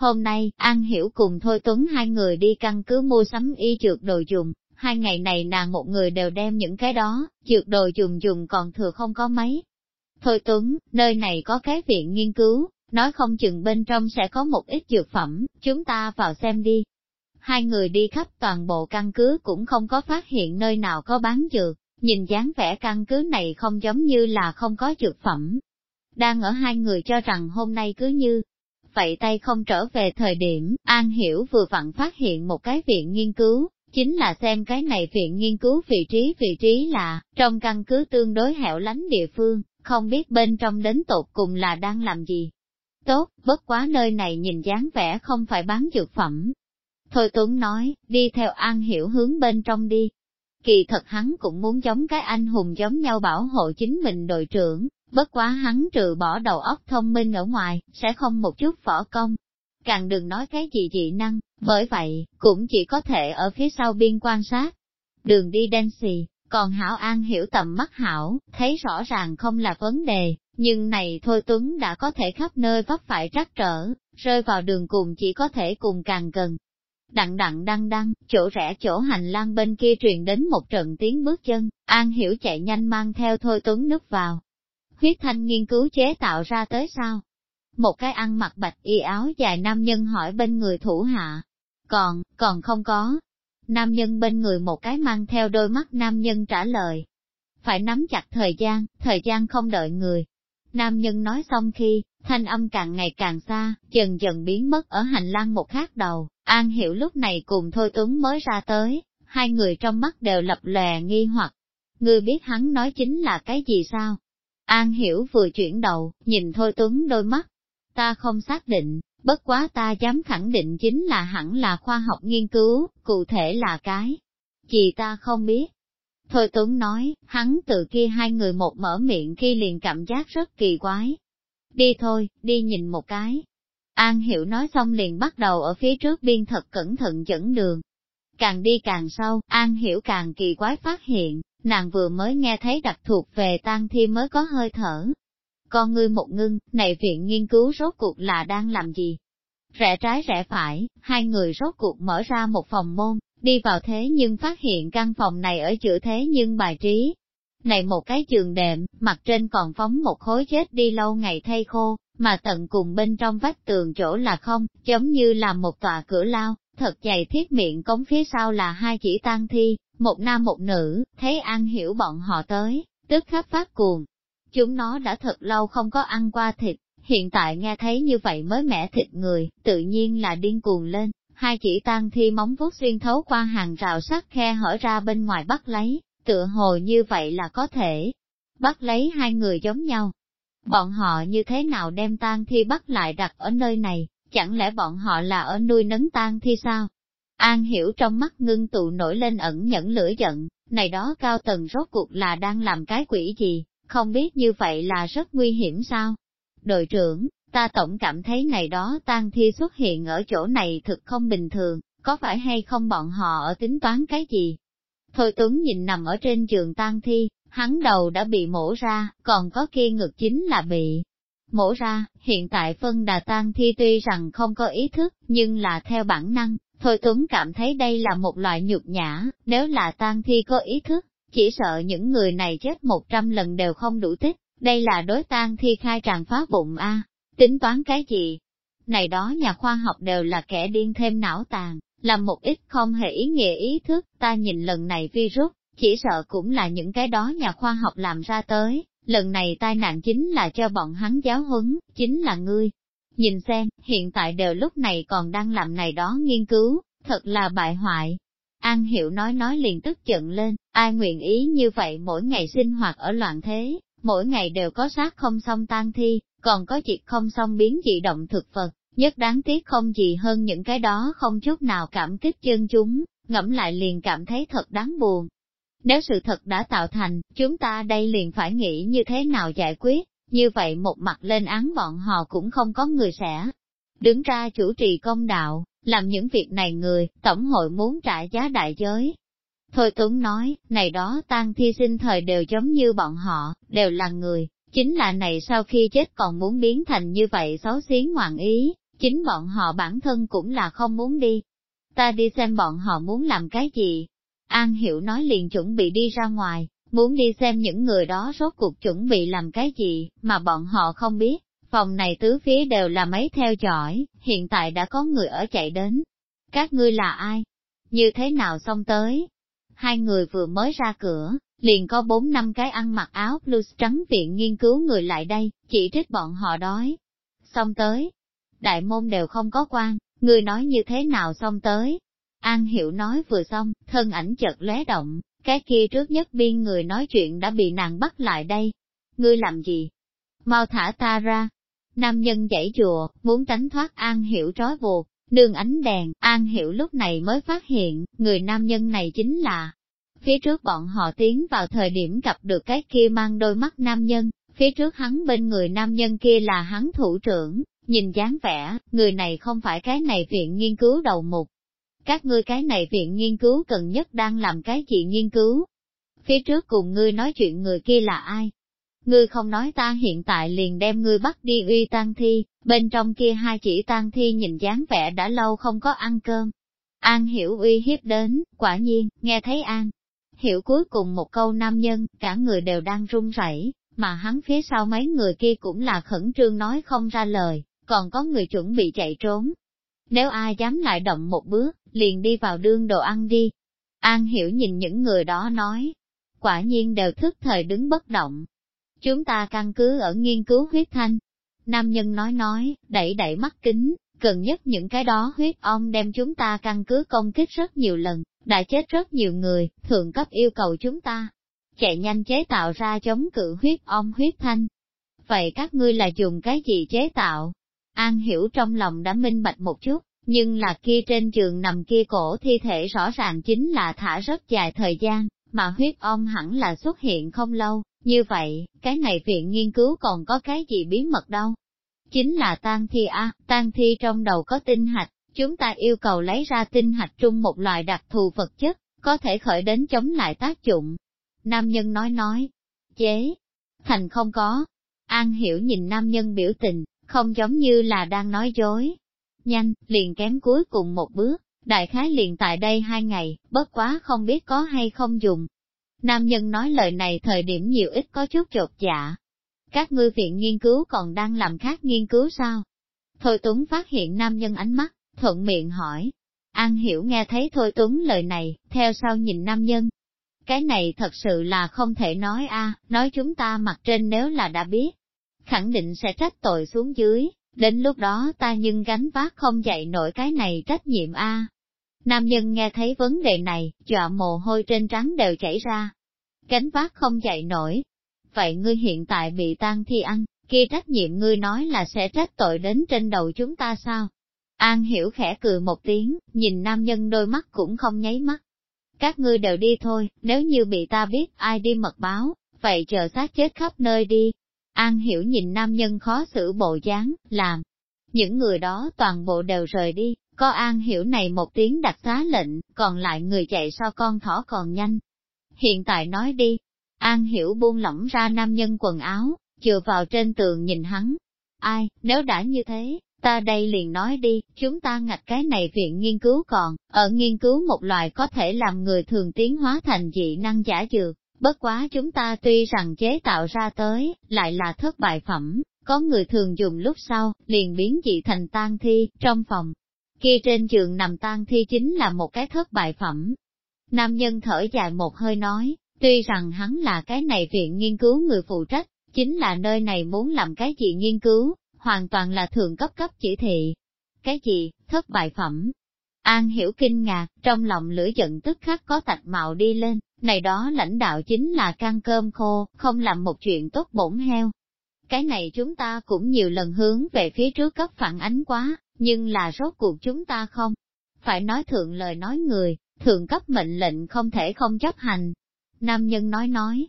Hôm nay, An Hiểu cùng Thôi Tuấn hai người đi căn cứ mua sắm y trượt đồ dùng, hai ngày này nàng một người đều đem những cái đó, trượt đồ dùng dùng còn thừa không có mấy. Thôi Tuấn, nơi này có cái viện nghiên cứu, nói không chừng bên trong sẽ có một ít dược phẩm, chúng ta vào xem đi. Hai người đi khắp toàn bộ căn cứ cũng không có phát hiện nơi nào có bán dược, nhìn dáng vẻ căn cứ này không giống như là không có dược phẩm. Đang ở hai người cho rằng hôm nay cứ như vậy tay không trở về thời điểm, An Hiểu vừa vặn phát hiện một cái viện nghiên cứu, chính là xem cái này viện nghiên cứu vị trí vị trí là, trong căn cứ tương đối hẻo lánh địa phương, không biết bên trong đến tột cùng là đang làm gì. Tốt, bất quá nơi này nhìn dáng vẻ không phải bán dược phẩm. Thôi Tuấn nói, đi theo An Hiểu hướng bên trong đi. Kỳ thật hắn cũng muốn giống cái anh hùng giống nhau bảo hộ chính mình đội trưởng, Bất quá hắn trừ bỏ đầu óc thông minh ở ngoài, sẽ không một chút võ công. Càng đừng nói cái gì dị năng, bởi vậy, cũng chỉ có thể ở phía sau biên quan sát. Đường đi đen xì, còn Hảo An hiểu tầm mắt Hảo, thấy rõ ràng không là vấn đề, nhưng này thôi Tuấn đã có thể khắp nơi vấp phải trắc trở, rơi vào đường cùng chỉ có thể cùng càng gần. Đặng đặng đăng đăng, chỗ rẽ chỗ hành lang bên kia truyền đến một trận tiếng bước chân, An hiểu chạy nhanh mang theo thôi Tuấn núp vào, huyết thanh nghiên cứu chế tạo ra tới sao? Một cái ăn mặc bạch y áo dài nam nhân hỏi bên người thủ hạ. Còn, còn không có. Nam nhân bên người một cái mang theo đôi mắt nam nhân trả lời. Phải nắm chặt thời gian, thời gian không đợi người. Nam nhân nói xong khi, thanh âm càng ngày càng xa, dần dần biến mất ở hành lang một khác đầu. An hiểu lúc này cùng Thôi Tuấn mới ra tới, hai người trong mắt đều lập lòe nghi hoặc. Ngươi biết hắn nói chính là cái gì sao? An Hiểu vừa chuyển đầu, nhìn Thôi Tuấn đôi mắt. Ta không xác định, bất quá ta dám khẳng định chính là hẳn là khoa học nghiên cứu, cụ thể là cái. Gì ta không biết. Thôi Tuấn nói, hắn từ kia hai người một mở miệng khi liền cảm giác rất kỳ quái. Đi thôi, đi nhìn một cái. An Hiểu nói xong liền bắt đầu ở phía trước biên thật cẩn thận dẫn đường. Càng đi càng sâu, An Hiểu càng kỳ quái phát hiện, nàng vừa mới nghe thấy đặc thuộc về tang thi mới có hơi thở. Con ngươi một ngưng, này viện nghiên cứu rốt cuộc là đang làm gì? Rẽ trái rẽ phải, hai người rốt cuộc mở ra một phòng môn, đi vào thế nhưng phát hiện căn phòng này ở giữa thế nhưng bài trí. Này một cái giường đệm, mặt trên còn phóng một khối chết đi lâu ngày thay khô, mà tận cùng bên trong vách tường chỗ là không, giống như là một tòa cửa lao, thật dày thiết miệng cống phía sau là hai chỉ tang thi, một nam một nữ, thấy An hiểu bọn họ tới, tức khắc phát cuồng. Chúng nó đã thật lâu không có ăn qua thịt, hiện tại nghe thấy như vậy mới mẻ thịt người, tự nhiên là điên cuồng lên, hai chỉ tang thi móng vuốt xuyên thấu qua hàng rào sắt khe hở ra bên ngoài bắt lấy, tựa hồ như vậy là có thể bắt lấy hai người giống nhau. Bọn họ như thế nào đem tang thi bắt lại đặt ở nơi này, chẳng lẽ bọn họ là ở nuôi nấng tang thi sao? An hiểu trong mắt ngưng tụ nổi lên ẩn nhẫn lửa giận, này đó cao tầng rốt cuộc là đang làm cái quỷ gì, không biết như vậy là rất nguy hiểm sao? Đội trưởng, ta tổng cảm thấy này đó tang thi xuất hiện ở chỗ này thực không bình thường, có phải hay không bọn họ ở tính toán cái gì? Thôi Tuấn nhìn nằm ở trên giường tang thi, hắn đầu đã bị mổ ra, còn có kia ngực chính là bị mổ ra, hiện tại phân đà tan thi tuy rằng không có ý thức, nhưng là theo bản năng, Thôi Tuấn cảm thấy đây là một loại nhục nhã, nếu là tan thi có ý thức, chỉ sợ những người này chết một trăm lần đều không đủ tích, đây là đối tan thi khai tràn phá bụng a tính toán cái gì? Này đó nhà khoa học đều là kẻ điên thêm não tàn, làm một ít không hề ý nghĩa ý thức, ta nhìn lần này virus, chỉ sợ cũng là những cái đó nhà khoa học làm ra tới, lần này tai nạn chính là cho bọn hắn giáo huấn, chính là ngươi. Nhìn xem, hiện tại đều lúc này còn đang làm này đó nghiên cứu, thật là bại hoại. An Hiệu nói nói liền tức giận lên, ai nguyện ý như vậy mỗi ngày sinh hoạt ở loạn thế, mỗi ngày đều có sát không xong tan thi, còn có chuyện không xong biến dị động thực vật, nhất đáng tiếc không gì hơn những cái đó không chút nào cảm kích chân chúng, ngẫm lại liền cảm thấy thật đáng buồn. Nếu sự thật đã tạo thành, chúng ta đây liền phải nghĩ như thế nào giải quyết, như vậy một mặt lên án bọn họ cũng không có người sẽ đứng ra chủ trì công đạo, làm những việc này người, Tổng hội muốn trả giá đại giới. Thôi Tuấn nói, này đó tang thi sinh thời đều giống như bọn họ, đều là người, chính là này sau khi chết còn muốn biến thành như vậy xấu xí ngoạn ý, chính bọn họ bản thân cũng là không muốn đi. Ta đi xem bọn họ muốn làm cái gì. An Hiểu nói liền chuẩn bị đi ra ngoài, muốn đi xem những người đó rốt cuộc chuẩn bị làm cái gì, mà bọn họ không biết. Phòng này tứ phía đều là mấy theo dõi, hiện tại đã có người ở chạy đến. Các ngươi là ai? Như thế nào xong tới? Hai người vừa mới ra cửa, liền có bốn năm cái ăn mặc áo blues trắng viện nghiên cứu người lại đây, chỉ trích bọn họ đói. Xong tới, đại môn đều không có quan, người nói như thế nào xong tới. An Hiểu nói vừa xong, thân ảnh chợt lóe động, cái kia trước nhất biên người nói chuyện đã bị nàng bắt lại đây. Ngươi làm gì? Mau thả ta ra. Nam nhân dãy chùa, muốn tránh thoát An Hiểu trói buộc, đường ánh đèn, An Hiểu lúc này mới phát hiện, người nam nhân này chính là Phía trước bọn họ tiến vào thời điểm gặp được cái kia mang đôi mắt nam nhân, phía trước hắn bên người nam nhân kia là hắn thủ trưởng, nhìn dáng vẻ, người này không phải cái này viện nghiên cứu đầu mục. Các ngươi cái này viện nghiên cứu cần nhất đang làm cái gì nghiên cứu? Phía trước cùng ngươi nói chuyện người kia là ai? Ngươi không nói ta hiện tại liền đem ngươi bắt đi uy tang thi, bên trong kia hai chỉ tang thi nhìn dáng vẻ đã lâu không có ăn cơm. An hiểu uy hiếp đến, quả nhiên, nghe thấy An, hiểu cuối cùng một câu nam nhân, cả người đều đang run rẩy, mà hắn phía sau mấy người kia cũng là khẩn trương nói không ra lời, còn có người chuẩn bị chạy trốn. Nếu ai dám lại động một bước, liền đi vào đương đồ ăn đi. An hiểu nhìn những người đó nói, quả nhiên đều thức thời đứng bất động. Chúng ta căn cứ ở nghiên cứu huyết thanh. Nam nhân nói nói, đẩy đẩy mắt kính, gần nhất những cái đó huyết ong đem chúng ta căn cứ công kích rất nhiều lần, đã chết rất nhiều người, thượng cấp yêu cầu chúng ta chạy nhanh chế tạo ra chống cự huyết ong huyết thanh. Vậy các ngươi là dùng cái gì chế tạo? An hiểu trong lòng đã minh bạch một chút, nhưng là kia trên giường nằm kia cổ thi thể rõ ràng chính là thả rất dài thời gian, mà huyết ong hẳn là xuất hiện không lâu, như vậy, cái này viện nghiên cứu còn có cái gì bí mật đâu. Chính là tan thi a, tan thi trong đầu có tinh hạch, chúng ta yêu cầu lấy ra tinh hạch trung một loại đặc thù vật chất, có thể khởi đến chống lại tác dụng. Nam nhân nói nói, chế, thành không có. An hiểu nhìn nam nhân biểu tình, không giống như là đang nói dối. Nhanh, liền kém cuối cùng một bước, đại khái liền tại đây hai ngày, bất quá không biết có hay không dùng. Nam nhân nói lời này thời điểm nhiều ít có chút chột dạ. Các ngươi viện nghiên cứu còn đang làm khác nghiên cứu sao? Thôi Tuấn phát hiện nam nhân ánh mắt, thuận miệng hỏi. An hiểu nghe thấy Thôi Tuấn lời này, theo sau nhìn nam nhân. Cái này thật sự là không thể nói a, nói chúng ta mặt trên nếu là đã biết, khẳng định sẽ trách tội xuống dưới, đến lúc đó ta nhưng gánh vác không dậy nổi cái này trách nhiệm a. Nam nhân nghe thấy vấn đề này, dọa mồ hôi trên trắng đều chảy ra. Gánh vác không dậy nổi. Vậy ngươi hiện tại bị tan thi ăn, kia trách nhiệm ngươi nói là sẽ trách tội đến trên đầu chúng ta sao? An hiểu khẽ cười một tiếng, nhìn nam nhân đôi mắt cũng không nháy mắt. Các ngươi đều đi thôi, nếu như bị ta biết ai đi mật báo, vậy chờ xác chết khắp nơi đi. An hiểu nhìn nam nhân khó xử bộ dáng, làm. Những người đó toàn bộ đều rời đi, có An hiểu này một tiếng đặt xá lệnh, còn lại người chạy so con thỏ còn nhanh. Hiện tại nói đi, An hiểu buông lỏng ra nam nhân quần áo, chừa vào trên tường nhìn hắn. Ai, nếu đã như thế, ta đây liền nói đi, chúng ta ngạch cái này viện nghiên cứu còn, ở nghiên cứu một loài có thể làm người thường tiến hóa thành dị năng giả dược. Bất quá chúng ta tuy rằng chế tạo ra tới, lại là thất bại phẩm, có người thường dùng lúc sau, liền biến dị thành tan thi, trong phòng. Kia trên giường nằm tan thi chính là một cái thất bại phẩm. Nam nhân thở dài một hơi nói, tuy rằng hắn là cái này viện nghiên cứu người phụ trách, chính là nơi này muốn làm cái gì nghiên cứu, hoàn toàn là thường cấp cấp chỉ thị. Cái gì, thất bại phẩm? An hiểu kinh ngạc, trong lòng lửa giận tức khắc có tạch mạo đi lên, này đó lãnh đạo chính là can cơm khô, không làm một chuyện tốt bổn heo. Cái này chúng ta cũng nhiều lần hướng về phía trước cấp phản ánh quá, nhưng là rốt cuộc chúng ta không. Phải nói thượng lời nói người, thượng cấp mệnh lệnh không thể không chấp hành. Nam nhân nói nói,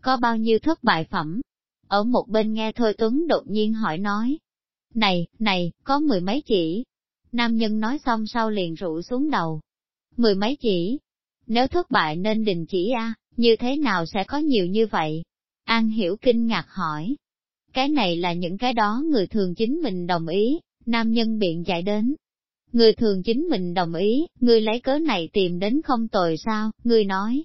có bao nhiêu thất bại phẩm, ở một bên nghe Thôi Tuấn đột nhiên hỏi nói. Này, này, có mười mấy chỉ. Nam nhân nói xong sau liền rủ xuống đầu. Mười mấy chỉ. Nếu thất bại nên đình chỉ a, như thế nào sẽ có nhiều như vậy? An hiểu kinh ngạc hỏi. Cái này là những cái đó người thường chính mình đồng ý, nam nhân biện giải đến. Người thường chính mình đồng ý, người lấy cớ này tìm đến không tồi sao, người nói,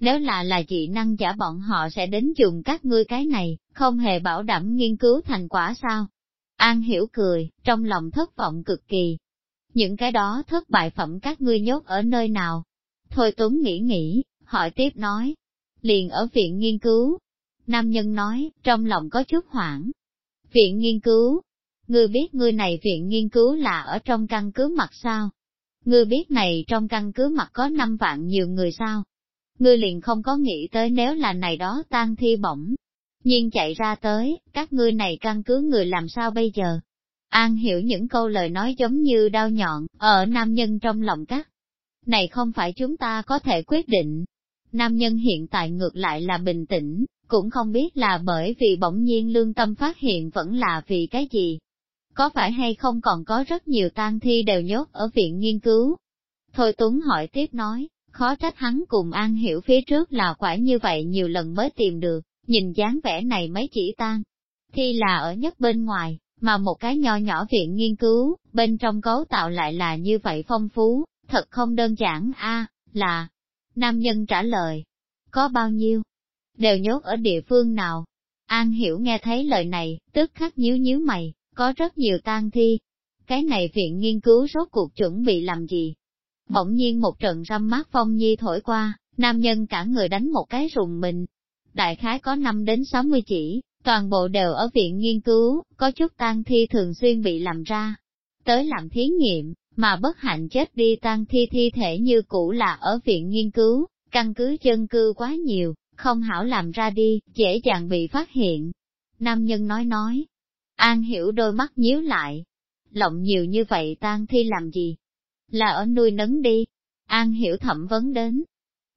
nếu là là dị năng giả bọn họ sẽ đến dùng các ngươi cái này, không hề bảo đảm nghiên cứu thành quả sao? An hiểu cười, trong lòng thất vọng cực kỳ. Những cái đó thất bại phẩm các ngươi nhốt ở nơi nào? Thôi Tuấn nghĩ nghĩ, hỏi tiếp nói. Liền ở viện nghiên cứu. Nam nhân nói, trong lòng có chút hoảng. Viện nghiên cứu? Ngươi biết ngươi này viện nghiên cứu là ở trong căn cứ mặt sao? Ngươi biết này trong căn cứ mặt có 5 vạn nhiều người sao? ngươi liền không có nghĩ tới nếu là này đó tan thi bỏng. nhiên chạy ra tới, các ngươi này căn cứ người làm sao bây giờ? An hiểu những câu lời nói giống như đau nhọn, ở nam nhân trong lòng các. Này không phải chúng ta có thể quyết định. Nam nhân hiện tại ngược lại là bình tĩnh, cũng không biết là bởi vì bỗng nhiên lương tâm phát hiện vẫn là vì cái gì. Có phải hay không còn có rất nhiều tang thi đều nhốt ở viện nghiên cứu? Thôi Tuấn hỏi tiếp nói, khó trách hắn cùng An Hiểu phía trước là quả như vậy nhiều lần mới tìm được, nhìn dáng vẻ này mấy chỉ tan. Thi là ở nhất bên ngoài, mà một cái nho nhỏ viện nghiên cứu, bên trong cấu tạo lại là như vậy phong phú, thật không đơn giản a là. Nam nhân trả lời, có bao nhiêu? Đều nhốt ở địa phương nào? An Hiểu nghe thấy lời này, tức khắc nhíu nhíu mày, có rất nhiều tang thi. Cái này viện nghiên cứu rốt cuộc chuẩn bị làm gì? Bỗng nhiên một trận râm mát phong nhi thổi qua, nam nhân cả người đánh một cái rùng mình. Đại khái có 5 đến 60 chỉ, toàn bộ đều ở viện nghiên cứu, có chút tang thi thường xuyên bị làm ra. Tới làm thí nghiệm, mà bất hạnh chết đi tang thi thi thể như cũ là ở viện nghiên cứu, căn cứ chân cư quá nhiều, không hảo làm ra đi, dễ dàng bị phát hiện. Nam nhân nói nói, An hiểu đôi mắt nhíu lại, lộng nhiều như vậy tang thi làm gì, là ở nuôi nấng đi. An hiểu thẩm vấn đến.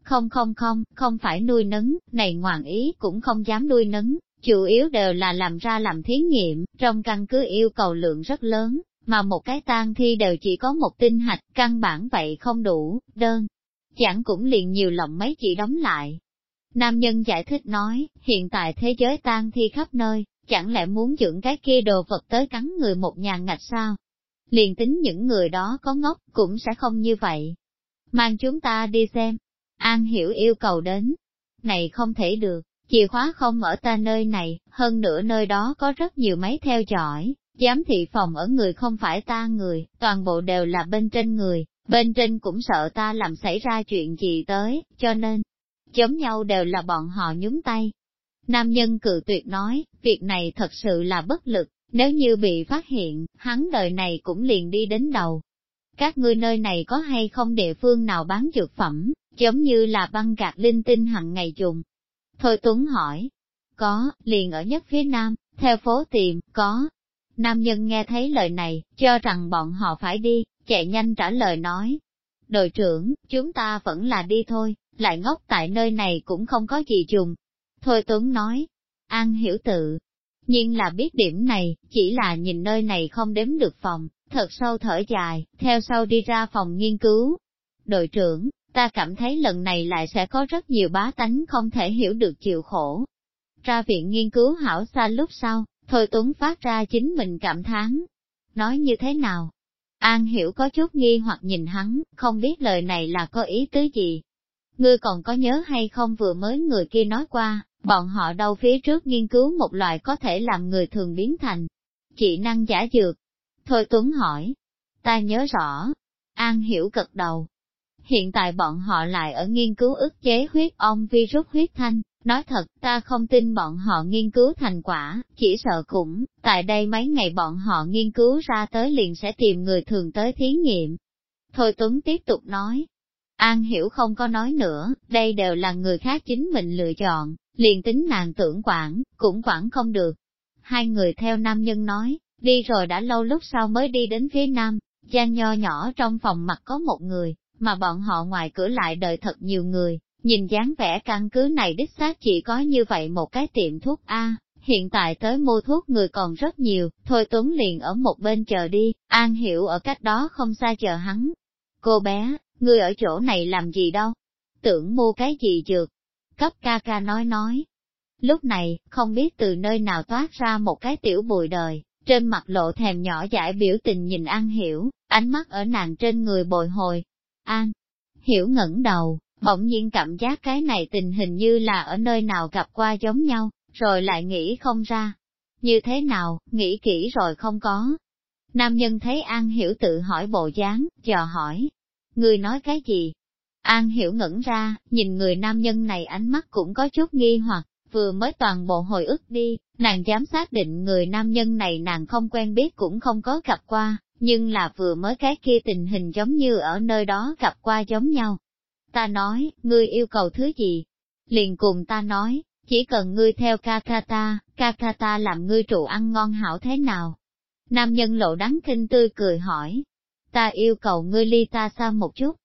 Không không không, không phải nuôi nấng, này ngoạn ý cũng không dám nuôi nấng, chủ yếu đều là làm ra làm thí nghiệm, trong căn cứ yêu cầu lượng rất lớn, mà một cái tang thi đều chỉ có một tinh hạch, căn bản vậy không đủ, đơn. Chẳng cũng liền nhiều lòng mấy chỉ đóng lại. Nam nhân giải thích nói, hiện tại thế giới tang thi khắp nơi, chẳng lẽ muốn dưỡng cái kia đồ vật tới cắn người một nhà ngạch sao? Liền tính những người đó có ngốc, cũng sẽ không như vậy. Mang chúng ta đi xem. An hiểu yêu cầu đến. Này không thể được, chìa khóa không ở ta nơi này, hơn nữa nơi đó có rất nhiều máy theo dõi, giám thị phòng ở người không phải ta người, toàn bộ đều là bên trên người, bên trên cũng sợ ta làm xảy ra chuyện gì tới, cho nên, giống nhau đều là bọn họ nhúng tay. Nam nhân cự tuyệt nói, việc này thật sự là bất lực, nếu như bị phát hiện, hắn đời này cũng liền đi đến đầu. Các ngươi nơi này có hay không địa phương nào bán dược phẩm, giống như là băng gạt linh tinh hằng ngày dùng, Thôi Tuấn hỏi, có, liền ở nhất phía nam, theo phố tìm, có. Nam nhân nghe thấy lời này, cho rằng bọn họ phải đi, chạy nhanh trả lời nói. Đội trưởng, chúng ta vẫn là đi thôi, lại ngốc tại nơi này cũng không có gì trùng. Thôi Tuấn nói, An hiểu tự, nhưng là biết điểm này, chỉ là nhìn nơi này không đếm được phòng, thật sâu thở dài, theo sau đi ra phòng nghiên cứu. Đội trưởng, ta cảm thấy lần này lại sẽ có rất nhiều bá tánh không thể hiểu được chịu khổ. Ra viện nghiên cứu hảo xa lúc sau, Thôi Tuấn phát ra chính mình cảm thán. Nói như thế nào? An hiểu có chút nghi hoặc nhìn hắn, không biết lời này là có ý tứ gì. Ngươi còn có nhớ hay không vừa mới người kia nói qua, bọn họ đâu phía trước nghiên cứu một loại có thể làm người thường biến thành Chị năng giả dược. Thôi Tuấn hỏi, ta nhớ rõ. An hiểu cật đầu, hiện tại bọn họ lại ở nghiên cứu ức chế huyết ong virus huyết thanh. Nói thật, ta không tin bọn họ nghiên cứu thành quả, chỉ sợ cũng, tại đây mấy ngày bọn họ nghiên cứu ra tới liền sẽ tìm người thường tới thí nghiệm. Thôi Tuấn tiếp tục nói. An hiểu không có nói nữa, đây đều là người khác chính mình lựa chọn, liền tính nàng tưởng quản, cũng quản không được. Hai người theo nam nhân nói, đi rồi đã lâu lúc sau mới đi đến phía nam, gian nho nhỏ trong phòng mặt có một người, mà bọn họ ngoài cửa lại đợi thật nhiều người, nhìn dáng vẻ căn cứ này đích xác chỉ có như vậy một cái tiệm thuốc A, hiện tại tới mua thuốc người còn rất nhiều, thôi Tuấn liền ở một bên chờ đi, An Hiểu ở cách đó không xa chờ hắn. Cô bé, ngươi ở chỗ này làm gì đâu? Tưởng mua cái gì dược? Cấp ca ca nói nói. Lúc này, không biết từ nơi nào toát ra một cái tiểu bùi đời, trên mặt lộ thèm nhỏ giải biểu tình nhìn An Hiểu, ánh mắt ở nàng trên người bồi hồi, An, hiểu ngẩng đầu, bỗng nhiên cảm giác cái này tình hình như là ở nơi nào gặp qua giống nhau, rồi lại nghĩ không ra. Như thế nào, nghĩ kỹ rồi không có. Nam nhân thấy An Hiểu tự hỏi bộ dáng, dò hỏi. Người nói cái gì? An Hiểu ngẩn ra, nhìn người nam nhân này ánh mắt cũng có chút nghi hoặc, vừa mới toàn bộ hồi ức đi, nàng dám xác định người nam nhân này nàng không quen biết cũng không có gặp qua, nhưng là vừa mới cái kia tình hình giống như ở nơi đó gặp qua giống nhau. Ta nói, ngươi yêu cầu thứ gì? Liền cùng ta nói, chỉ cần ngươi theo Kakata, Kakata làm ngươi trụ ăn ngon hảo thế nào? Nam nhân lộ đắng kinh tươi cười hỏi, ta yêu cầu ngươi ly ta xa một chút.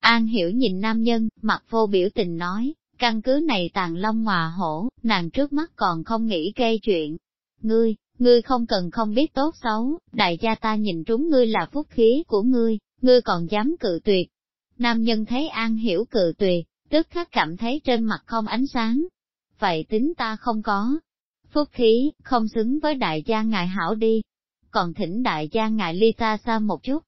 An hiểu nhìn nam nhân, mặt vô biểu tình nói, căn cứ này tàn long hòa hổ, nàng trước mắt còn không nghĩ gây chuyện. Ngươi, Ngươi không cần không biết tốt xấu, đại gia ta nhìn trúng ngươi là phúc khí của ngươi, ngươi còn dám cự tuyệt. Nam nhân thấy An Hiểu cự tuyệt, tức khắc cảm thấy trên mặt không ánh sáng. Vậy tính ta không có. Phúc khí, không xứng với đại gia ngài hảo đi. Còn thỉnh đại gia ngài ly ta xa một chút.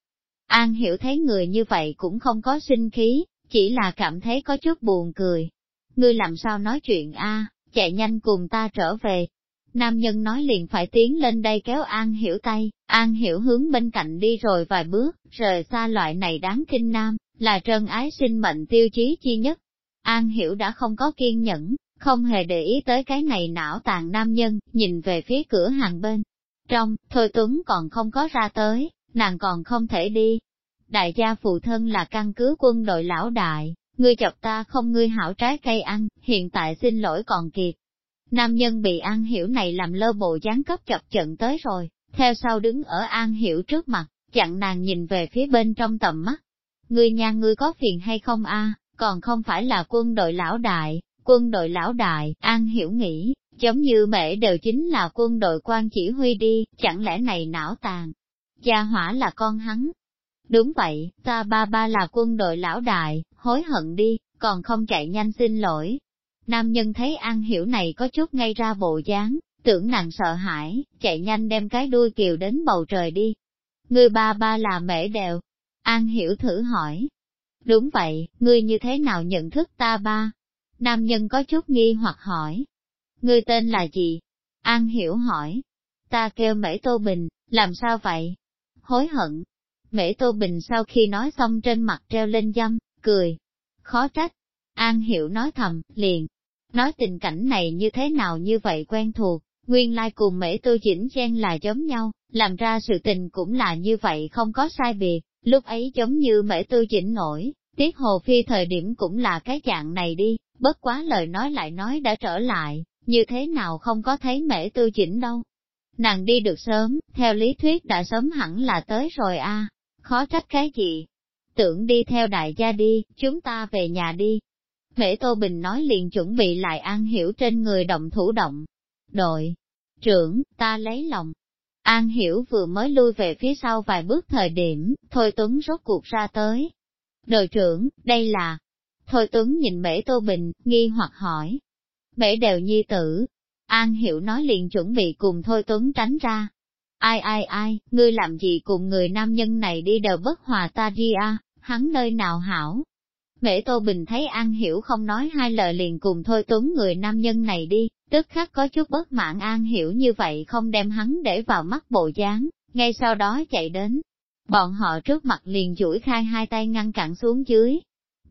An Hiểu thấy người như vậy cũng không có sinh khí, chỉ là cảm thấy có chút buồn cười. Ngươi làm sao nói chuyện a? chạy nhanh cùng ta trở về, Nam nhân nói liền phải tiến lên đây kéo An Hiểu tay, An Hiểu hướng bên cạnh đi rồi vài bước, rời xa loại này đáng kinh nam, là trân ái sinh mệnh tiêu chí chi nhất. An Hiểu đã không có kiên nhẫn, không hề để ý tới cái này não tàn nam nhân, nhìn về phía cửa hàng bên. Trong, Thôi Tuấn còn không có ra tới, nàng còn không thể đi. Đại gia phụ thân là căn cứ quân đội lão đại, ngươi chọc ta không ngươi hảo trái cây ăn, hiện tại xin lỗi còn kịp. Nam nhân bị An Hiểu này làm lơ bộ gián cấp chập trận tới rồi, theo sau đứng ở An Hiểu trước mặt, chặn nàng nhìn về phía bên trong tầm mắt. Ngươi nhà ngươi có phiền hay không a? còn không phải là quân đội lão đại, quân đội lão đại, An Hiểu nghĩ, Giống như mẹ đều chính là quân đội quan chỉ huy đi, chẳng lẽ này não tàn. Gia hỏa là con hắn. Đúng vậy, ta ba ba là quân đội lão đại, hối hận đi, còn không chạy nhanh xin lỗi. Nam nhân thấy An Hiểu này có chút ngay ra bộ dáng, tưởng nàng sợ hãi, chạy nhanh đem cái đuôi kiều đến bầu trời đi. Người ba ba là mễ đều. An Hiểu thử hỏi. Đúng vậy, ngươi như thế nào nhận thức ta ba? Nam nhân có chút nghi hoặc hỏi. Ngươi tên là gì? An Hiểu hỏi. Ta kêu Mễ Tô Bình, làm sao vậy? Hối hận. Mễ Tô Bình sau khi nói xong trên mặt treo lên dâm, cười. Khó trách. An Hiểu nói thầm, liền. Nói tình cảnh này như thế nào như vậy quen thuộc, nguyên lai like cùng Mễ Tô Chỉnh Chen là giống nhau, làm ra sự tình cũng là như vậy không có sai biệt, lúc ấy giống như Mễ tư Chỉnh nổi, Tiết Hồ Phi thời điểm cũng là cái dạng này đi, bất quá lời nói lại nói đã trở lại, như thế nào không có thấy mễ tư chỉnh đâu. Nàng đi được sớm, theo lý thuyết đã sớm hẳn là tới rồi a khó trách cái gì. Tưởng đi theo đại gia đi, chúng ta về nhà đi. Mễ Tô Bình nói liền chuẩn bị lại An Hiểu trên người động thủ động. Đội, trưởng, ta lấy lòng. An Hiểu vừa mới lui về phía sau vài bước thời điểm, Thôi Tuấn rốt cuộc ra tới. Đội trưởng, đây là... Thôi Tuấn nhìn Mễ Tô Bình, nghi hoặc hỏi, Mễ đều nhi tử. An Hiểu nói liền chuẩn bị cùng Thôi Tuấn tránh ra. Ai ai ai, ngươi làm gì cùng người nam nhân này đi đều bất hòa ta đi à, hắn nơi nào hảo. Mễ Tô Bình thấy An Hiểu không nói hai lời liền cùng Thôi Tuấn người nam nhân này đi, tức khắc có chút bất mãn An Hiểu như vậy không đem hắn để vào mắt bộ dáng, ngay sau đó chạy đến. Bọn họ trước mặt liền duỗi khai hai tay ngăn cản xuống dưới.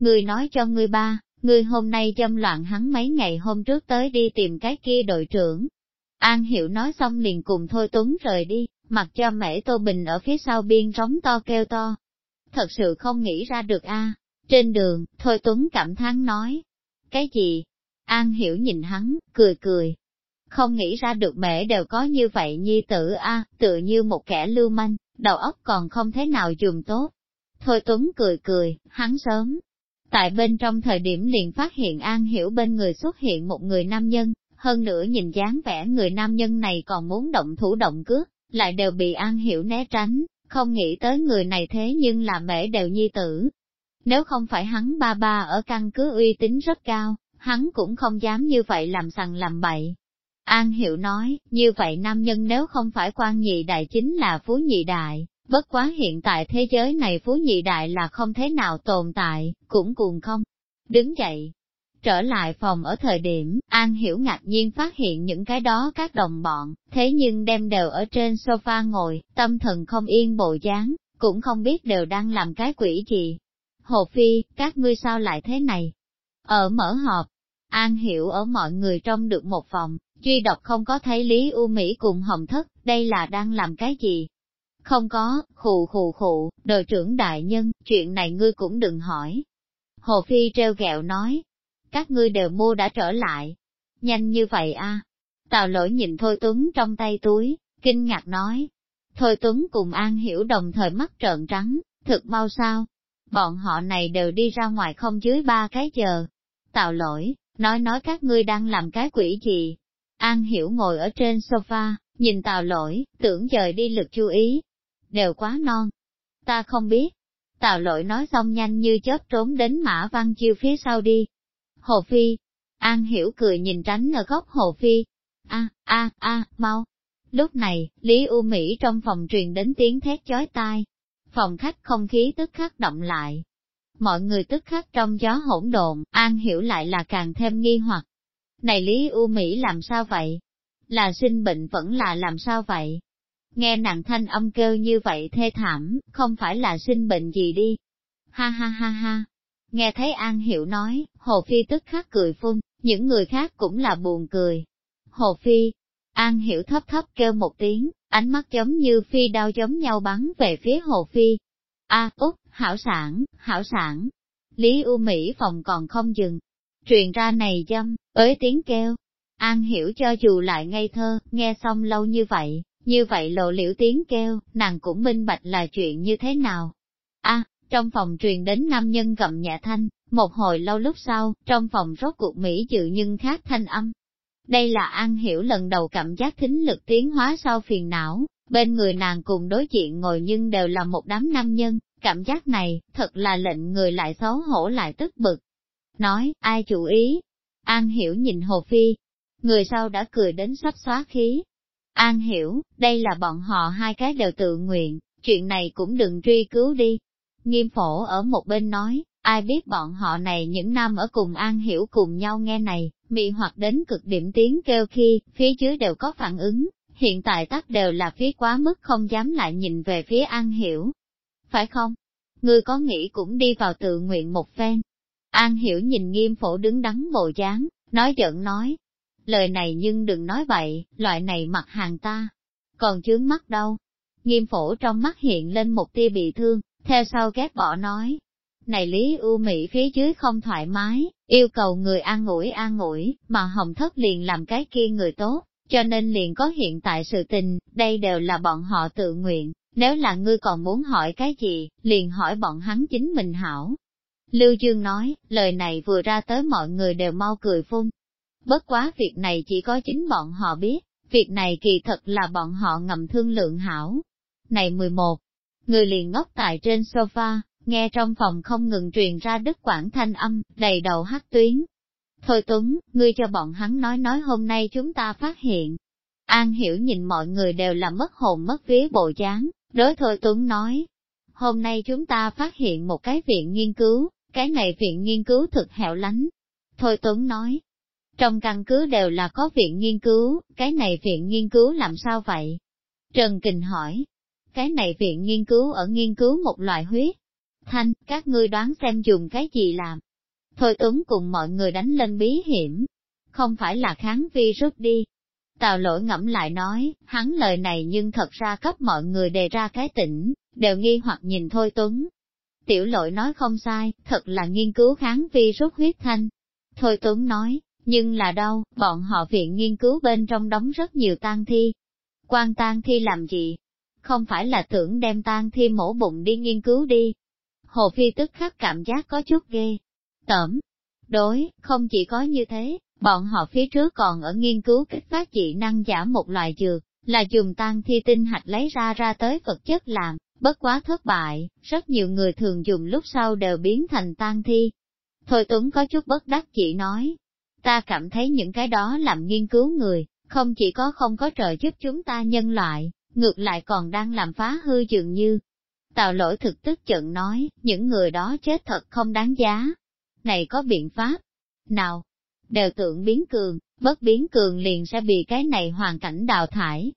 Người nói cho người ba, Ngươi hôm nay châm loạn hắn mấy ngày hôm trước tới đi tìm cái kia đội trưởng. An Hiểu nói xong liền cùng Thôi Tuấn rời đi, mặc cho mẹ Tô Bình ở phía sau biên rống to kêu to. Thật sự không nghĩ ra được a. Trên đường, Thôi Tuấn cảm thán nói. Cái gì? An Hiểu nhìn hắn, cười cười. Không nghĩ ra được mẹ đều có như vậy nhi tử a, tự như một kẻ lưu manh, đầu óc còn không thế nào dùng tốt. Thôi Tuấn cười cười, hắn sớm, Tại bên trong thời điểm liền phát hiện An Hiểu bên người xuất hiện một người nam nhân, hơn nữa nhìn dáng vẻ người nam nhân này còn muốn động thủ động cướp, lại đều bị An Hiểu né tránh, không nghĩ tới người này thế nhưng là mễ đều nhi tử. Nếu không phải hắn ba ba ở căn cứ uy tín rất cao, hắn cũng không dám như vậy làm sằng làm bậy. An Hiểu nói, như vậy nam nhân nếu không phải quan nhị đại chính là phú nhị đại, Bất quá hiện tại thế giới này phú nhị đại là không thế nào tồn tại, cũng cuồng không. Đứng dậy, trở lại phòng ở thời điểm, An Hiểu ngạc nhiên phát hiện những cái đó các đồng bọn, thế nhưng đem đều ở trên sofa ngồi, tâm thần không yên bộ dáng, cũng không biết đều đang làm cái quỷ gì. Hồ Phi, các ngươi sao lại thế này? Ở mở họp, An Hiểu ở mọi người trong được một phòng, duy độc không có thấy Lý U Mỹ cùng Hồng Thất, đây là đang làm cái gì? Không có, khụ khụ khụ, đội trưởng đại nhân, chuyện này ngươi cũng đừng hỏi. Hồ Phi treo gẹo nói, các ngươi đều mua đã trở lại. Nhanh như vậy a? À? Tào lỗi nhìn Thôi Tuấn trong tay túi, kinh ngạc nói. Thôi Tuấn cùng An Hiểu đồng thời mắt trợn trắng, thực mau sao? Bọn họ này đều đi ra ngoài không dưới ba cái giờ. Tào lỗi, nói nói các ngươi đang làm cái quỷ gì? An Hiểu ngồi ở trên sofa, nhìn tào lỗi, tưởng dời đi lực chú ý, đều quá non. Ta không biết. Tào lỗi nói xong nhanh như chớp trốn đến Mã Văn Chiêu phía sau đi. Hồ Phi. An hiểu cười nhìn tránh ở góc Hồ Phi. A, a, a, mau. Lúc này, Lý U Mỹ trong phòng truyền đến tiếng thét chói tai. Phòng khách không khí tức khắc động lại. Mọi người tức khắc trong gió hỗn độn, An hiểu lại là càng thêm nghi hoặc. Này Lý U Mỹ làm sao vậy? Là sinh bệnh vẫn là làm sao vậy? Nghe nàng thanh âm kêu như vậy thê thảm, không phải là sinh bệnh gì đi. Ha ha ha ha. Nghe thấy An Hiểu nói, Hồ Phi tức khắc cười phun, những người khác cũng là buồn cười. Hồ Phi, An Hiểu thấp thấp kêu một tiếng, ánh mắt giống như phi đao giống nhau bắn về phía Hồ Phi. A, Úc, hảo sản, hảo sản. Lý U Mỹ phòng còn không dừng. Truyền ra này dâm, ới tiếng kêu. An Hiểu cho dù lại ngây thơ, nghe xong lâu như vậy, như vậy lộ liễu tiếng kêu, nàng cũng minh bạch là chuyện như thế nào. a trong phòng truyền đến nam nhân gầm nhẹ thanh, một hồi lâu lúc sau, trong phòng rốt cuộc Mỹ dự nhưng khác thanh âm. Đây là An Hiểu lần đầu cảm giác thính lực tiến hóa sau phiền não, bên người nàng cùng đối diện ngồi nhưng đều là một đám nam nhân, cảm giác này, thật là lệnh người lại xấu hổ lại tức bực. Nói, ai chủ ý? An Hiểu nhìn Hồ Phi, người sau đã cười đến sắp xóa khí. An Hiểu, đây là bọn họ hai cái đều tự nguyện, chuyện này cũng đừng truy cứu đi. Nghiêm phổ ở một bên nói, ai biết bọn họ này những năm ở cùng An Hiểu cùng nhau nghe này, mị hoặc đến cực điểm tiếng kêu khi, phía dưới đều có phản ứng, hiện tại tắc đều là phía quá mức không dám lại nhìn về phía An Hiểu. Phải không? Ngươi có nghĩ cũng đi vào tự nguyện một phen. An Hiểu nhìn nghiêm phổ đứng đắn bộ dáng, nói giận nói. Lời này nhưng đừng nói vậy, loại này mặt hàng ta. Còn chướng mắt đâu. Nghiêm phổ trong mắt hiện lên một tia bị thương, theo sau ghét bỏ nói. Này Lý U Mỹ phía dưới không thoải mái, yêu cầu người an ủi an ủi, mà hồng thất liền làm cái kia người tốt, cho nên liền có hiện tại sự tình, đây đều là bọn họ tự nguyện, nếu là ngươi còn muốn hỏi cái gì, liền hỏi bọn hắn chính mình hảo. Lưu Dương nói, lời này vừa ra tới mọi người đều mau cười phun. Bất quá việc này chỉ có chính bọn họ biết, việc này kỳ thật là bọn họ ngầm thương lượng hảo. Này 11, người liền ngốc tại trên sofa, nghe trong phòng không ngừng truyền ra đức quảng thanh âm, đầy đầu hát tuyến. Thôi Tuấn, ngươi cho bọn hắn nói nói hôm nay chúng ta phát hiện. An hiểu nhìn mọi người đều là mất hồn mất vía bộ dáng, đối Thôi Tuấn nói. Hôm nay chúng ta phát hiện một cái viện nghiên cứu, cái này viện nghiên cứu thực hẻo lánh. Thôi Tuấn nói, trong căn cứ đều là có viện nghiên cứu, cái này viện nghiên cứu làm sao vậy? Trần Kình hỏi, cái này viện nghiên cứu ở nghiên cứu một loại huyết. Thanh, các ngươi đoán xem dùng cái gì làm? Thôi Tuấn cùng mọi người đánh lên bí hiểm. Không phải là kháng vi rút đi. Tào lỗi ngẫm lại nói, hắn lời này nhưng thật ra cấp mọi người đề ra cái tỉnh, đều nghi hoặc nhìn Thôi Tuấn. Tiểu lỗi nói không sai, thật là nghiên cứu kháng vi rút huyết thanh. Thôi Tuấn nói, nhưng là đâu, bọn họ viện nghiên cứu bên trong đóng rất nhiều tang thi. Quan tang thi làm gì? Không phải là tưởng đem tang thi mổ bụng đi nghiên cứu đi. Hồ Phi tức khắc cảm giác có chút ghê, tởm. Đối, không chỉ có như thế, bọn họ phía trước còn ở nghiên cứu kích phát dị năng giả một loại dược, là dùng tan thi tinh hạch lấy ra ra tới vật chất làm, bất quá thất bại, rất nhiều người thường dùng lúc sau đều biến thành tan thi. Thôi Tuấn có chút bất đắc chỉ nói, ta cảm thấy những cái đó làm nghiên cứu người, không chỉ có không có trợ giúp chúng ta nhân loại, ngược lại còn đang làm phá hư dường như. Tào lỗi thực tức giận nói, những người đó chết thật không đáng giá, này có biện pháp nào? Đều tượng biến cường, bất biến cường liền sẽ bị cái này hoàn cảnh đào thải.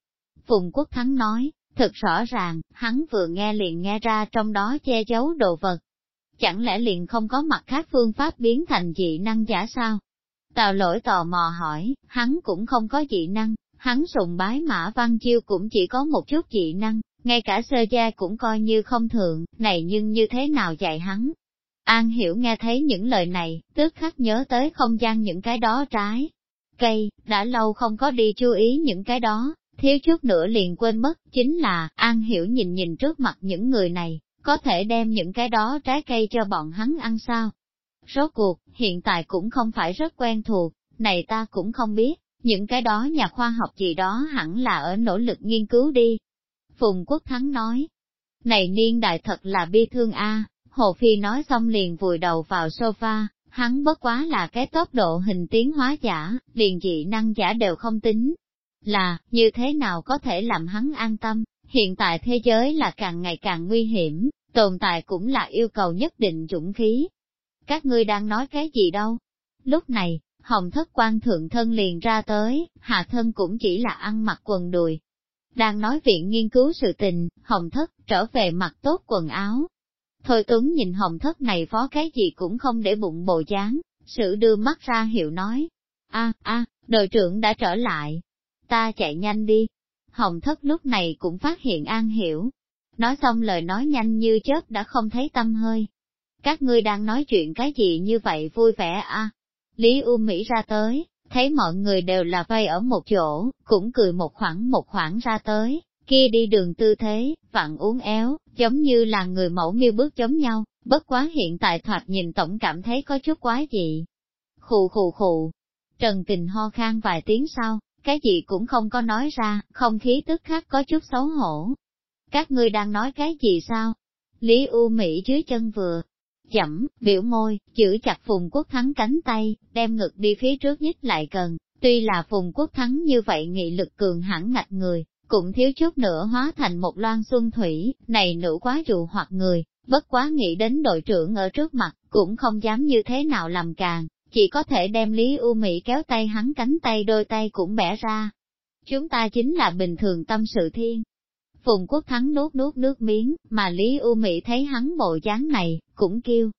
Phùng Quốc Thắng nói, thật rõ ràng, hắn vừa nghe liền nghe ra trong đó che giấu đồ vật. Chẳng lẽ liền không có mặt khác phương pháp biến thành dị năng giả sao? Tào lỗi tò mò hỏi, hắn cũng không có dị năng, hắn sùng bái mã văn chiêu cũng chỉ có một chút dị năng, ngay cả sơ gia cũng coi như không thượng, này nhưng như thế nào dạy hắn, An Hiểu nghe thấy những lời này, tức khắc nhớ tới không gian những cái đó trái. Cây, đã lâu không có đi chú ý những cái đó, thiếu chút nữa liền quên mất, chính là, An Hiểu nhìn nhìn trước mặt những người này, có thể đem những cái đó trái cây cho bọn hắn ăn sao? Rốt cuộc, hiện tại cũng không phải rất quen thuộc, này ta cũng không biết, những cái đó nhà khoa học gì đó hẳn là ở nỗ lực nghiên cứu đi. Phùng Quốc Thắng nói, này niên đại thật là bi thương a Hồ Phi nói xong liền vùi đầu vào sofa, hắn bất quá là cái tốc độ hình tiến hóa giả, liền dị năng giả đều không tính. Là, như thế nào có thể làm hắn an tâm, hiện tại thế giới là càng ngày càng nguy hiểm, tồn tại cũng là yêu cầu nhất định dũng khí. Các ngươi đang nói cái gì đâu? Lúc này, hồng thất quan thượng thân liền ra tới, hạ thân cũng chỉ là ăn mặc quần đùi. Đang nói viện nghiên cứu sự tình, hồng thất trở về mặc tốt quần áo, Thôi Tuấn nhìn hồng thất này phó cái gì cũng không để bụng bồ dáng, sự đưa mắt ra hiệu nói. a a đội trưởng đã trở lại. Ta chạy nhanh đi. Hồng thất lúc này cũng phát hiện an hiểu. Nói xong lời nói nhanh như chớp đã không thấy tâm hơi. Các ngươi đang nói chuyện cái gì như vậy vui vẻ a Lý U Mỹ ra tới, thấy mọi người đều là vây ở một chỗ, cũng cười một khoảng một khoảng ra tới, kia đi đường tư thế, vặn uốn éo, giống như là người mẫu miêu bước giống nhau, bất quá hiện tại thoạt nhìn tổng cảm thấy có chút quá dị. Khù khù khù, Trần Kình ho khan vài tiếng sau, cái gì cũng không có nói ra, không khí tức khắc có chút xấu hổ. Các ngươi đang nói cái gì sao? Lý U Mỹ dưới chân vừa, chậm, biểu môi, giữ chặt Phùng Quốc Thắng cánh tay, đem ngực đi phía trước nhích lại gần. Tuy là Phùng Quốc Thắng như vậy nghị lực cường hẳn ngạch người, cũng thiếu chút nữa hóa thành một loan xuân thủy, này nữ quá dụ hoặc người, bất quá nghĩ đến đội trưởng ở trước mặt, cũng không dám như thế nào làm càng, chỉ có thể đem Lý U Mỹ kéo tay hắn cánh tay đôi tay cũng bẻ ra. Chúng ta chính là bình thường tâm sự thiên. Phùng Quốc Thắng nuốt nuốt nước miếng, mà Lý U Mỹ thấy hắn bộ dáng này, cũng kêu.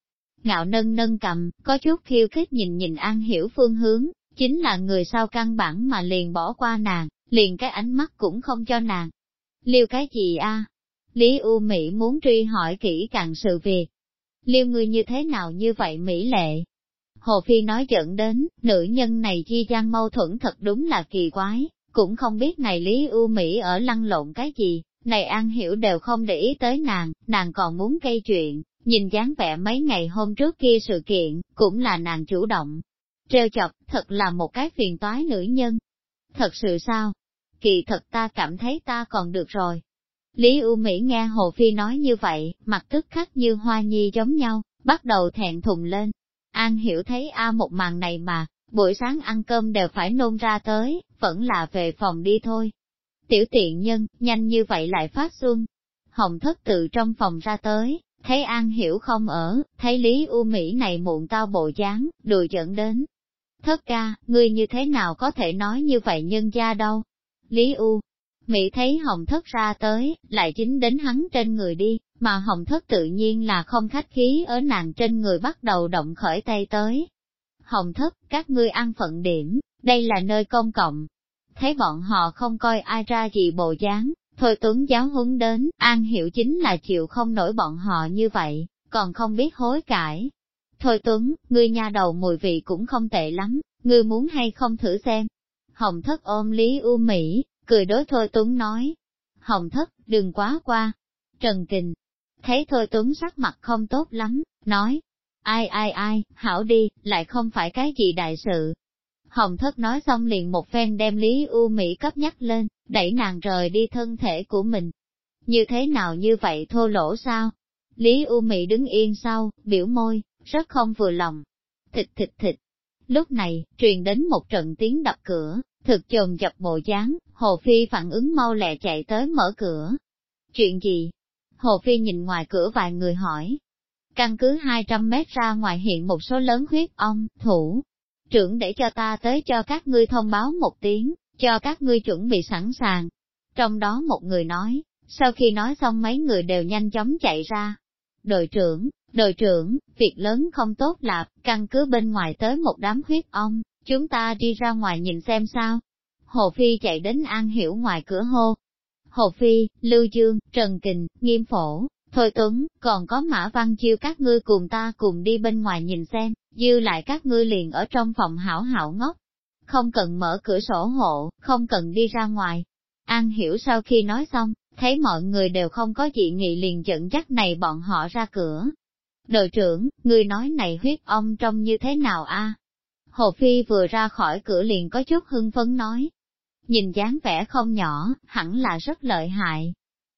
Ngạo nâng nâng cầm, có chút khiêu khích nhìn nhìn An Hiểu phương hướng, chính là người sau căn bản mà liền bỏ qua nàng, liền cái ánh mắt cũng không cho nàng. Liêu cái gì a? Lý U Mỹ muốn truy hỏi kỹ càng sự việc. Liêu người như thế nào như vậy Mỹ lệ? Hồ Phi nói giận đến, nữ nhân này chi gian mâu thuẫn thật đúng là kỳ quái, cũng không biết này Lý U Mỹ ở lăn lộn cái gì, này An Hiểu đều không để ý tới nàng, nàng còn muốn gây chuyện, nhìn dáng vẻ mấy ngày hôm trước kia sự kiện, cũng là nàng chủ động. Trêu chọc, thật là một cái phiền toái nữ nhân. Thật sự sao? Kỳ thật ta cảm thấy ta còn được rồi. Lý U Mỹ nghe Hồ Phi nói như vậy, mặt tức khắc như hoa nhi giống nhau, bắt đầu thẹn thùng lên. An hiểu thấy A một màn này mà, buổi sáng ăn cơm đều phải nôn ra tới, vẫn là về phòng đi thôi. Tiểu tiện nhân, nhanh như vậy lại phát xuân. Hồng thất tự trong phòng ra tới, thấy An hiểu không ở, thấy Lý U Mỹ này muộn tao bộ dáng, đùi dẫn đến. Thất ca, ngươi như thế nào có thể nói như vậy nhân gia đâu? Lý U, Mỹ thấy hồng thất ra tới, lại chính đến hắn trên người đi, mà hồng thất tự nhiên là không khách khí ở nàng trên người bắt đầu động khởi tay tới. Hồng thất, các ngươi ăn phận điểm, đây là nơi công cộng. Thấy bọn họ không coi ai ra gì bộ dáng, thôi tuấn giáo huấn đến, an hiểu chính là chịu không nổi bọn họ như vậy, còn không biết hối cải. Thôi tuấn, ngươi nha đầu mùi vị cũng không tệ lắm, ngươi muốn hay không thử xem. Hồng thất ôm Lý U Mỹ, cười đối Thôi Tuấn nói. Hồng thất, đừng quá qua. Trần Kình, thấy Thôi Tuấn sắc mặt không tốt lắm, nói. Ai ai ai, hảo đi, lại không phải cái gì đại sự. Hồng thất nói xong liền một phen đem Lý U Mỹ cấp nhắc lên, đẩy nàng rời đi thân thể của mình. Như thế nào như vậy thô lỗ sao? Lý U Mỹ đứng yên sau, biểu môi, rất không vừa lòng. Thịt thịt thịt. Lúc này, truyền đến một trận tiếng đập cửa, thực chồn chập bộ dáng, Hồ Phi phản ứng mau lẹ chạy tới mở cửa. Chuyện gì? Hồ Phi nhìn ngoài cửa vài người hỏi. Căn cứ 200 mét ra ngoài hiện một số lớn huyết ong, thủ. Trưởng để cho ta tới cho các ngươi thông báo một tiếng, cho các ngươi chuẩn bị sẵn sàng. Trong đó một người nói, sau khi nói xong mấy người đều nhanh chóng chạy ra. Đội trưởng, đội trưởng, việc lớn không tốt là, căn cứ bên ngoài tới một đám huyết ong, chúng ta đi ra ngoài nhìn xem sao. Hồ Phi chạy đến An Hiểu ngoài cửa hô. Hồ Phi, Lưu Dương, Trần Kình, Nghiêm Phổ, Thôi Tuấn, còn có Mã Văn Chiêu các ngươi cùng ta cùng đi bên ngoài nhìn xem, dư lại các ngươi liền ở trong phòng hảo hảo ngốc. Không cần mở cửa sổ hộ, không cần đi ra ngoài. An Hiểu sau khi nói xong, thấy mọi người đều không có dị nghị liền dẫn dắt này bọn họ ra cửa. Đội trưởng, người nói này huyết ông trông như thế nào a? Hồ Phi vừa ra khỏi cửa liền có chút hưng phấn nói. Nhìn dáng vẻ không nhỏ, hẳn là rất lợi hại.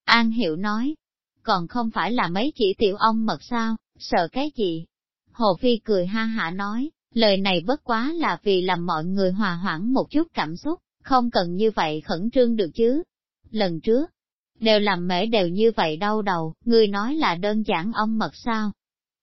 An Hiệu nói, còn không phải là mấy chỉ tiểu ông mật sao, sợ cái gì? Hồ Phi cười ha hả nói, lời này bất quá là vì làm mọi người hòa hoãn một chút cảm xúc, không cần như vậy khẩn trương được chứ. Lần trước, đều làm mễ đều như vậy đau đầu, người nói là đơn giản ông mật sao?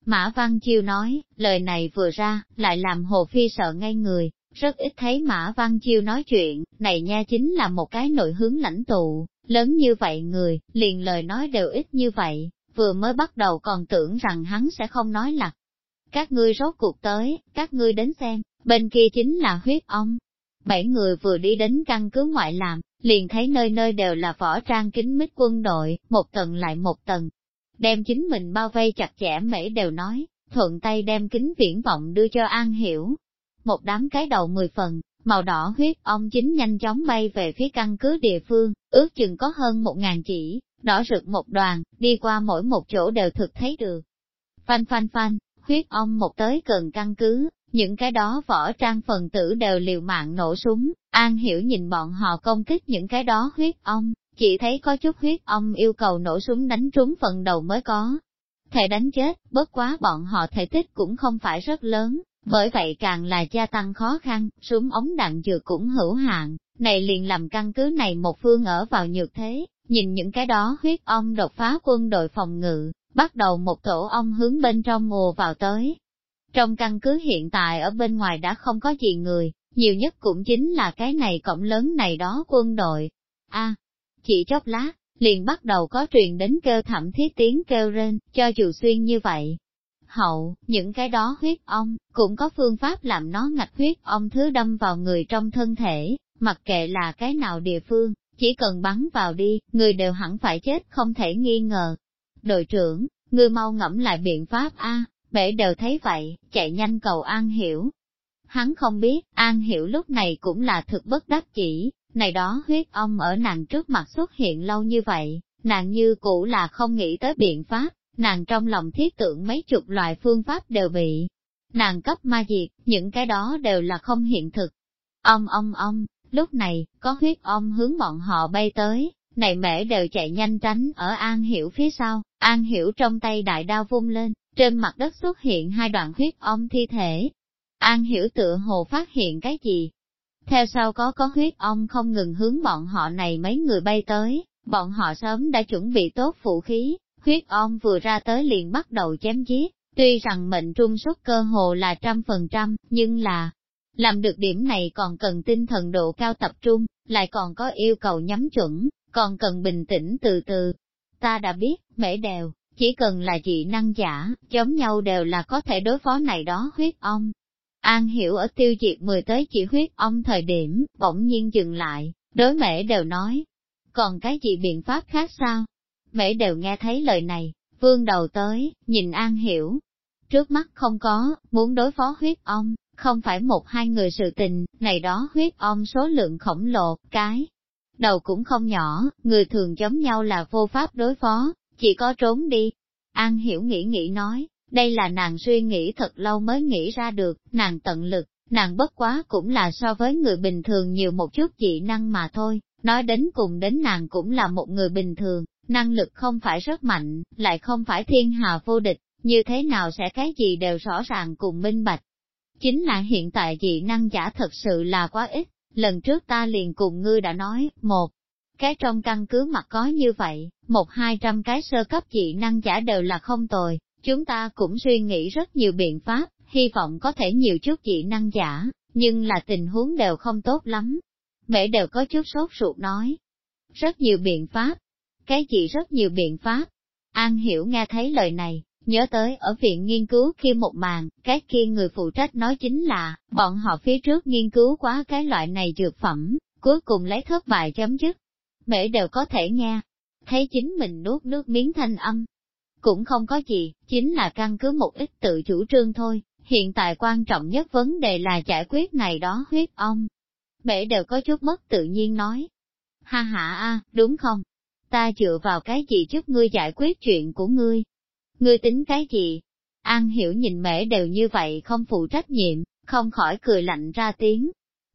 Mã Văn Chiêu nói, lời này vừa ra, lại làm Hồ Phi sợ ngay người, rất ít thấy Mã Văn Chiêu nói chuyện, này nha chính là một cái nội hướng lãnh tụ, lớn như vậy người, liền lời nói đều ít như vậy, vừa mới bắt đầu còn tưởng rằng hắn sẽ không nói lặt. Các ngươi rốt cuộc tới, các ngươi đến xem, bên kia chính là huyết ong. Bảy người vừa đi đến căn cứ ngoại làm, liền thấy nơi nơi đều là võ trang kính mít quân đội, một tầng lại một tầng, đem chính mình bao vây chặt chẽ mễ đều nói, thuận tay đem kính viễn vọng đưa cho An Hiểu. Một đám cái đầu mười phần, màu đỏ huyết ong chính nhanh chóng bay về phía căn cứ địa phương, ước chừng có hơn một ngàn chỉ, đỏ rực một đoàn, đi qua mỗi một chỗ đều thực thấy được. Phanh phanh phanh, huyết ong một tới gần căn cứ, những cái đó võ trang phần tử đều liều mạng nổ súng, An Hiểu nhìn bọn họ công kích những cái đó huyết ong, chỉ thấy có chút huyết ong yêu cầu nổ súng đánh trúng phần đầu mới có. Thể đánh chết, bất quá bọn họ thể tích cũng không phải rất lớn, bởi vậy càng là gia tăng khó khăn, súng ống đạn dược cũng hữu hạn, này liền làm căn cứ này một phương ở vào nhược thế, nhìn những cái đó huyết ong đột phá quân đội phòng ngự, bắt đầu một tổ ong hướng bên trong mùa vào tới. Trong căn cứ hiện tại ở bên ngoài đã không có gì người, nhiều nhất cũng chính là cái này cổng lớn này đó quân đội. a chỉ chốc lát, liền bắt đầu có truyền đến kêu thẩm thiết tiếng kêu rên, cho dù xuyên như vậy. Hậu, những cái đó huyết ong, cũng có phương pháp làm nó ngạch huyết ong thứ đâm vào người trong thân thể, mặc kệ là cái nào địa phương, chỉ cần bắn vào đi, người đều hẳn phải chết không thể nghi ngờ. Đội trưởng, ngươi mau ngẫm lại biện pháp A, bể đều thấy vậy, chạy nhanh cầu An Hiểu. Hắn không biết, An Hiểu lúc này cũng là thực bất đắc chỉ, này đó huyết ong ở nàng trước mặt xuất hiện lâu như vậy, nàng như cũ là không nghĩ tới biện pháp, nàng trong lòng thiết tưởng mấy chục loại phương pháp đều bị nàng cấp ma diệt, những cái đó đều là không hiện thực. Ông ông ông, lúc này, có huyết ong hướng bọn họ bay tới, này mễ đều chạy nhanh tránh ở An Hiểu phía sau, An Hiểu trong tay đại đao vung lên, trên mặt đất xuất hiện hai đoạn huyết ong thi thể. An Hiểu tựa hồ phát hiện cái gì, theo sau có có huyết ong không ngừng hướng bọn họ này mấy người bay tới, bọn họ sớm đã chuẩn bị tốt vũ khí, huyết ong vừa ra tới liền bắt đầu chém giết, tuy rằng mệnh trung suất cơ hồ là trăm phần trăm, nhưng là, làm được điểm này còn cần tinh thần độ cao tập trung, lại còn có yêu cầu nhắm chuẩn, còn cần bình tĩnh từ từ. Ta đã biết, mễ đều, chỉ cần là dị năng giả, giống nhau đều là có thể đối phó này đó huyết ong, An hiểu ở tiêu diệt mười tới chỉ huyết ong thời điểm, bỗng nhiên dừng lại, đối mễ đều nói. Còn cái gì biện pháp khác sao? Mễ đều nghe thấy lời này, vương đầu tới, nhìn An hiểu. Trước mắt không có, muốn đối phó huyết ong, không phải một hai người sự tình, này đó huyết ong số lượng khổng lồ, cái. Đầu cũng không nhỏ, người thường giống nhau là vô pháp đối phó, chỉ có trốn đi. An hiểu nghĩ nghĩ nói, đây là nàng suy nghĩ thật lâu mới nghĩ ra được, nàng tận lực, nàng bất quá cũng là so với người bình thường nhiều một chút dị năng mà thôi, nói đến cùng đến nàng cũng là một người bình thường, năng lực không phải rất mạnh, lại không phải thiên hà vô địch, như thế nào sẽ cái gì đều rõ ràng cùng minh bạch. Chính là hiện tại dị năng giả thật sự là quá ít, lần trước ta liền cùng ngươi đã nói, một, cái trong căn cứ mặt có như vậy, một hai trăm cái sơ cấp dị năng giả đều là không tồi, Chúng ta cũng suy nghĩ rất nhiều biện pháp, hy vọng có thể nhiều chút dị năng giả, nhưng là tình huống đều không tốt lắm. Mẹ đều có chút sốt ruột nói. Rất nhiều biện pháp. Cái gì rất nhiều biện pháp? An hiểu nghe thấy lời này, nhớ tới ở viện nghiên cứu khi một màn, cái kia người phụ trách nói chính là, bọn họ phía trước nghiên cứu quá cái loại này dược phẩm, cuối cùng lấy thất bại chấm dứt. Mễ đều có thể nghe, thấy chính mình nuốt nước miếng thanh âm, cũng không có gì, chính là căn cứ một ít tự chủ trương thôi, hiện tại quan trọng nhất vấn đề là giải quyết này đó huyết ong. Mễ đều có chút mất tự nhiên nói. Ha ha a, đúng không? Ta dựa vào cái gì giúp ngươi giải quyết chuyện của ngươi? Ngươi tính cái gì? An hiểu nhìn mễ đều như vậy không phụ trách nhiệm, không khỏi cười lạnh ra tiếng.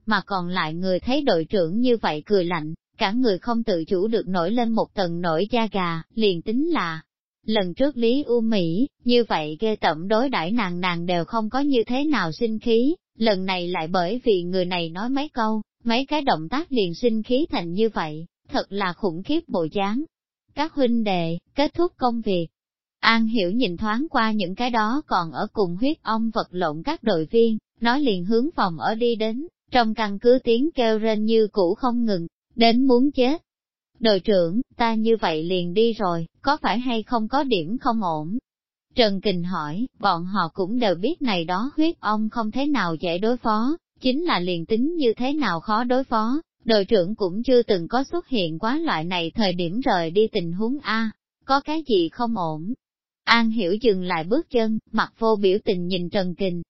Mà còn lại người thấy đội trưởng như vậy cười lạnh, cả người không tự chủ được nổi lên một tầng nổi da gà, liền tính là, Lần trước Lý U Mỹ, như vậy ghê tẩm đối đãi nàng nàng đều không có như thế nào sinh khí, lần này lại bởi vì người này nói mấy câu, mấy cái động tác liền sinh khí thành như vậy, thật là khủng khiếp bộ dáng. Các huynh đệ, kết thúc công việc. An hiểu nhìn thoáng qua những cái đó còn ở cùng huyết ong vật lộn các đội viên, nói liền hướng phòng ở đi đến, trong căn cứ tiếng kêu rên như cũ không ngừng, đến muốn chết. Đội trưởng, ta như vậy liền đi rồi, có phải hay không có điểm không ổn? Trần Kình hỏi, bọn họ cũng đều biết này đó huyết ong không thế nào dễ đối phó, chính là liền tính như thế nào khó đối phó, đội trưởng cũng chưa từng có xuất hiện quá loại này thời điểm rời đi tình huống A, có cái gì không ổn. An Hiểu dừng lại bước chân, mặt vô biểu tình nhìn Trần Kình.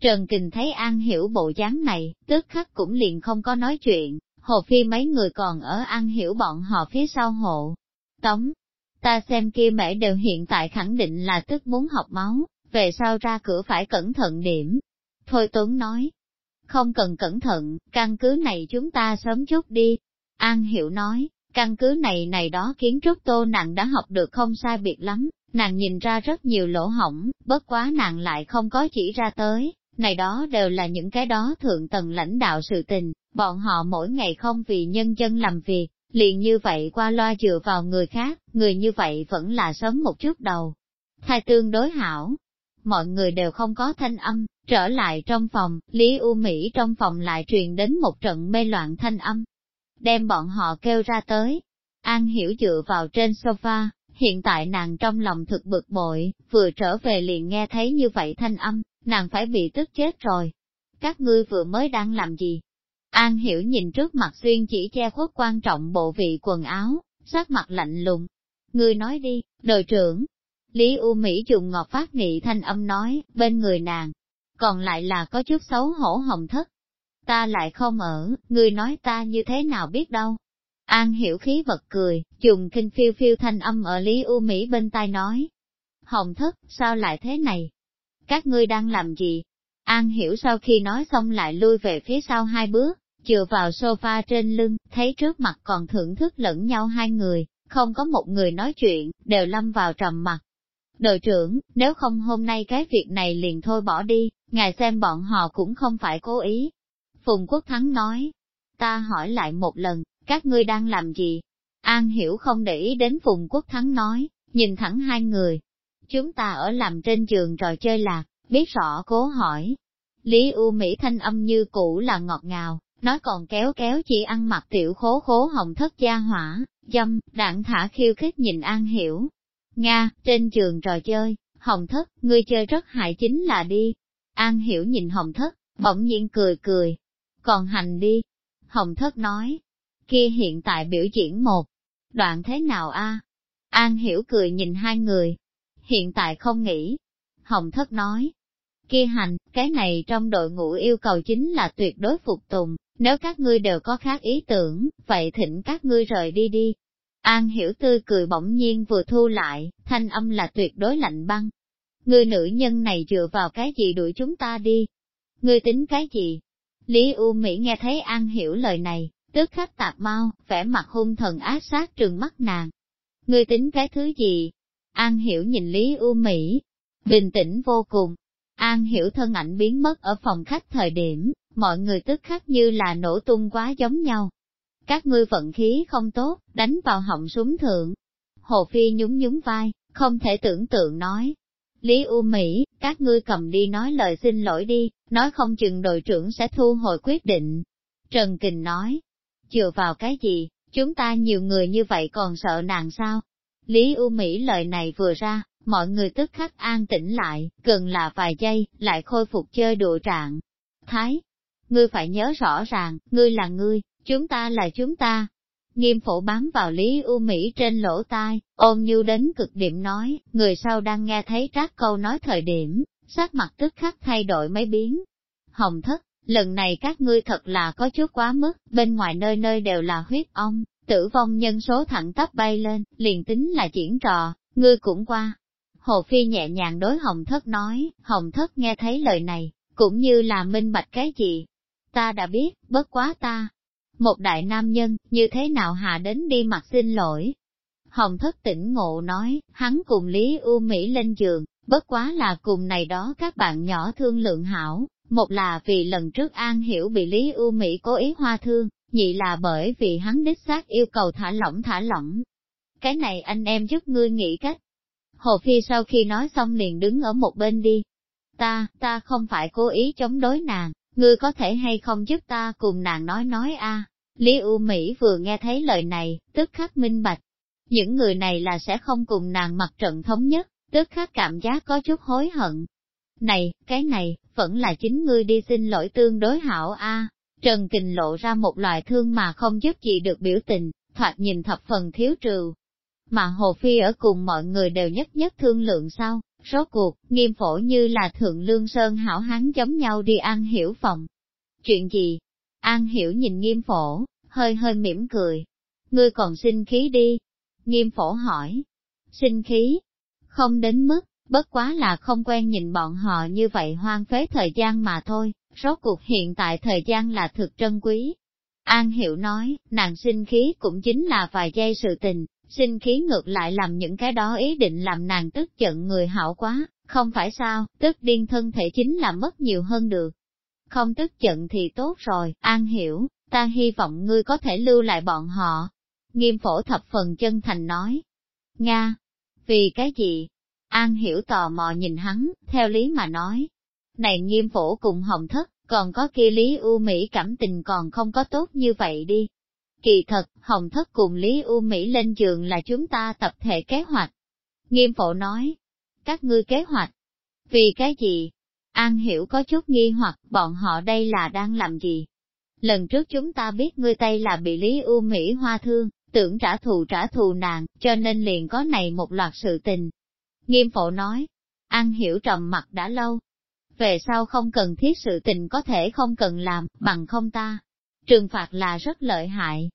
Trần Kình thấy An Hiểu bộ dáng này, tức khắc cũng liền không có nói chuyện, Hồ Phi mấy người còn ở An hiểu bọn họ phía sau hộ. Tống, ta xem kia mẹ đều hiện tại khẳng định là tức muốn học máu, về sau ra cửa phải cẩn thận điểm. Thôi Tuấn nói, không cần cẩn thận, căn cứ này chúng ta sớm chút đi. An Hiểu nói, căn cứ này này đó kiến trúc tô nặng đã học được không sai biệt lắm, nàng nhìn ra rất nhiều lỗ hỏng, bất quá nàng lại không có chỉ ra tới, này đó đều là những cái đó thượng tầng lãnh đạo sự tình, bọn họ mỗi ngày không vì nhân dân làm việc, liền như vậy qua loa dựa vào người khác, người như vậy vẫn là sớm một chút đầu. Thai tương đối hảo, mọi người đều không có thanh âm, trở lại trong phòng, Lý U Mỹ trong phòng lại truyền đến một trận mê loạn thanh âm. Đem bọn họ kêu ra tới. An hiểu dựa vào trên sofa, hiện tại nàng trong lòng thực bực bội, vừa trở về liền nghe thấy như vậy thanh âm, nàng phải bị tức chết rồi. Các ngươi vừa mới đang làm gì? An hiểu nhìn trước mặt xuyên chỉ che khuất quan trọng bộ vị quần áo, sắc mặt lạnh lùng. Ngươi nói đi, đội trưởng. Lý U Mỹ dùng ngọt phát nghị thanh âm nói, bên người nàng. Còn lại là có chút xấu hổ hồng thất. Ta lại không ở, ngươi nói ta như thế nào biết đâu. An hiểu khí bật cười, dùng kinh phiêu phiêu thanh âm ở Lý U Mỹ bên tai nói. Hồng thất, sao lại thế này? Các ngươi đang làm gì? An hiểu sau khi nói xong lại lui về phía sau hai bước, chừa vào sofa trên lưng, thấy trước mặt còn thưởng thức lẫn nhau hai người, không có một người nói chuyện, đều lâm vào trầm mặt. Đội trưởng, nếu không hôm nay cái việc này liền thôi bỏ đi, ngài xem bọn họ cũng không phải cố ý. Phùng Quốc Thắng nói, ta hỏi lại một lần, các ngươi đang làm gì? An Hiểu không để ý đến Phùng Quốc Thắng nói, nhìn thẳng hai người. Chúng ta ở làm trên giường trò chơi lạc, biết rõ cố hỏi. Lý U Mỹ thanh âm như cũ là ngọt ngào, nói còn kéo kéo chỉ ăn mặc tiểu khố khố hồng thất gia hỏa, dâm, đạn thả khiêu khích nhìn An Hiểu. Nga, trên giường trò chơi, hồng thất, ngươi chơi rất hại chính là đi. An Hiểu nhìn hồng thất, bỗng nhiên cười cười. Còn hành đi. Hồng thất nói, kia hiện tại biểu diễn một. Đoạn thế nào a? An hiểu cười nhìn hai người. Hiện tại không nghĩ. Hồng thất nói. Kia hành, cái này trong đội ngũ yêu cầu chính là tuyệt đối phục tùng, nếu các ngươi đều có khác ý tưởng, vậy thỉnh các ngươi rời đi đi. An hiểu tươi cười bỗng nhiên vừa thu lại, thanh âm là tuyệt đối lạnh băng. Người nữ nhân này dựa vào cái gì đuổi chúng ta đi? Ngươi tính cái gì? Lý U Mỹ nghe thấy An hiểu lời này, Tức khắc tạp mau, vẻ mặt hung thần ác sát trừng mắt nàng. Ngươi tính cái thứ gì? An hiểu nhìn Lý U Mỹ, bình tĩnh vô cùng. An hiểu thân ảnh biến mất ở phòng khách thời điểm, mọi người tức khắc như là nổ tung quá giống nhau. Các ngươi vận khí không tốt, đánh vào họng súng thượng. Hồ Phi nhún nhún vai, không thể tưởng tượng nói. Lý U Mỹ, các ngươi cầm đi nói lời xin lỗi đi, nói không chừng đội trưởng sẽ thu hồi quyết định. Trần Kình nói, chừa vào cái gì, chúng ta nhiều người như vậy còn sợ nàng sao? Lý U Mỹ lời này vừa ra, mọi người tức khắc an tĩnh lại, gần là vài giây, lại khôi phục chơi đùa trạng. Thái, ngươi phải nhớ rõ ràng, ngươi là ngươi, chúng ta là chúng ta. Nghiêm phổ bám vào Lý U Mỹ trên lỗ tai, ôm như đến cực điểm nói, người sau đang nghe thấy trác câu nói thời điểm, sắc mặt tức khắc thay đổi mấy biến. Hồng thất, lần này các ngươi thật là có chút quá mức, bên ngoài nơi nơi đều là huyết ong, tử vong nhân số thẳng tắp bay lên, liền tính là diễn trò, ngươi cũng qua. Hồ Phi nhẹ nhàng đối Hồng Thất nói, Hồng Thất nghe thấy lời này, cũng như là minh bạch cái gì. Ta đã biết, bất quá ta. Một đại nam nhân, như thế nào hạ đến đi mặt xin lỗi. Hồng Thất tỉnh ngộ nói, hắn cùng Lý U Mỹ lên giường, bất quá là cùng này đó các bạn nhỏ thương lượng hảo, một là vì lần trước An Hiểu bị Lý ưu Mỹ cố ý hoa thương, nhị là bởi vì hắn đích xác yêu cầu thả lỏng thả lỏng. Cái này anh em giúp ngươi nghĩ cách. Hồ Phi sau khi nói xong liền đứng ở một bên đi. Ta, ta không phải cố ý chống đối nàng, ngươi có thể hay không giúp ta cùng nàng nói nói a Lý U Mỹ vừa nghe thấy lời này, tức khắc minh bạch. Những người này là sẽ không cùng nàng mặt trận thống nhất, tức khắc cảm giác có chút hối hận, này, cái này, vẫn là chính ngươi đi xin lỗi tương đối hảo a. Trần Kình lộ ra một loại thương mà không giúp gì được biểu tình, thoạt nhìn thập phần thiếu trừ. Mà Hồ Phi ở cùng mọi người đều nhất nhất thương lượng sau, rốt cuộc, nghiêm phổ như là thượng lương sơn hảo hán giống nhau đi An Hiểu phòng. Chuyện gì? An Hiểu nhìn nghiêm phổ, hơi hơi mỉm cười. Ngươi còn sinh khí đi. Nghiêm phổ hỏi. Sinh khí? Không đến mức, bất quá là không quen nhìn bọn họ như vậy hoang phế thời gian mà thôi, rốt cuộc hiện tại thời gian là thực trân quý. An Hiểu nói, nàng sinh khí cũng chính là vài giây sự tình, sinh khí ngược lại làm những cái đó ý định làm nàng tức giận người hảo quá, không phải sao, tức điên thân thể chính là mất nhiều hơn được. Không tức giận thì tốt rồi, An Hiểu, ta hy vọng ngươi có thể lưu lại bọn họ. Nghiêm phổ thập phần chân thành nói. Nga, vì cái gì? An Hiểu tò mò nhìn hắn, theo lý mà nói. Này nghiêm phổ cùng hồng thất, còn có kia Lý U Mỹ cảm tình còn không có tốt như vậy đi. Kỳ thật, Hồng Thất cùng Lý U Mỹ lên giường là chúng ta tập thể kế hoạch. Nghiêm phổ nói, các ngươi kế hoạch. Vì cái gì? An hiểu có chút nghi hoặc bọn họ đây là đang làm gì? Lần trước chúng ta biết ngươi Tây là bị Lý U Mỹ hoa thương, tưởng trả thù trả thù nàng, cho nên liền có này một loạt sự tình. Nghiêm phổ nói, An hiểu trầm mặt đã lâu, về sau không cần thiết sự tình có thể không cần làm, bằng không ta. Trừng phạt là rất lợi hại.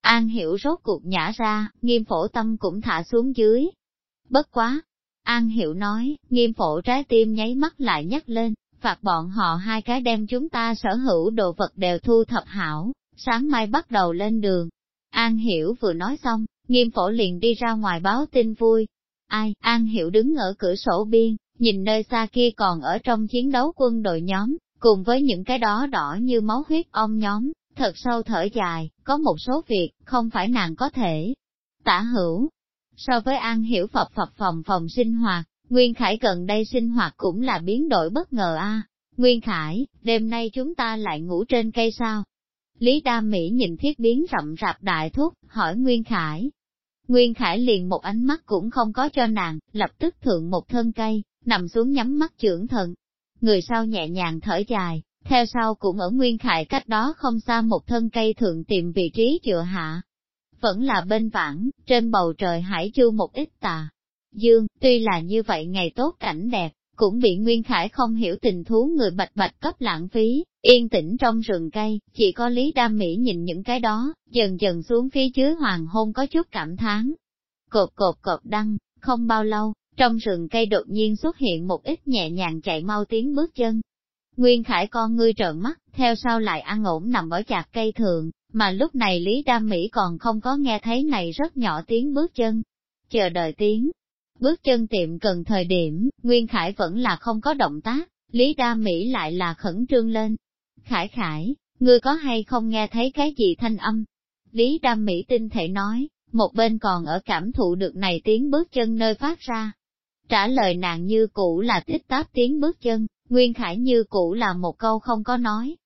An hiểu rốt cuộc nhả ra, nghiêm phổ tâm cũng thả xuống dưới. Bất quá. An hiểu nói, nghiêm phổ trái tim nháy mắt lại nhắc lên, phạt bọn họ hai cái đem chúng ta sở hữu đồ vật đều thu thập hảo, sáng mai bắt đầu lên đường. An hiểu vừa nói xong, nghiêm phổ liền đi ra ngoài báo tin vui. Ai, An hiểu đứng ở cửa sổ biên, nhìn nơi xa kia còn ở trong chiến đấu quân đội nhóm, cùng với những cái đó đỏ như máu huyết ong nhóm, thật sâu thở dài, có một số việc, không phải nàng có thể tả hữu. So với An Hiểu phập phập phòng phòng sinh hoạt, Nguyên Khải gần đây sinh hoạt cũng là biến đổi bất ngờ a. Nguyên Khải, đêm nay chúng ta lại ngủ trên cây sao? Lý Đa Mỹ nhìn thiết biến rậm rạp đại thúc, hỏi Nguyên Khải. Nguyên Khải liền một ánh mắt cũng không có cho nàng, lập tức thượng một thân cây, nằm xuống nhắm mắt trưởng thần. Người sau nhẹ nhàng thở dài, theo sau cũng ở nguyên khải cách đó không xa một thân cây thượng tìm vị trí dựa hạ. Vẫn là bên vãng, trên bầu trời hải chu một ít tà. Dương, tuy là như vậy ngày tốt cảnh đẹp, cũng bị Nguyên Khải không hiểu tình thú người bạch bạch cấp lãng phí, yên tĩnh trong rừng cây, chỉ có Lý Đam Mỹ nhìn những cái đó, dần dần xuống phía dưới hoàng hôn có chút cảm thán. Cột cột cột đăng, không bao lâu, trong rừng cây đột nhiên xuất hiện một ít nhẹ nhàng chạy mau tiếng bước chân. Nguyên Khải con ngươi trợn mắt, theo sau lại ăn ổn nằm ở chạc cây thường, mà lúc này Lý Đam Mỹ còn không có nghe thấy này rất nhỏ tiếng bước chân. Chờ đợi tiếng, bước chân tiệm cần thời điểm, Nguyên Khải vẫn là không có động tác, Lý Đam Mỹ lại là khẩn trương lên. Khải Khải, ngươi có hay không nghe thấy cái gì thanh âm? Lý Đam Mỹ tinh thể nói, một bên còn ở cảm thụ được này tiếng bước chân nơi phát ra, Trả lời nàng như cũ là tích táp tiếng bước chân, Nguyên Khải như cũ là một câu không có nói.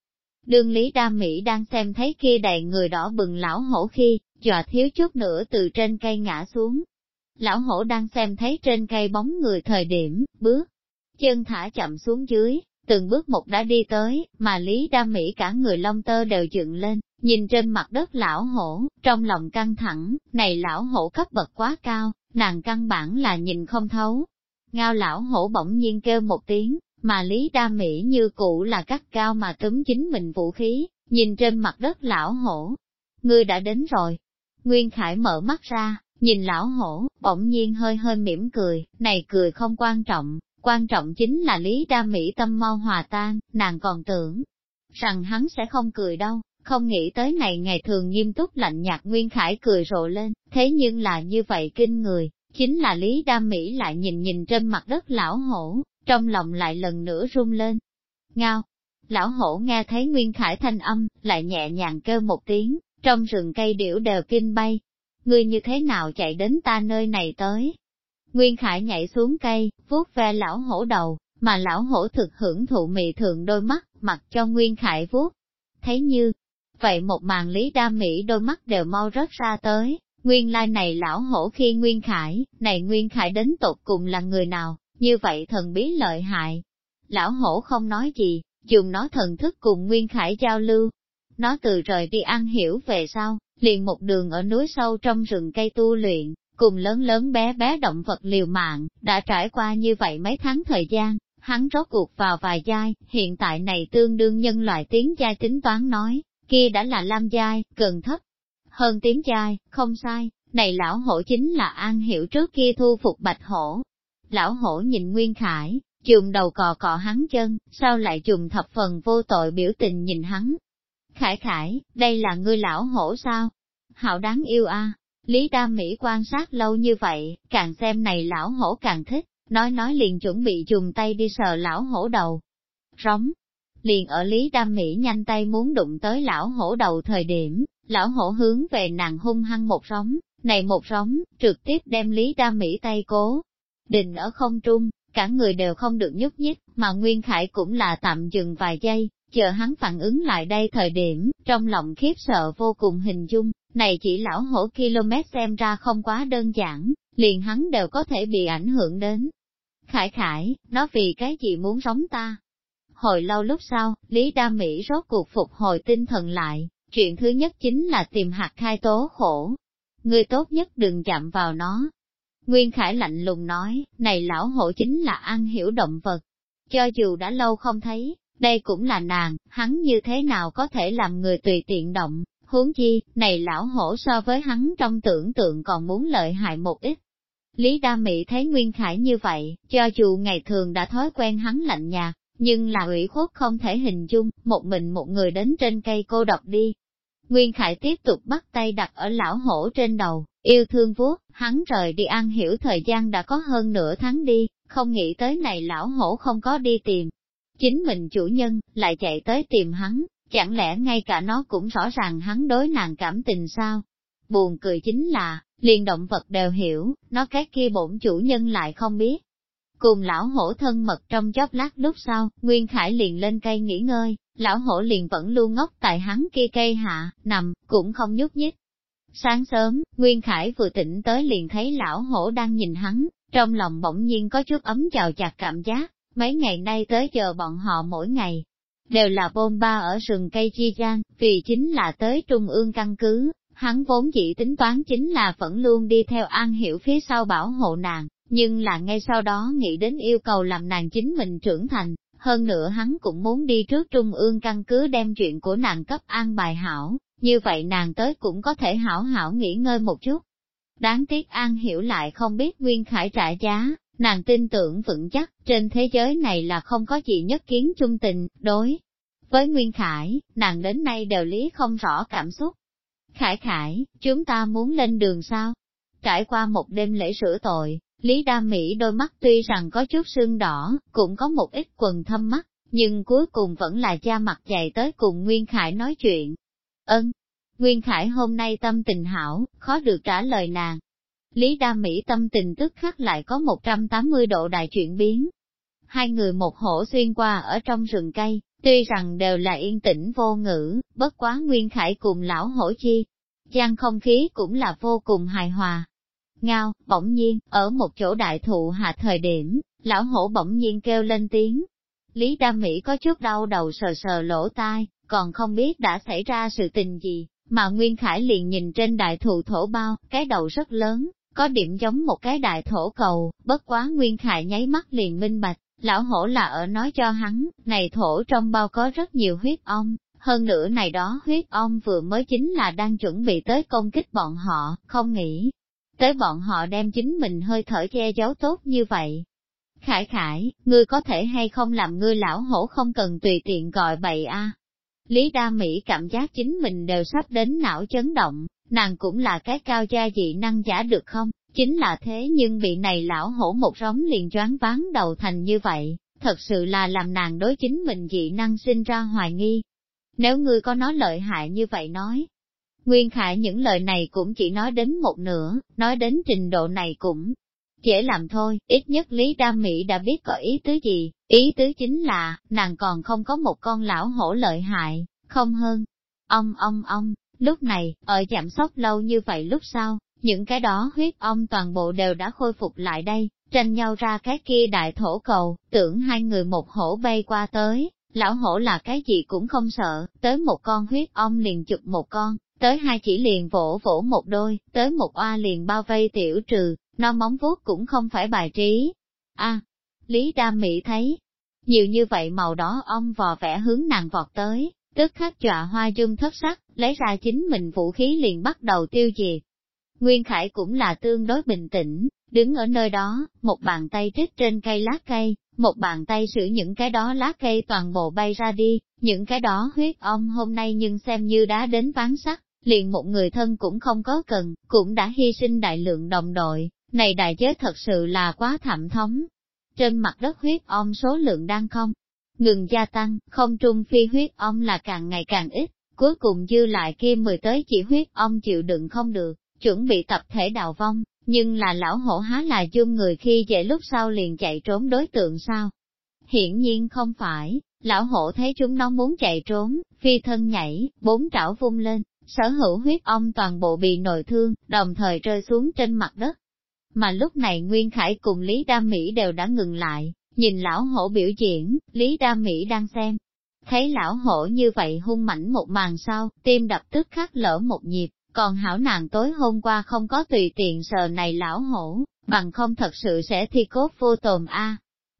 Đương Lý Đa Mỹ đang xem thấy kia đầy người đỏ bừng lão hổ khi, dọa thiếu chút nữa từ trên cây ngã xuống. Lão hổ đang xem thấy trên cây bóng người thời điểm, bước, chân thả chậm xuống dưới, từng bước một đã đi tới, mà Lý Đa Mỹ cả người lông tơ đều dựng lên, nhìn trên mặt đất lão hổ, trong lòng căng thẳng, này lão hổ cấp bậc quá cao, nàng căn bản là nhìn không thấu. Ngao lão hổ bỗng nhiên kêu một tiếng, mà Lý Đa Mỹ như cũ là cắt cao mà túm chính mình vũ khí, nhìn trên mặt đất lão hổ. Ngươi đã đến rồi. Nguyên Khải mở mắt ra, nhìn lão hổ, bỗng nhiên hơi hơi mỉm cười, này cười không quan trọng, quan trọng chính là Lý Đa Mỹ tâm mau hòa tan, nàng còn tưởng rằng hắn sẽ không cười đâu, không nghĩ tới này ngày thường nghiêm túc lạnh nhạt Nguyên Khải cười rộ lên, thế nhưng là như vậy kinh người, chính là Lý đa Mỹ lại nhìn nhìn trên mặt đất lão hổ, trong lòng lại lần nữa run lên. Ngao! Lão hổ nghe thấy Nguyên Khải thanh âm, lại nhẹ nhàng kêu một tiếng, trong rừng cây điểu đều kinh bay. Ngươi như thế nào chạy đến ta nơi này tới? Nguyên Khải nhảy xuống cây, vuốt ve lão hổ đầu, mà lão hổ thực hưởng thụ mị thượng đôi mắt, mặc cho Nguyên Khải vuốt. Thấy như, vậy một màn lý đa mỹ đôi mắt đều mau rớt ra tới, nguyên lai này lão hổ khi Nguyên Khải, này Nguyên Khải đến tột cùng là người nào, như vậy thần bí lợi hại. Lão hổ không nói gì, dùng nó thần thức cùng Nguyên Khải giao lưu. Nó từ rời đi ăn hiểu về sau, liền một đường ở núi sâu trong rừng cây tu luyện, cùng lớn lớn bé bé động vật liều mạng, đã trải qua như vậy mấy tháng thời gian, hắn rốt cuộc vào vài giai, hiện tại này tương đương nhân loại tiếng giai tính toán nói, kia đã là lam giai, cần thấp. Hơn tiếng giai, không sai, này lão hổ chính là an hiểu trước kia thu phục bạch hổ. Lão hổ nhìn Nguyên Khải, chùm đầu cò cọ hắn chân, sao lại chùm thập phần vô tội biểu tình nhìn hắn. Khải khải, đây là ngươi lão hổ sao? Hảo đáng yêu a. Lý Tam Mỹ quan sát lâu như vậy, càng xem này lão hổ càng thích, nói nói liền chuẩn bị dùng tay đi sờ lão hổ đầu. Rống, liền ở Lý Đam Mỹ nhanh tay muốn đụng tới lão hổ đầu thời điểm, lão hổ hướng về nàng hung hăng một rống, này một rống, trực tiếp đem Lý Đam Mỹ tay cố. Đình ở không trung, cả người đều không được nhúc nhích, mà Nguyên Khải cũng là tạm dừng vài giây, chờ hắn phản ứng lại đây thời điểm, trong lòng khiếp sợ vô cùng hình dung, này chỉ lão hổ km xem ra không quá đơn giản, liền hắn đều có thể bị ảnh hưởng đến. Khải khải, nó vì cái gì muốn sống ta? Hồi lâu lúc sau, Lý Đa Mỹ rốt cuộc phục hồi tinh thần lại, chuyện thứ nhất chính là tìm hạt khai tố khổ. Người tốt nhất đừng chạm vào nó. Nguyên Khải lạnh lùng nói, này lão hổ chính là ăn hiểu động vật. Cho dù đã lâu không thấy, đây cũng là nàng, hắn như thế nào có thể làm người tùy tiện động, huống chi, này lão hổ so với hắn trong tưởng tượng còn muốn lợi hại một ít. Lý Đa Mỹ thấy Nguyên Khải như vậy, cho dù ngày thường đã thói quen hắn lạnh nhạt, nhưng là ủy khuất không thể hình dung, một mình một người đến trên cây cô độc đi. Nguyên Khải tiếp tục bắt tay đặt ở lão hổ trên đầu, yêu thương vuốt, hắn rời đi ăn hiểu thời gian đã có hơn nửa tháng đi, không nghĩ tới này lão hổ không có đi tìm. Chính mình chủ nhân, lại chạy tới tìm hắn, chẳng lẽ ngay cả nó cũng rõ ràng hắn đối nàng cảm tình sao? Buồn cười chính là, liền động vật đều hiểu, nó cái kia bổn chủ nhân lại không biết. Cùng lão hổ thân mật trong chóp lát lúc sau, Nguyên Khải liền lên cây nghỉ ngơi, lão hổ liền vẫn luôn ngốc tại hắn kia cây hạ, nằm, cũng không nhúc nhích. Sáng sớm, Nguyên Khải vừa tỉnh tới liền thấy lão hổ đang nhìn hắn, trong lòng bỗng nhiên có chút ấm chào chặt cảm giác, mấy ngày nay tới giờ bọn họ mỗi ngày, đều là bôn ba ở rừng cây chi gian, vì chính là tới trung ương căn cứ, hắn vốn chỉ tính toán chính là vẫn luôn đi theo an hiểu phía sau bảo hộ nàng, nhưng là ngay sau đó nghĩ đến yêu cầu làm nàng chính mình trưởng thành, hơn nữa hắn cũng muốn đi trước trung ương căn cứ đem chuyện của nàng cấp an bài hảo, như vậy nàng tới cũng có thể hảo hảo nghỉ ngơi một chút. Đáng tiếc an hiểu lại không biết Nguyên Khải trả giá, nàng tin tưởng vững chắc trên thế giới này là không có gì nhất kiến chung tình, đối. Với Nguyên Khải, nàng đến nay đều lý không rõ cảm xúc. Khải Khải, chúng ta muốn lên đường sao? Trải qua một đêm lễ sửa tội, Lý Đa Mỹ đôi mắt tuy rằng có chút sưng đỏ, cũng có một ít quần thâm mắt, nhưng cuối cùng vẫn là cha mặt dày tới cùng Nguyên Khải nói chuyện. Ân, Nguyên Khải hôm nay tâm tình hảo, khó được trả lời nàng. Lý Đa Mỹ tâm tình tức khắc lại có 180 độ đại chuyển biến. Hai người một hổ xuyên qua ở trong rừng cây, tuy rằng đều là yên tĩnh vô ngữ, bất quá Nguyên Khải cùng lão hổ chi. Giang không khí cũng là vô cùng hài hòa, Ngao, bỗng nhiên, ở một chỗ đại thụ hạ thời điểm, lão hổ bỗng nhiên kêu lên tiếng. Lý Đam Mỹ có chút đau đầu sờ sờ lỗ tai, còn không biết đã xảy ra sự tình gì, mà Nguyên Khải liền nhìn trên đại thụ thổ bao, cái đầu rất lớn, có điểm giống một cái đại thổ cầu, bất quá Nguyên Khải nháy mắt liền minh bạch, lão hổ là ở nói cho hắn, này thổ trong bao có rất nhiều huyết ong, hơn nữa này đó huyết ong vừa mới chính là đang chuẩn bị tới công kích bọn họ, không nghĩ, tới bọn họ đem chính mình hơi thở che giấu tốt như vậy. Khải khải, ngươi có thể hay không làm ngươi lão hổ không cần tùy tiện gọi bậy a. Lý Đa Mỹ cảm giác chính mình đều sắp đến não chấn động, nàng cũng là cái cao gia dị năng giả được không? Chính là thế nhưng bị này lão hổ một rống liền choáng ván đầu thành như vậy, thật sự là làm nàng đối chính mình dị năng sinh ra hoài nghi. Nếu ngươi có nói lợi hại như vậy nói, Nguyên Khải những lời này cũng chỉ nói đến một nửa, nói đến trình độ này cũng dễ làm thôi, ít nhất Lý Đam Mỹ đã biết có ý tứ gì, ý tứ chính là, nàng còn không có một con lão hổ lợi hại, không hơn. Ông ông ông, lúc này, ở giảm sóc lâu như vậy lúc sau, những cái đó huyết ong toàn bộ đều đã khôi phục lại đây, tranh nhau ra cái kia đại thổ cầu, tưởng hai người một hổ bay qua tới, lão hổ là cái gì cũng không sợ, tới một con huyết ong liền chụp một con, tới hai chỉ liền vỗ vỗ một đôi, tới một oa liền bao vây tiểu trừ, nó móng vuốt cũng không phải bài trí. a Lý Đam Mỹ thấy, nhiều như vậy màu đó ong vò vẽ hướng nàng vọt tới, tức khắc chọa hoa dung thất sắc, lấy ra chính mình vũ khí liền bắt đầu tiêu diệt. Nguyên Khải cũng là tương đối bình tĩnh, đứng ở nơi đó, một bàn tay trích trên cây lá cây, một bàn tay sử những cái đó lá cây toàn bộ bay ra đi, những cái đó huyết ong hôm nay nhưng xem như đã đến ván sắt, liền một người thân cũng không có cần, cũng đã hy sinh đại lượng đồng đội, này đại giới thật sự là quá thảm thống. Trên mặt đất huyết ong số lượng đang không ngừng gia tăng, không trung phi huyết ong là càng ngày càng ít, cuối cùng dư lại kia mười tới chỉ huyết ong chịu đựng không được, chuẩn bị tập thể đào vong, nhưng là lão hổ há là dung người khi về lúc sau liền chạy trốn đối tượng sao? Hiển nhiên không phải, lão hổ thấy chúng nó muốn chạy trốn, phi thân nhảy, bốn trảo vung lên, sở hữu huyết ong toàn bộ bị nội thương, đồng thời rơi xuống trên mặt đất. Mà lúc này Nguyên Khải cùng Lý đa Mỹ đều đã ngừng lại, nhìn lão hổ biểu diễn, Lý đa Mỹ đang xem. Thấy lão hổ như vậy hung mảnh một màn sau, tim đập tức khắc lỡ một nhịp, còn hảo nàng tối hôm qua không có tùy tiện sờ này lão hổ, bằng không thật sự sẽ thi cốt vô tồn A.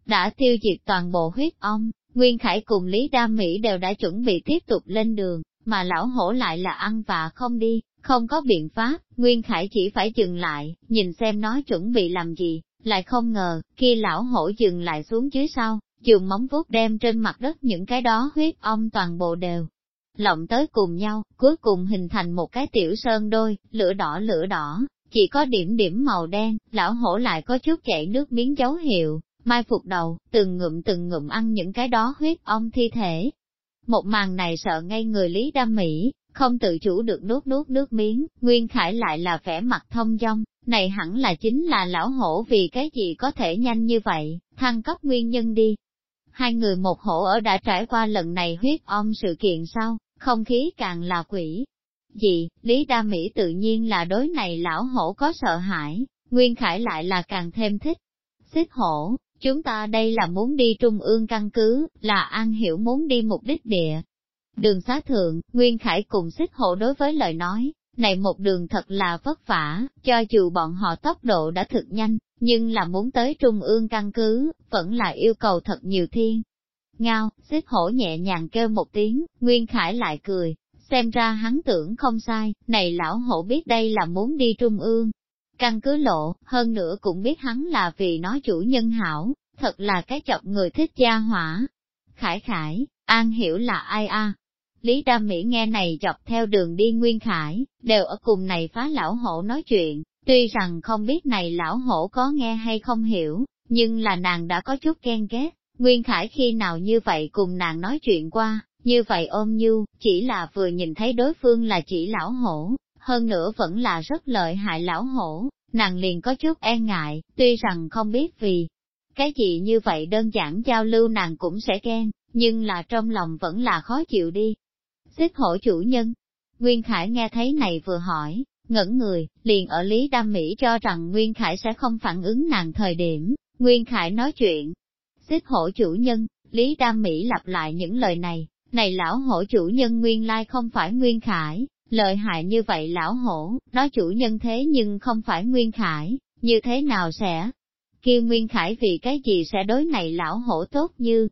Đã tiêu diệt toàn bộ huyết ong, Nguyên Khải cùng Lý đa Mỹ đều đã chuẩn bị tiếp tục lên đường, mà lão hổ lại là ăn và không đi, không có biện pháp, Nguyên Khải chỉ phải dừng lại, nhìn xem nó chuẩn bị làm gì, lại không ngờ, khi lão hổ dừng lại xuống dưới sau, dùng móng vuốt đem trên mặt đất những cái đó huyết ong toàn bộ đều. Lộng tới cùng nhau, cuối cùng hình thành một cái tiểu sơn đôi, lửa đỏ lửa đỏ, chỉ có điểm điểm màu đen, lão hổ lại có chút chảy nước miếng dấu hiệu, mai phục đầu, từng ngụm từng ngụm ăn những cái đó huyết ong thi thể. Một màn này sợ ngay người Lý Đam Mỹ, không tự chủ được nuốt nuốt nước miếng, Nguyên Khải lại là vẻ mặt thông dong, này hẳn là chính là lão hổ vì cái gì có thể nhanh như vậy, thăng cấp nguyên nhân đi. Hai người một hổ ở đã trải qua lần này huyết om sự kiện sau, không khí càng là quỷ. Gì, Lý Đa Mỹ tự nhiên là đối này lão hổ có sợ hãi, Nguyên Khải lại là càng thêm thích. Xích hổ, chúng ta đây là muốn đi trung ương căn cứ, là An Hiểu muốn đi mục đích địa. Đường xá thượng, Nguyên Khải cùng xích hổ đối với lời nói, này một đường thật là vất vả, cho dù bọn họ tốc độ đã thực nhanh, nhưng là muốn tới trung ương căn cứ, vẫn là yêu cầu thật nhiều thiên. Ngao, xích hổ nhẹ nhàng kêu một tiếng, Nguyên Khải lại cười, xem ra hắn tưởng không sai, này lão hổ biết đây là muốn đi trung ương. Căn cứ lộ, hơn nữa cũng biết hắn là vì nó chủ nhân hảo, thật là cái chọc người thích gia hỏa. Khải khải, an hiểu là ai a? Lý Đam Mỹ nghe này dọc theo đường đi Nguyên Khải, đều ở cùng này phá lão hổ nói chuyện, tuy rằng không biết này lão hổ có nghe hay không hiểu, nhưng là nàng đã có chút ghen ghét, Nguyên Khải khi nào như vậy cùng nàng nói chuyện qua, như vậy ôm như, chỉ là vừa nhìn thấy đối phương là chỉ lão hổ, hơn nữa vẫn là rất lợi hại lão hổ, nàng liền có chút e ngại, tuy rằng không biết vì cái gì như vậy đơn giản giao lưu nàng cũng sẽ ghen, nhưng là trong lòng vẫn là khó chịu đi, xích hổ chủ nhân. Nguyên Khải nghe thấy này vừa hỏi, ngẩn người, liền ở Lý Đam Mỹ cho rằng Nguyên Khải sẽ không phản ứng nàng thời điểm, Nguyên Khải nói chuyện. Xích hổ chủ nhân, Lý Đam Mỹ lặp lại những lời này, này lão hổ chủ nhân nguyên lai không phải Nguyên Khải, lợi hại như vậy lão hổ, nói chủ nhân thế nhưng không phải Nguyên Khải, như thế nào sẽ? Kêu Nguyên Khải vì cái gì sẽ đối này lão hổ tốt như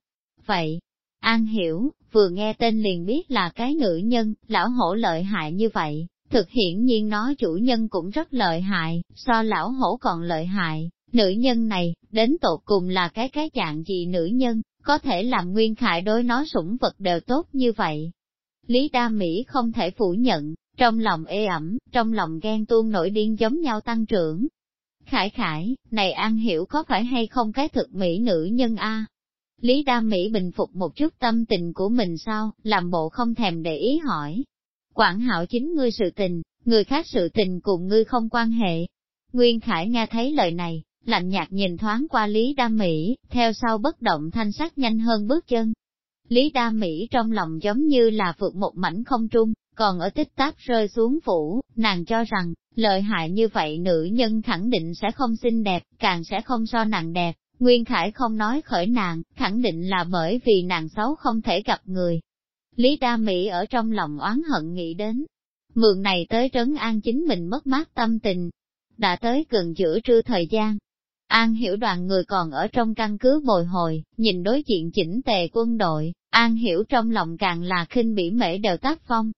vậy? An hiểu, vừa nghe tên liền biết là cái nữ nhân, lão hổ lợi hại như vậy, thực hiển nhiên nó chủ nhân cũng rất lợi hại, so lão hổ còn lợi hại, nữ nhân này, đến tột cùng là cái cái dạng gì nữ nhân, có thể làm nguyên khải đối nó sủng vật đều tốt như vậy. Lý Đa Mỹ không thể phủ nhận, trong lòng ê ẩm, trong lòng ghen tuôn nổi điên giống nhau tăng trưởng. Khải khải, này An Hiểu có phải hay không cái thực mỹ nữ nhân a? Lý Đam Mỹ bình phục một chút tâm tình của mình sao, làm bộ không thèm để ý hỏi. Quản hạo chính ngươi sự tình, người khác sự tình cùng ngươi không quan hệ. Nguyên Khải nghe thấy lời này, lạnh nhạt nhìn thoáng qua Lý Đam Mỹ, theo sau bất động thanh sắc nhanh hơn bước chân. Lý Đam Mỹ trong lòng giống như là vượt một mảnh không trung, còn ở tích táp rơi xuống phủ, nàng cho rằng, lợi hại như vậy nữ nhân khẳng định sẽ không xinh đẹp, càng sẽ không so nàng đẹp, Nguyên Khải không nói khởi nàng, khẳng định là bởi vì nàng xấu không thể gặp người. Lý Đa Mỹ ở trong lòng oán hận nghĩ đến. Mượn này tới trấn an chính mình mất mát tâm tình. Đã tới gần giữa trưa thời gian. An hiểu đoàn người còn ở trong căn cứ bồi hồi, nhìn đối diện chỉnh tề quân đội, An hiểu trong lòng càng là khinh bỉ mễ đều tác phong.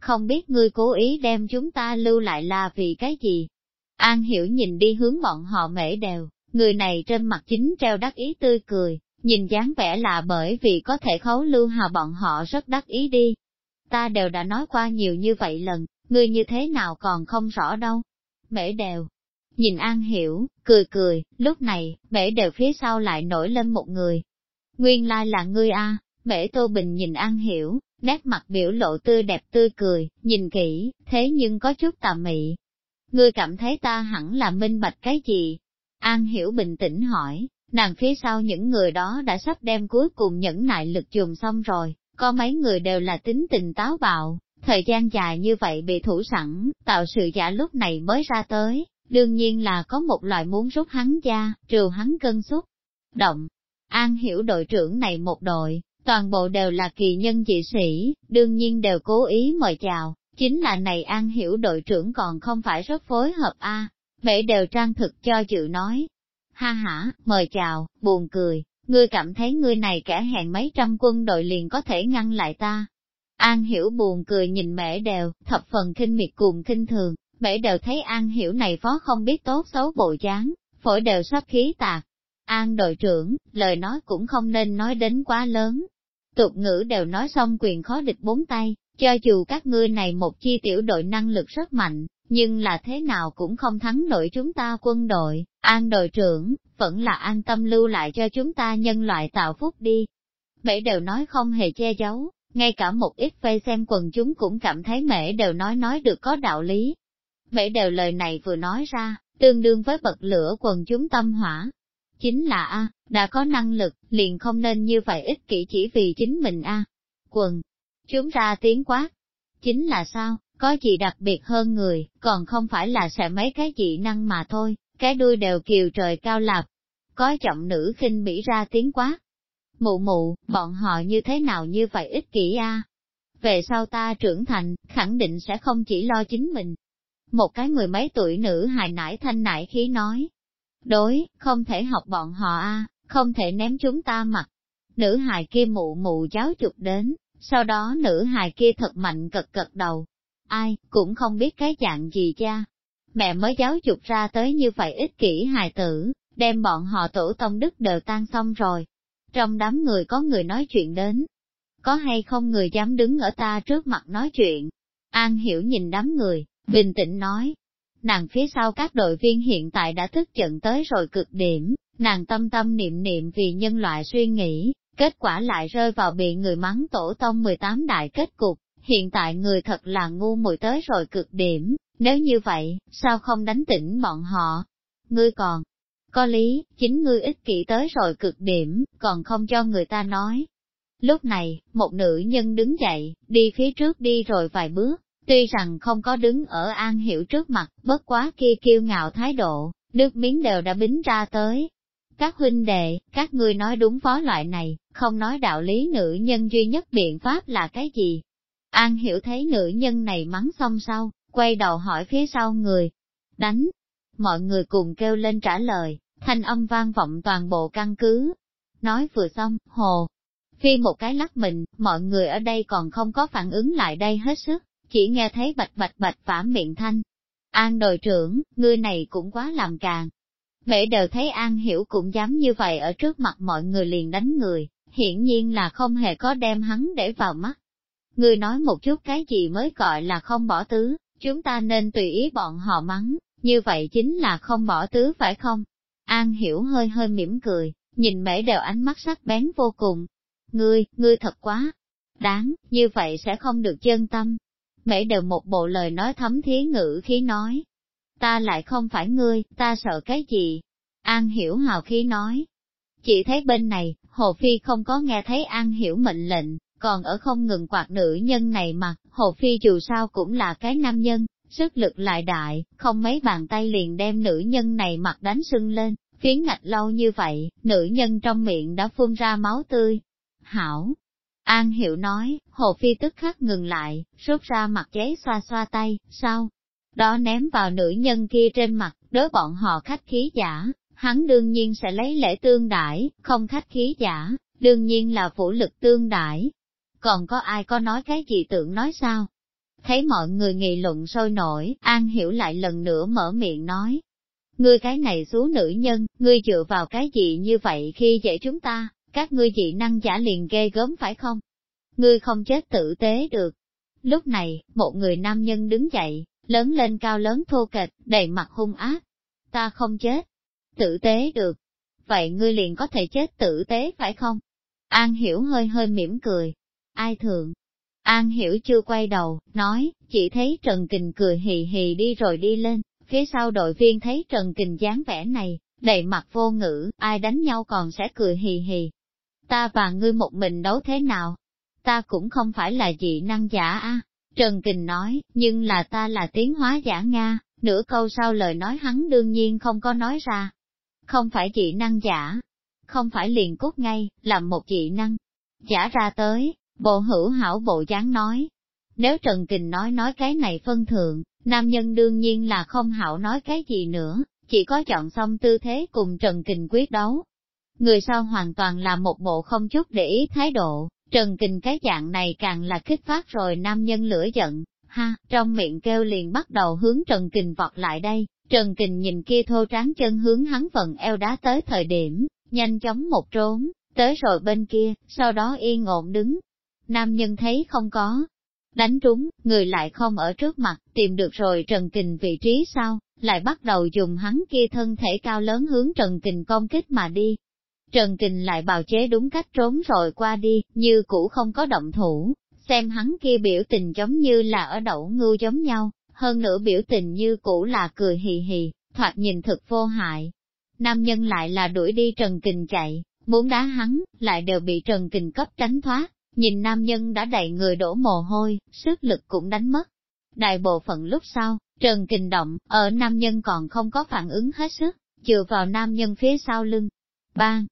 Không biết ngươi cố ý đem chúng ta lưu lại là vì cái gì? An hiểu nhìn đi hướng bọn họ mễ đều, người này trên mặt chính treo đắc ý tươi cười, nhìn dáng vẻ là bởi vì có thể khấu lưu hà bọn họ rất đắc ý đi. Ta đều đã nói qua nhiều như vậy lần, ngươi như thế nào còn không rõ đâu. Mễ đều, nhìn An Hiểu, cười cười, lúc này, mễ đều phía sau lại nổi lên một người. Nguyên lai là ngươi a mễ Tô Bình nhìn An Hiểu, nét mặt biểu lộ tươi đẹp tươi cười, nhìn kỹ, thế nhưng có chút tà mị. Ngươi cảm thấy ta hẳn là minh bạch cái gì? An Hiểu bình tĩnh hỏi, nàng phía sau những người đó đã sắp đem cuối cùng nhẫn nại lực dùng xong rồi, có mấy người đều là tính tình táo bạo, thời gian dài như vậy bị thủ sẵn, tạo sự giả lúc này mới ra tới, đương nhiên là có một loại muốn rút hắn ra, trừ hắn cân xúc. Động, An hiểu đội trưởng này một đội, toàn bộ đều là kỳ nhân dị sĩ, đương nhiên đều cố ý mời chào, chính là này An hiểu đội trưởng còn không phải rất phối hợp a à bể đều trang thực cho chữ nói. Ha ha, mời chào, buồn cười, ngươi cảm thấy ngươi này kẻ hẹn mấy trăm quân đội liền có thể ngăn lại ta. An hiểu buồn cười nhìn mễ đều, thập phần kinh miệt cùng kinh thường, mễ đều thấy An hiểu này phó không biết tốt xấu bộ dáng, phổi đều sắp khí tạc. An đội trưởng, lời nói cũng không nên nói đến quá lớn. Tục ngữ đều nói xong quyền khó địch bốn tay, cho dù các ngươi này một chi tiểu đội năng lực rất mạnh, nhưng là thế nào cũng không thắng nổi chúng ta quân đội, an đội trưởng, vẫn là an tâm lưu lại cho chúng ta nhân loại tạo phúc đi. Mễ đều nói không hề che giấu, ngay cả một ít phê xem quần chúng cũng cảm thấy mễ đều nói nói được có đạo lý. Mễ đều lời này vừa nói ra, tương đương với bật lửa quần chúng tâm hỏa. Chính là a đã có năng lực, liền không nên như vậy ích kỷ chỉ vì chính mình a Quần, chúng ra tiếng quát. Chính là sao, có gì đặc biệt hơn người, còn không phải là sẽ mấy cái dị năng mà thôi, cái đuôi đều kiều trời cao lạp. Có giọng nữ khinh bỉ ra tiếng quá, Mụ mụ, bọn họ như thế nào như vậy ích kỷ a? Về sau ta trưởng thành, khẳng định sẽ không chỉ lo chính mình. Một cái mười mấy tuổi nữ hài nải thanh nải khí nói. Đối, không thể học bọn họ a, không thể ném chúng ta mặt. Nữ hài kia mụ mụ giáo chụp đến, sau đó nữ hài kia thật mạnh cật cật đầu, ai, cũng không biết cái dạng gì cha. Mẹ mới giáo dục ra tới như vậy ích kỷ hài tử, đem bọn họ tổ tông đức đều tan xong rồi. Trong đám người có người nói chuyện đến. Có hay không người dám đứng ở ta trước mặt nói chuyện? An hiểu nhìn đám người, bình tĩnh nói. Nàng phía sau các đội viên hiện tại đã tức giận tới rồi cực điểm, nàng tâm tâm niệm niệm vì nhân loại suy nghĩ, kết quả lại rơi vào bị người mắng tổ tông 18 đại kết cục, hiện tại người thật là ngu muội tới rồi cực điểm, nếu như vậy, sao không đánh tỉnh bọn họ? Ngươi còn, có lý, chính ngươi ích kỷ tới rồi cực điểm, còn không cho người ta nói. Lúc này, một nữ nhân đứng dậy, đi phía trước đi rồi vài bước, tuy rằng không có đứng ở an hiểu trước mặt, bất quá kia kiêu ngạo thái độ, nước miếng đều đã bính ra tới. Các huynh đệ, các ngươi nói đúng phó loại này, không nói đạo lý nữ nhân duy nhất biện pháp là cái gì, An hiểu thấy nữ nhân này mắng xong sau, quay đầu hỏi phía sau người. Đánh! Mọi người cùng kêu lên trả lời, thanh âm vang vọng toàn bộ căn cứ. Nói vừa xong, hồ. Phi một cái lắc mình, mọi người ở đây còn không có phản ứng lại đây hết sức, chỉ nghe thấy bạch bạch bạch phả miệng thanh. An đội trưởng, ngươi này cũng quá làm càng. Mẹ đều thấy An hiểu cũng dám như vậy ở trước mặt mọi người liền đánh người, hiển nhiên là không hề có đem hắn để vào mắt. Ngươi nói một chút cái gì mới gọi là không bỏ tứ, chúng ta nên tùy ý bọn họ mắng, như vậy chính là không bỏ tứ phải không? An hiểu hơi hơi mỉm cười, nhìn mễ đều ánh mắt sắc bén vô cùng. Ngươi, ngươi thật quá đáng, như vậy sẽ không được chân tâm. Mễ đều một bộ lời nói thấm thí ngữ khí nói. Ta lại không phải ngươi, ta sợ cái gì? An hiểu hào khí nói. Chỉ thấy bên này, Hồ Phi không có nghe thấy An hiểu mệnh lệnh, còn ở không ngừng quạt nữ nhân này mặt, Hồ Phi dù sao cũng là cái nam nhân, sức lực lại đại, không mấy bàn tay liền đem nữ nhân này mặt đánh sưng lên, phiến ngạch lâu như vậy, nữ nhân trong miệng đã phun ra máu tươi. Hảo! An Hiệu nói, Hồ Phi tức khắc ngừng lại, rút ra mặt giấy xoa xoa tay, sao? Đó ném vào nữ nhân kia trên mặt, đối bọn họ khách khí giả, hắn đương nhiên sẽ lấy lễ tương đãi, không khách khí giả, đương nhiên là vũ lực tương đãi, còn có ai có nói cái gì tưởng nói sao? Thấy mọi người nghị luận sôi nổi, An Hiểu lại lần nữa mở miệng nói. Ngươi cái này xú nữ nhân, ngươi dựa vào cái gì như vậy khi dễ chúng ta, các ngươi dị năng giả liền ghê gớm phải không? Ngươi không chết tử tế được. Lúc này, một người nam nhân đứng dậy, lớn lên cao lớn thô kệch, đầy mặt hung ác. Ta không chết, tử tế được. Vậy ngươi liền có thể chết tử tế phải không? An Hiểu hơi hơi mỉm cười. Ai thường? An Hiểu chưa quay đầu, nói, chỉ thấy Trần Kình cười hì hì đi rồi đi lên, phía sau đội viên thấy Trần Kình dáng vẻ này, đầy mặt vô ngữ, ai đánh nhau còn sẽ cười hì hì. Ta và ngươi một mình đấu thế nào? Ta cũng không phải là dị năng giả a. Trần Kình nói, nhưng là ta là tiến hóa giả Nga, nửa câu sau lời nói hắn đương nhiên không có nói ra. Không phải dị năng giả, không phải liền cút ngay, làm một dị năng. Giả ra tới, bộ hữu hảo bộ dáng nói. Nếu Trần Kình nói nói cái này phân thượng, nam nhân đương nhiên là không hảo nói cái gì nữa, chỉ có chọn xong tư thế cùng Trần Kình quyết đấu. Người sau hoàn toàn là một bộ không chút để ý thái độ, Trần Kình cái dạng này càng là kích phát rồi nam nhân lửa giận, ha, trong miệng kêu liền bắt đầu hướng Trần Kình vọt lại đây, Trần Kình nhìn kia thô tráng chân hướng hắn phần eo đá tới thời điểm, nhanh chóng một trốn, tới rồi bên kia, sau đó yên ổn đứng. Nam nhân thấy không có, đánh trúng, người lại không ở trước mặt, tìm được rồi Trần Kình vị trí sau, lại bắt đầu dùng hắn kia thân thể cao lớn hướng Trần Kình công kích mà đi. Trần Kình lại bào chế đúng cách trốn rồi qua đi, như cũ không có động thủ, xem hắn kia biểu tình giống như là ở đậu ngưu giống nhau, hơn nữa biểu tình như cũ là cười hì hì, thoạt nhìn thực vô hại. Nam nhân lại là đuổi đi Trần Kình chạy, muốn đá hắn, lại đều bị Trần Kình cấp tránh thoát, nhìn nam nhân đã đầy người đổ mồ hôi, sức lực cũng đánh mất. Đại bộ phận lúc sau, Trần Kình động, ở nam nhân còn không có phản ứng hết sức, chừa vào nam nhân phía sau lưng. Bang!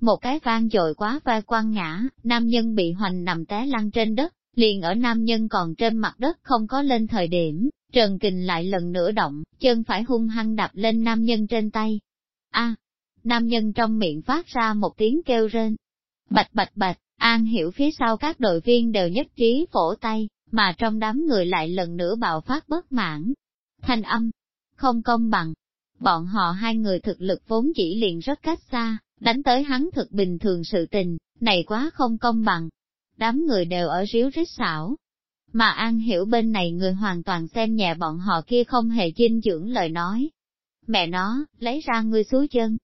Một cái vang dội quá vai quăng ngã, nam nhân bị hoành nằm té lăn trên đất, liền ở nam nhân còn trên mặt đất không có lên thời điểm, Trần Kình lại lần nữa động, chân phải hung hăng đạp lên nam nhân trên tay. A, nam nhân trong miệng phát ra một tiếng kêu rên. Bạch bạch bạch, An hiểu phía sau các đội viên đều nhất trí vỗ tay, mà trong đám người lại lần nữa bạo phát bất mãn. Thanh âm, không công bằng. Bọn họ hai người thực lực vốn chỉ liền rất cách xa, đánh tới hắn thực bình thường sự tình, này quá không công bằng. Đám người đều ở ríu rít xảo. Mà An hiểu bên này người hoàn toàn xem nhẹ bọn họ kia không hề dinh dưỡng lời nói. Mẹ nó, lấy ra ngươi xuống chân,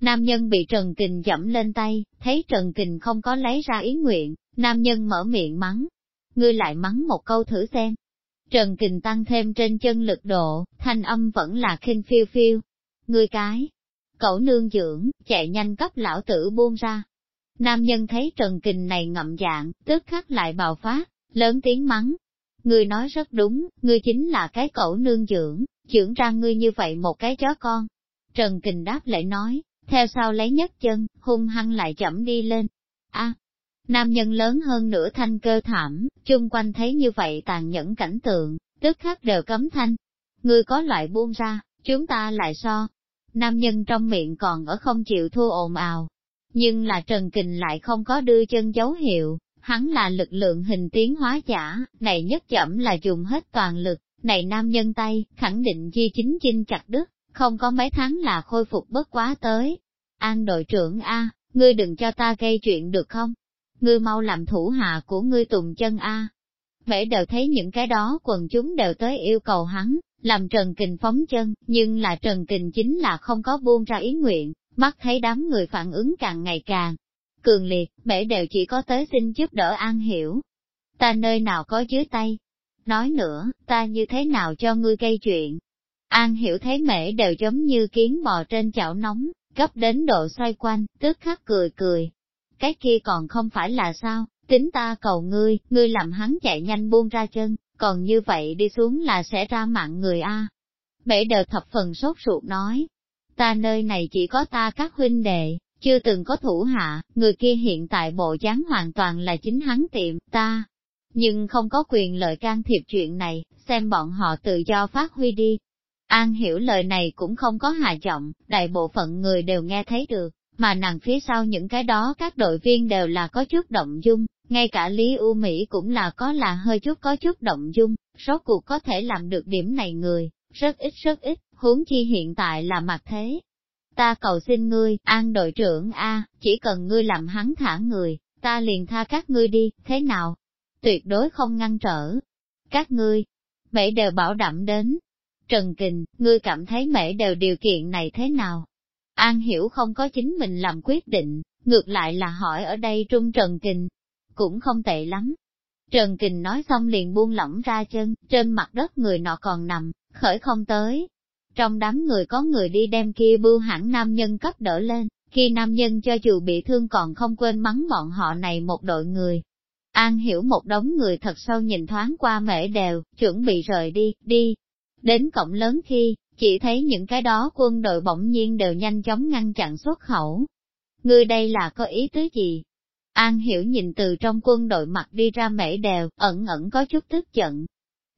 Nam nhân bị Trần Kình dẫm lên tay, thấy Trần Kình không có lấy ra ý nguyện, nam nhân mở miệng mắng. Ngươi lại mắng một câu thử xem. Trần Kình tăng thêm trên chân lực độ, thanh âm vẫn là khinh phiêu phiêu. Ngươi cái, cậu nương dưỡng, chạy nhanh cấp lão tử buông ra. Nam nhân thấy Trần Kình này ngậm dạng, tức khắc lại bào phát, lớn tiếng mắng. Ngươi nói rất đúng, ngươi chính là cái cậu nương dưỡng, dưỡng ra ngươi như vậy một cái chó con. Trần Kình đáp lại nói, theo sau lấy nhất chân, hung hăng lại chậm đi lên. a nam nhân lớn hơn nửa thanh cơ thảm, chung quanh thấy như vậy tàn nhẫn cảnh tượng, tức khắc đều cấm thanh. Người có loại buông ra, chúng ta lại so. Nam nhân trong miệng còn ở không chịu thua ồn ào. Nhưng là Trần Kình lại không có đưa chân dấu hiệu, hắn là lực lượng hình tiến hóa giả, này nhất chậm là dùng hết toàn lực, này nam nhân tay, khẳng định di chính chinh chặt đứt, không có mấy tháng là khôi phục bất quá tới. An đội trưởng A, ngươi đừng cho ta gây chuyện được không? Ngươi mau làm thủ hạ của ngươi tùng chân A. Mễ đều thấy những cái đó quần chúng đều tới yêu cầu hắn, làm Trần Kình phóng chân, nhưng là Trần Kình chính là không có buông ra ý nguyện, mắt thấy đám người phản ứng càng ngày càng cường liệt, mễ đều chỉ có tới xin giúp đỡ An Hiểu. Ta nơi nào có dưới tay? Nói nữa, ta như thế nào cho ngươi gây chuyện? An hiểu thấy mễ đều giống như kiến bò trên chảo nóng, gấp đến độ xoay quanh, tức khắc cười cười. Cái kia còn không phải là sao, tính ta cầu ngươi, ngươi làm hắn chạy nhanh buông ra chân, còn như vậy đi xuống là sẽ ra mạng người a. Mễ đều thập phần sốt ruột nói, ta nơi này chỉ có ta các huynh đệ, chưa từng có thủ hạ, người kia hiện tại bộ dáng hoàn toàn là chính hắn tiệm ta. Nhưng không có quyền lợi can thiệp chuyện này, xem bọn họ tự do phát huy đi, An hiểu lời này cũng không có hạ giọng, đại bộ phận người đều nghe thấy được, mà nàng phía sau những cái đó các đội viên đều là có chút động dung, ngay cả Lý U Mỹ cũng là có là hơi chút có chút động dung, rốt cuộc có thể làm được điểm này người, rất ít rất ít, huống chi hiện tại là mặt thế. Ta cầu xin ngươi, an đội trưởng A, chỉ cần ngươi làm hắn thả người, ta liền tha các ngươi đi, thế nào? Tuyệt đối không ngăn trở. Các ngươi, mẹ đều bảo đảm đến. Trần Kình, ngươi cảm thấy mẹ đều điều kiện này thế nào? An hiểu không có chính mình làm quyết định, ngược lại là hỏi ở đây Trung Trần Kình. Cũng không tệ lắm. Trần Kình nói xong liền buông lỏng ra chân, trên mặt đất người nọ còn nằm, khởi không tới. Trong đám người có người đi đem kia bưu hãng nam nhân cấp đỡ lên, khi nam nhân cho dù bị thương còn không quên mắng bọn họ này một đội người. An hiểu một đống người thật sâu nhìn thoáng qua mễ đều, chuẩn bị rời đi, đi. Đến cổng lớn khi, chỉ thấy những cái đó quân đội bỗng nhiên đều nhanh chóng ngăn chặn xuất khẩu. Ngươi đây là có ý tứ gì? An hiểu nhìn từ trong quân đội mặt đi ra mễ đều, ẩn ẩn có chút tức giận.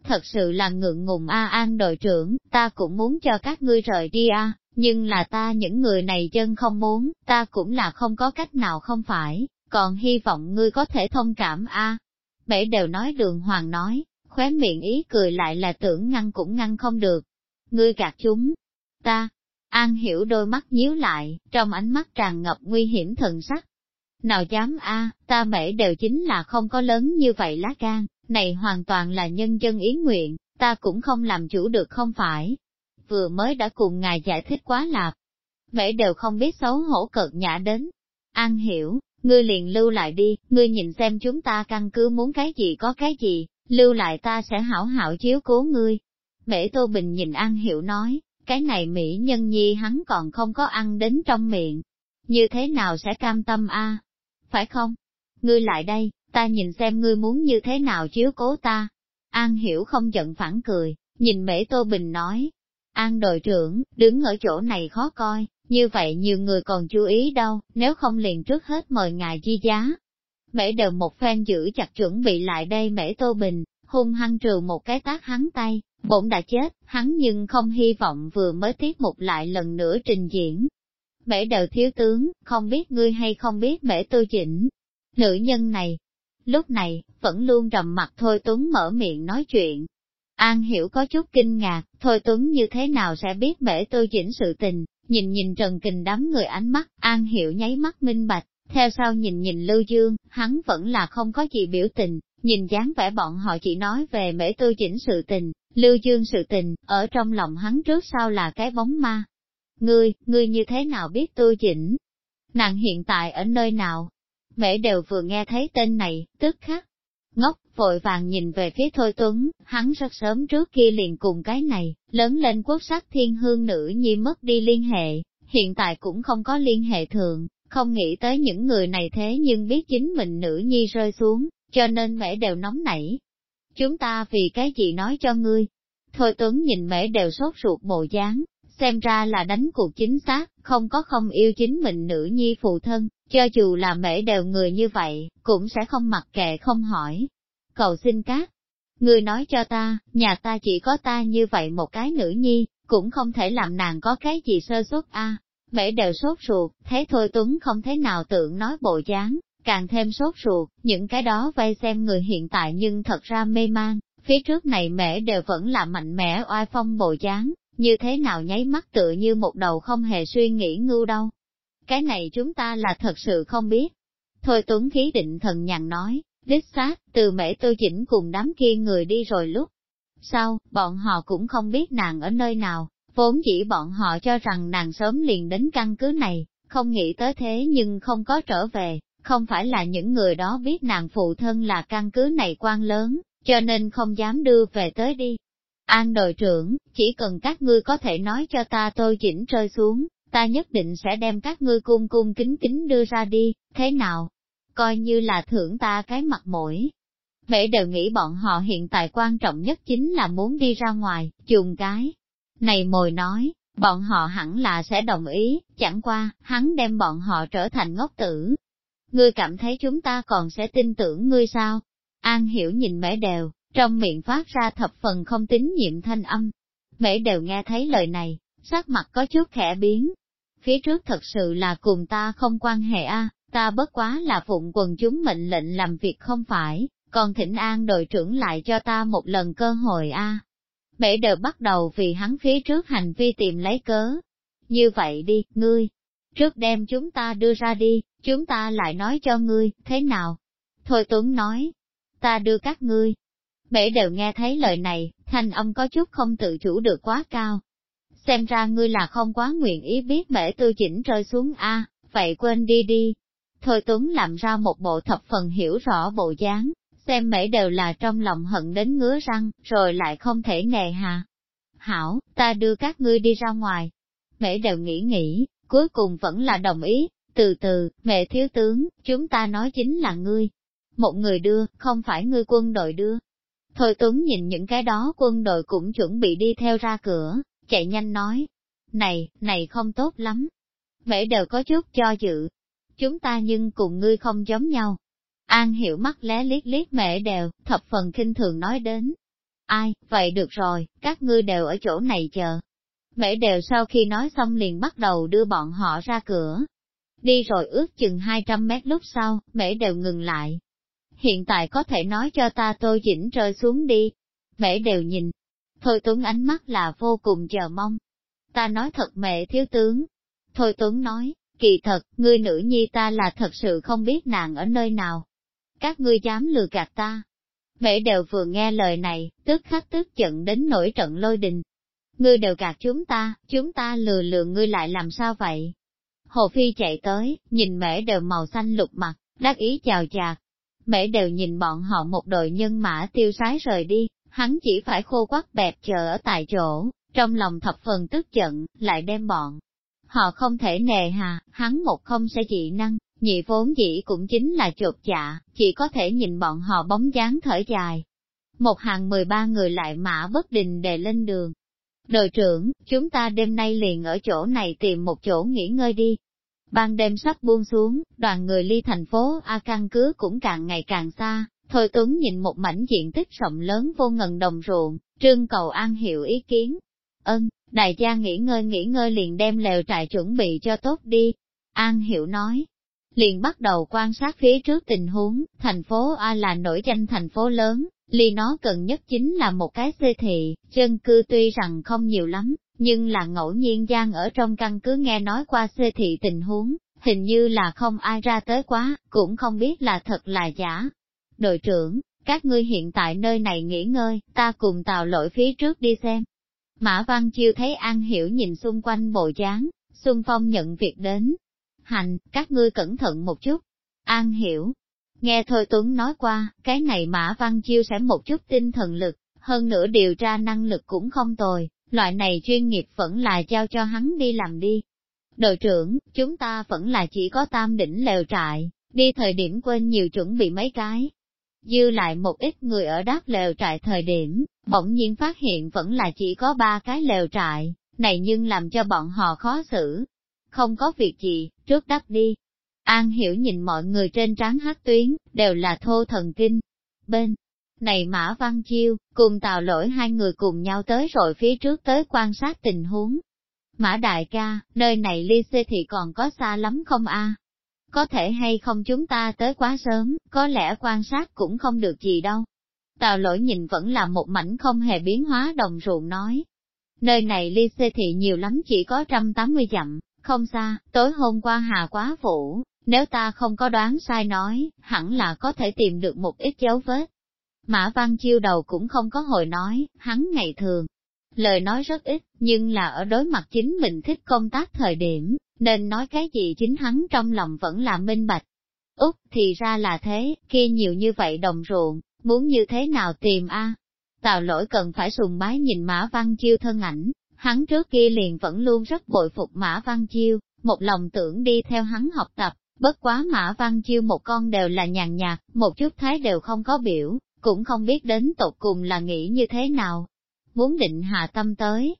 Thật sự là ngượng ngùng A An đội trưởng, ta cũng muốn cho các ngươi rời đi A, nhưng là ta những người này chân không muốn, ta cũng là không có cách nào không phải, còn hy vọng ngươi có thể thông cảm A. Mễ đều nói đường hoàng nói, khóe miệng ý cười lại là tưởng ngăn cũng ngăn không được, ngươi gạt chúng. Ta, An hiểu đôi mắt nhíu lại, trong ánh mắt tràn ngập nguy hiểm thần sắc. Nào dám a, ta mễ đều chính là không có lớn như vậy lá gan, này hoàn toàn là nhân dân ý nguyện, ta cũng không làm chủ được không phải. Vừa mới đã cùng ngài giải thích quá lạp, mễ đều không biết xấu hổ cợt nhã đến. An hiểu, ngươi liền lưu lại đi, ngươi nhìn xem chúng ta căn cứ muốn cái gì có cái gì, lưu lại ta sẽ hảo hảo chiếu cố ngươi, Mễ Tô Bình nhìn An Hiểu nói, cái này Mỹ nhân nhi hắn còn không có ăn đến trong miệng. Như thế nào sẽ cam tâm a? Phải không? Ngươi lại đây, ta nhìn xem ngươi muốn như thế nào chiếu cố ta. An Hiểu không giận phản cười, nhìn Mễ Tô Bình nói. An đội trưởng, đứng ở chỗ này khó coi, như vậy nhiều người còn chú ý đâu, nếu không liền trước hết mời ngài chi giá. Mễ đều một phen giữ chặt chuẩn bị lại đây Mễ Tô Bình, hung hăng trừ một cái tác hắn tay, bổn đã chết, hắn nhưng không hy vọng vừa mới tiết mục lại lần nữa trình diễn. Mễ đều thiếu tướng, không biết ngươi hay không biết mễ tư chỉnh. Nữ nhân này, lúc này, vẫn luôn trầm mặt Thôi Tuấn mở miệng nói chuyện. An hiểu có chút kinh ngạc, Thôi Tuấn như thế nào sẽ biết mễ tư chỉnh sự tình, nhìn nhìn Trần Kình đám người ánh mắt, An hiểu nháy mắt minh bạch, theo sau nhìn nhìn Lưu Dương, hắn vẫn là không có gì biểu tình, nhìn dáng vẻ bọn họ chỉ nói về mễ tư chỉnh sự tình, Lưu Dương sự tình, ở trong lòng hắn trước sau là cái bóng ma. Ngươi, ngươi như thế nào biết tư chỉnh? Nàng hiện tại ở nơi nào? Mễ đều vừa nghe thấy tên này, tức khắc. Ngốc, vội vàng nhìn về phía Thôi Tuấn, hắn rất sớm trước kia liền cùng cái này, lớn lên quốc sắc thiên hương nữ nhi mất đi liên hệ, hiện tại cũng không có liên hệ thường, không nghĩ tới những người này thế nhưng biết chính mình nữ nhi rơi xuống, cho nên mẹ đều nóng nảy. Chúng ta vì cái gì nói cho ngươi? Thôi Tuấn nhìn mẹ đều sốt ruột bộ dáng, xem ra là đánh cuộc chính xác, không có không yêu chính mình nữ nhi phụ thân, cho dù là mẹ đều người như vậy, cũng sẽ không mặc kệ không hỏi. Cầu xin các, ngươi nói cho ta, nhà ta chỉ có ta như vậy một cái nữ nhi, cũng không thể làm nàng có cái gì sơ suất a. Mẹ đều sốt ruột, thế thôi Tuấn không thế nào tưởng nói bộ dáng, càng thêm sốt ruột, những cái đó vây xem người hiện tại nhưng thật ra mê man, phía trước này mẹ đều vẫn là mạnh mẽ oai phong bộ dáng, như thế nào nháy mắt tựa như một đầu không hề suy nghĩ ngưu đâu. Cái này chúng ta là thật sự không biết. Thôi Tuấn khí định thần nhàn nói, đích xác, từ mẹ tôi chỉnh cùng đám kia người đi rồi lúc. Sau, bọn họ cũng không biết nàng ở nơi nào, vốn chỉ bọn họ cho rằng nàng sớm liền đến căn cứ này, không nghĩ tới thế nhưng không có trở về, không phải là những người đó biết nàng phụ thân là căn cứ này quan lớn, cho nên không dám đưa về tới đi. An đội trưởng, chỉ cần các ngươi có thể nói cho ta tôi chỉnh rơi xuống, ta nhất định sẽ đem các ngươi cung cung kính kính đưa ra đi, thế nào? Coi như là thưởng ta cái mặt mũi. Mẹ đều nghĩ bọn họ hiện tại quan trọng nhất chính là muốn đi ra ngoài, dùng cái. Này mồi nói, bọn họ hẳn là sẽ đồng ý, chẳng qua, hắn đem bọn họ trở thành ngốc tử, ngươi cảm thấy chúng ta còn sẽ tin tưởng ngươi sao? An hiểu nhìn mẻ đều, trong miệng phát ra thập phần không tín nhiệm thanh âm. Mễ đều nghe thấy lời này, sắc mặt có chút khẽ biến. Phía trước thật sự là cùng ta không quan hệ a, Ta bất quá là phụng quần chúng mệnh lệnh làm việc không phải, còn thỉnh an đội trưởng lại cho ta một lần cơ hội a. Bể đều bắt đầu vì hắn phía trước hành vi tìm lấy cớ. Như vậy đi, ngươi, trước đem chúng ta đưa ra đi, chúng ta lại nói cho ngươi, thế nào? Thôi Tuấn nói, ta đưa các ngươi. Bể đều nghe thấy lời này, thanh âm có chút không tự chủ được quá cao. Xem ra ngươi là không quá nguyện ý biết bể tư chỉnh rơi xuống A, vậy quên đi đi. Thôi Tuấn làm ra một bộ thập phần hiểu rõ bộ dáng, xem mễ đều là trong lòng hận đến ngứa răng, rồi lại không thể nề hà. Hảo, ta đưa các ngươi đi ra ngoài. Mễ đều nghĩ nghĩ, cuối cùng vẫn là đồng ý, từ từ, mẹ thiếu tướng, chúng ta nói chính là ngươi. Một người đưa, không phải ngươi quân đội đưa. Thôi Tuấn nhìn những cái đó quân đội cũng chuẩn bị đi theo ra cửa, chạy nhanh nói. Này, này không tốt lắm. Mễ đều có chút cho dự. Chúng ta nhưng cùng ngươi không giống nhau, An hiểu mắt lé liếc liếc mẹ đều, thập phần kinh thường nói đến. Ai, vậy được rồi, các ngươi đều ở chỗ này chờ. Mẹ đều sau khi nói xong liền bắt đầu đưa bọn họ ra cửa. Đi rồi ước chừng 200 mét lúc sau, mẹ đều ngừng lại. Hiện tại có thể nói cho ta tôi chỉnh rơi xuống đi. Mẹ đều nhìn. Thôi Tuấn ánh mắt là vô cùng chờ mong. Ta nói thật mẹ thiếu tướng. Thôi Tuấn nói, kỳ thật, ngươi nữ nhi ta là thật sự không biết nàng ở nơi nào các ngươi dám lừa gạt ta. Mẹ đều vừa nghe lời này, tức khắc tức giận đến nổi trận lôi đình. Ngươi đều gạt chúng ta, chúng ta lừa lừa ngươi lại làm sao vậy? Hồ Phi chạy tới, nhìn mẹ đều màu xanh lục mặt, đắc ý chào chạc. Mẹ đều nhìn bọn họ một đội nhân mã tiêu sái rời đi, hắn chỉ phải khô quắc bẹp chờ ở tại chỗ, trong lòng thập phần tức giận, lại đem bọn. Họ không thể nề hà, hắn một không sẽ dị năng, nhị vốn dĩ cũng chính là chột dạ, chỉ có thể nhìn bọn họ bóng dáng thở dài. Một hàng 13 người lại mã bất định đề lên đường. Đội trưởng, chúng ta đêm nay liền ở chỗ này tìm một chỗ nghỉ ngơi đi. Ban đêm sắp buông xuống, đoàn người ly thành phố A căn cứ cũng càng ngày càng xa, Thôi Tuấn nhìn một mảnh diện tích rộng lớn vô ngần đồng ruộng, trương cầu an hiệu ý kiến. Ân, đại gia nghỉ ngơi nghỉ ngơi liền đem lều trại chuẩn bị cho tốt đi. An Hiểu nói, liền bắt đầu quan sát phía trước tình huống, thành phố A là nổi danh thành phố lớn, ly nó cần nhất chính là một cái xê thị, dân cư tuy rằng không nhiều lắm, nhưng là ngẫu nhiên gian ở trong căn cứ nghe nói qua xê thị tình huống, hình như là không ai ra tới quá, cũng không biết là thật là giả. Đội trưởng, các ngươi hiện tại nơi này nghỉ ngơi, ta cùng tàu lội phía trước đi xem. Mã Văn Chiêu thấy An Hiểu nhìn xung quanh bộ dáng, Xuân Phong nhận việc đến, hành, các ngươi cẩn thận một chút. An hiểu. Nghe Thôi Tuấn nói qua, cái này Mã Văn Chiêu sẽ một chút tinh thần lực, hơn nữa điều tra năng lực cũng không tồi, loại này chuyên nghiệp vẫn là giao cho hắn đi làm đi. Đội trưởng, chúng ta vẫn là chỉ có tam đỉnh lều trại, đi thời điểm quên nhiều chuẩn bị mấy cái. Dư lại một ít người ở đáp lều trại thời điểm, bỗng nhiên phát hiện vẫn là chỉ có ba cái lều trại, này nhưng làm cho bọn họ khó xử, không có việc gì, trước đắp đi. An hiểu nhìn mọi người trên trán hát tuyến, đều là thô thần kinh. Bên này Mã Văn Chiêu, cùng tào lỗi hai người cùng nhau tới rồi phía trước tới quan sát tình huống. Mã Đại ca, nơi này ly xê thì còn có xa lắm không a? Có thể hay không chúng ta tới quá sớm, có lẽ quan sát cũng không được gì đâu. Tào lỗi nhìn vẫn là một mảnh không hề biến hóa đồng ruộng nói. Nơi này ly xê thị nhiều lắm chỉ có trăm tám mươi dặm, không xa, tối hôm qua Hà Quá Vũ, nếu ta không có đoán sai nói, hẳn là có thể tìm được một ít dấu vết. Mã Văn Chiêu đầu cũng không có hồi nói, hắn ngày thường. Lời nói rất ít, nhưng là ở đối mặt chính mình thích công tác thời điểm, nên nói cái gì chính hắn trong lòng vẫn là minh bạch. Úc, thì ra là thế, kia nhiều như vậy đồng ruộng, muốn như thế nào tìm a? Tào lỗi cần phải sùng bái nhìn Mã Văn Chiêu thân ảnh, Hắn trước kia liền vẫn luôn rất bội phục Mã Văn Chiêu, một lòng tưởng đi theo hắn học tập, bất quá Mã Văn Chiêu một con đều là nhàn nhạt, một chút thái đều không có biểu, cũng không biết đến tột cùng là nghĩ như thế nào. Muốn định hạ tâm tới,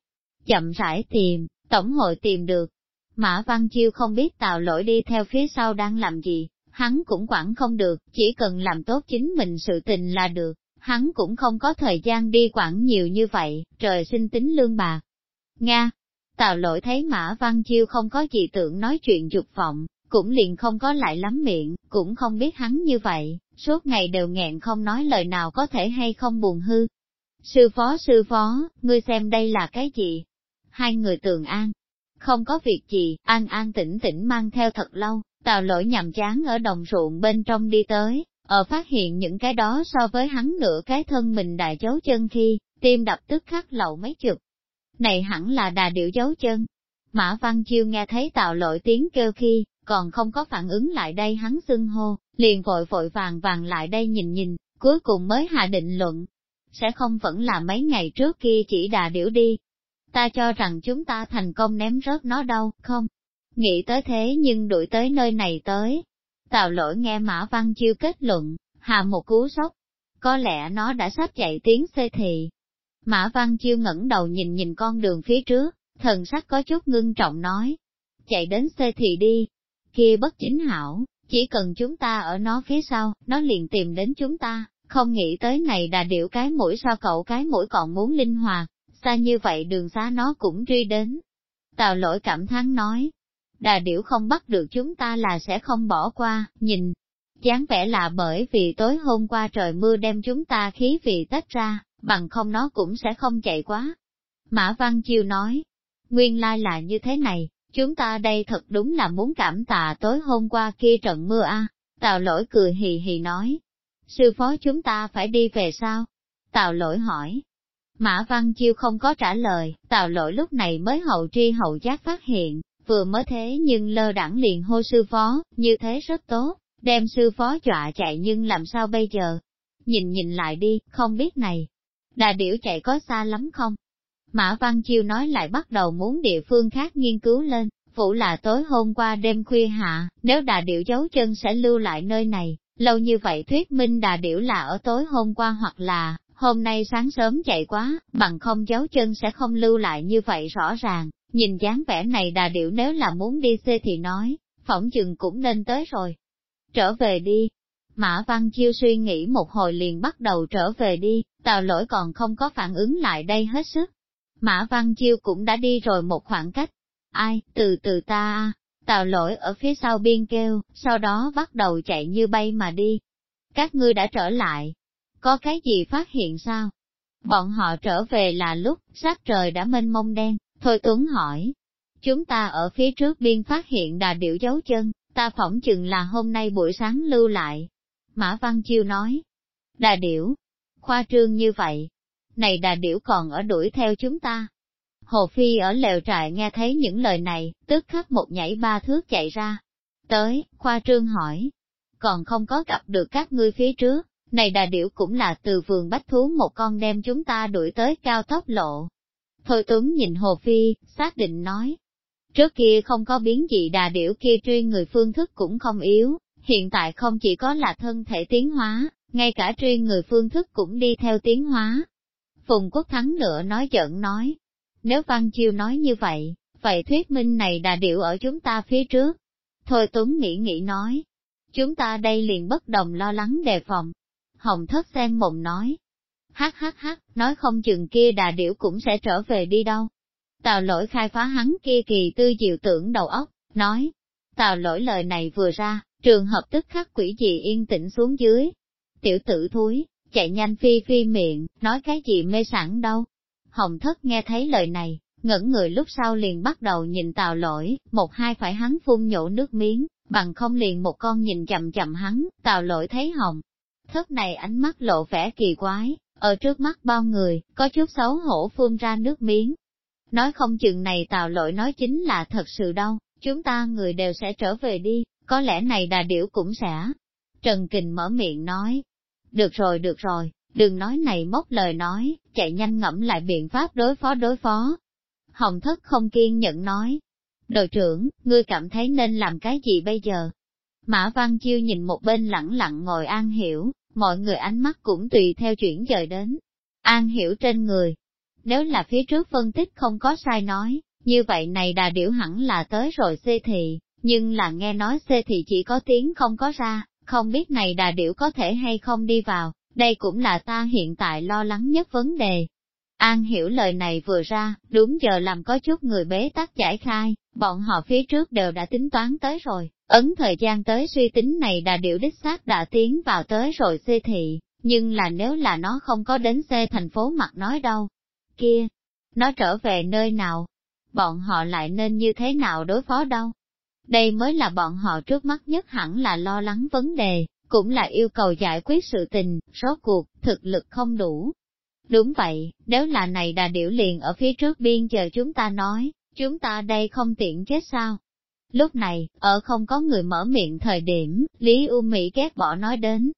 chậm rãi tìm, tổng hội tìm được. Mã Văn Chiêu không biết tào lỗi đi theo phía sau đang làm gì, hắn cũng quản không được, chỉ cần làm tốt chính mình sự tình là được, hắn cũng không có thời gian đi quản nhiều như vậy, trời sinh tính lương bạc. Nga. Tào lỗi thấy Mã Văn Chiêu không có gì tưởng nói chuyện dục vọng, cũng liền không có lại lắm miệng, cũng không biết hắn như vậy, suốt ngày đều nghẹn không nói lời nào có thể hay không buồn hư. Sư phó sư phó, ngươi xem đây là cái gì? Hai người tường an, không có việc gì, an an tĩnh tĩnh mang theo thật lâu, tào lỗi nhằm chán ở đồng ruộng bên trong đi tới, ở phát hiện những cái đó so với hắn nửa cái thân mình đại dấu chân khi, tim đập tức khắc lậu mấy chục. Này hẳn là đà điệu dấu chân. Mã Văn Chiêu nghe thấy tạo lỗi tiếng kêu khi, còn không có phản ứng lại đây hắn xưng hô, liền vội vội vàng vàng lại đây nhìn nhìn, cuối cùng mới hạ định luận. Sẽ không vẫn là mấy ngày trước kia chỉ đà điểu đi. Ta cho rằng chúng ta thành công ném rớt nó đâu, không? Nghĩ tới thế nhưng đuổi tới nơi này tới. Tào lỗi nghe Mã Văn Chiêu kết luận, hạ một cú sốc. Có lẽ nó đã sắp chạy tiếng xê thị. Mã Văn Chiêu ngẩng đầu nhìn nhìn con đường phía trước, thần sắc có chút ngưng trọng nói. Chạy đến xe thị đi, kia bất chính hảo, chỉ cần chúng ta ở nó phía sau, nó liền tìm đến chúng ta, không nghĩ tới này đà điệu cái mũi so cậu cái mũi còn muốn linh hoạt, xa như vậy đường xa nó cũng truy đến. Tào lỗi cảm thán nói, đà điểu không bắt được chúng ta là sẽ không bỏ qua, nhìn, chán vẻ là bởi vì tối hôm qua trời mưa đem chúng ta khí vị tách ra, bằng không nó cũng sẽ không chạy quá. Mã Văn Chiêu nói, nguyên lai là như thế này, Chúng ta đây thật đúng là muốn cảm tạ tối hôm qua kia trận mưa a. Tào lỗi cười hì hì nói. Sư phó chúng ta phải đi về sao? Tào lỗi hỏi. Mã Văn Chiêu không có trả lời, tào lỗi lúc này mới hậu tri hậu giác phát hiện, vừa mới thế nhưng lơ đẳng liền hô sư phó, như thế rất tốt, đem sư phó dọa chạy nhưng làm sao bây giờ? Nhìn nhìn lại đi, không biết này, đà điểu chạy có xa lắm không? Mã Văn Chiêu nói lại bắt đầu muốn địa phương khác nghiên cứu lên, phụ là tối hôm qua đêm khuya hạ, nếu đà điểu giấu chân sẽ lưu lại nơi này, lâu như vậy thuyết minh đà điểu là ở tối hôm qua hoặc là, hôm nay sáng sớm chạy quá, bằng không giấu chân sẽ không lưu lại như vậy rõ ràng, nhìn dáng vẻ này đà điểu nếu là muốn đi xê thì nói, phỏng chừng cũng nên tới rồi. Trở về đi. Mã Văn Chiêu suy nghĩ một hồi liền bắt đầu trở về đi, tào lỗi còn không có phản ứng lại đây hết sức, Mã Văn Chiêu cũng đã đi rồi một khoảng cách. Ai, từ từ ta Tào lỗi ở phía sau biên kêu, sau đó bắt đầu chạy như bay mà đi. Các ngươi đã trở lại. Có cái gì phát hiện sao? Bọn họ trở về là lúc, sát trời đã mênh mông đen, Thôi Tuấn hỏi. Chúng ta ở phía trước biên phát hiện đà điểu dấu chân, ta phỏng chừng là hôm nay buổi sáng lưu lại. Mã Văn Chiêu nói. Đà điểu, khoa trương như vậy, này đà điểu còn ở đuổi theo chúng ta. Hồ Phi ở lều trại nghe thấy những lời này, tức khắc một nhảy ba thước chạy ra. Tới, khoa trương hỏi, còn không có gặp được các ngươi phía trước, này đà điểu cũng là từ vườn bách thú một con đem chúng ta đuổi tới cao tốc lộ. Thôi Tuấn nhìn Hồ Phi, xác định nói. Trước kia không có biến gì đà điểu kia truy người phương thức cũng không yếu, hiện tại không chỉ có là thân thể tiến hóa, ngay cả truy người phương thức cũng đi theo tiến hóa, Phùng Quốc Thắng nữa nói giận nói, nếu Văn Chiêu nói như vậy, vậy thuyết minh này đà điệu ở chúng ta phía trước. Thôi Tuấn nghĩ nghĩ nói, chúng ta đây liền bất đồng lo lắng đề phòng. Hồng thất sen mộng nói, hát hát hát, nói không chừng kia đà điểu cũng sẽ trở về đi đâu. Tào lỗi khai phá hắn kia kỳ tư diệu tưởng đầu óc, nói, tào lỗi lời này vừa ra, trường hợp tức khắc quỷ dị yên tĩnh xuống dưới. Tiểu tử thúi, chạy nhanh phi phi miệng, nói cái gì mê sẵn đâu. Hồng thất nghe thấy lời này, ngẩn người lúc sau liền bắt đầu nhìn tào lỗi, một hai phải hắn phun nhổ nước miếng, bằng không liền một con nhìn chậm chậm hắn, tào lỗi thấy hồng. Thất này ánh mắt lộ vẻ kỳ quái, ở trước mắt bao người, có chút xấu hổ phun ra nước miếng. Nói không chừng này tào lỗi nói chính là thật sự đâu, chúng ta người đều sẽ trở về đi, có lẽ này đà điểu cũng sẽ. Trần Kình mở miệng nói, được rồi được rồi, đừng nói này móc lời nói, chạy nhanh ngẫm lại biện pháp đối phó đối phó. Hồng thất không kiên nhẫn nói. Đội trưởng, ngươi cảm thấy nên làm cái gì bây giờ? Mã Văn Chiêu nhìn một bên lẳng lặng ngồi An Hiểu, mọi người ánh mắt cũng tùy theo chuyển dời đến. An Hiểu trên người. Nếu là phía trước phân tích không có sai nói, như vậy này đà điểu hẳn là tới rồi xê thị, nhưng là nghe nói xê thì chỉ có tiếng không có ra, không biết này đà điểu có thể hay không đi vào, đây cũng là ta hiện tại lo lắng nhất vấn đề. An hiểu lời này vừa ra, đúng giờ làm có chút người bế tắc giải khai, Bọn họ phía trước đều đã tính toán tới rồi, ấn thời gian tới suy tính này đà điểu đích xác đã tiến vào tới rồi xê thị, nhưng là nếu là nó không có đến xê thành phố mặt nói đâu. Kia, nó trở về nơi nào? Bọn họ lại nên như thế nào đối phó đâu? Đây mới là bọn họ trước mắt nhất hẳn là lo lắng vấn đề, cũng là yêu cầu giải quyết sự tình, rốt cuộc, thực lực không đủ. Đúng vậy, nếu là này đà điểu liền ở phía trước biên chờ chúng ta nói, chúng ta đây không tiện chết sao? Lúc này, ở không có người mở miệng thời điểm, Lý U Mỹ ghét bỏ nói đến.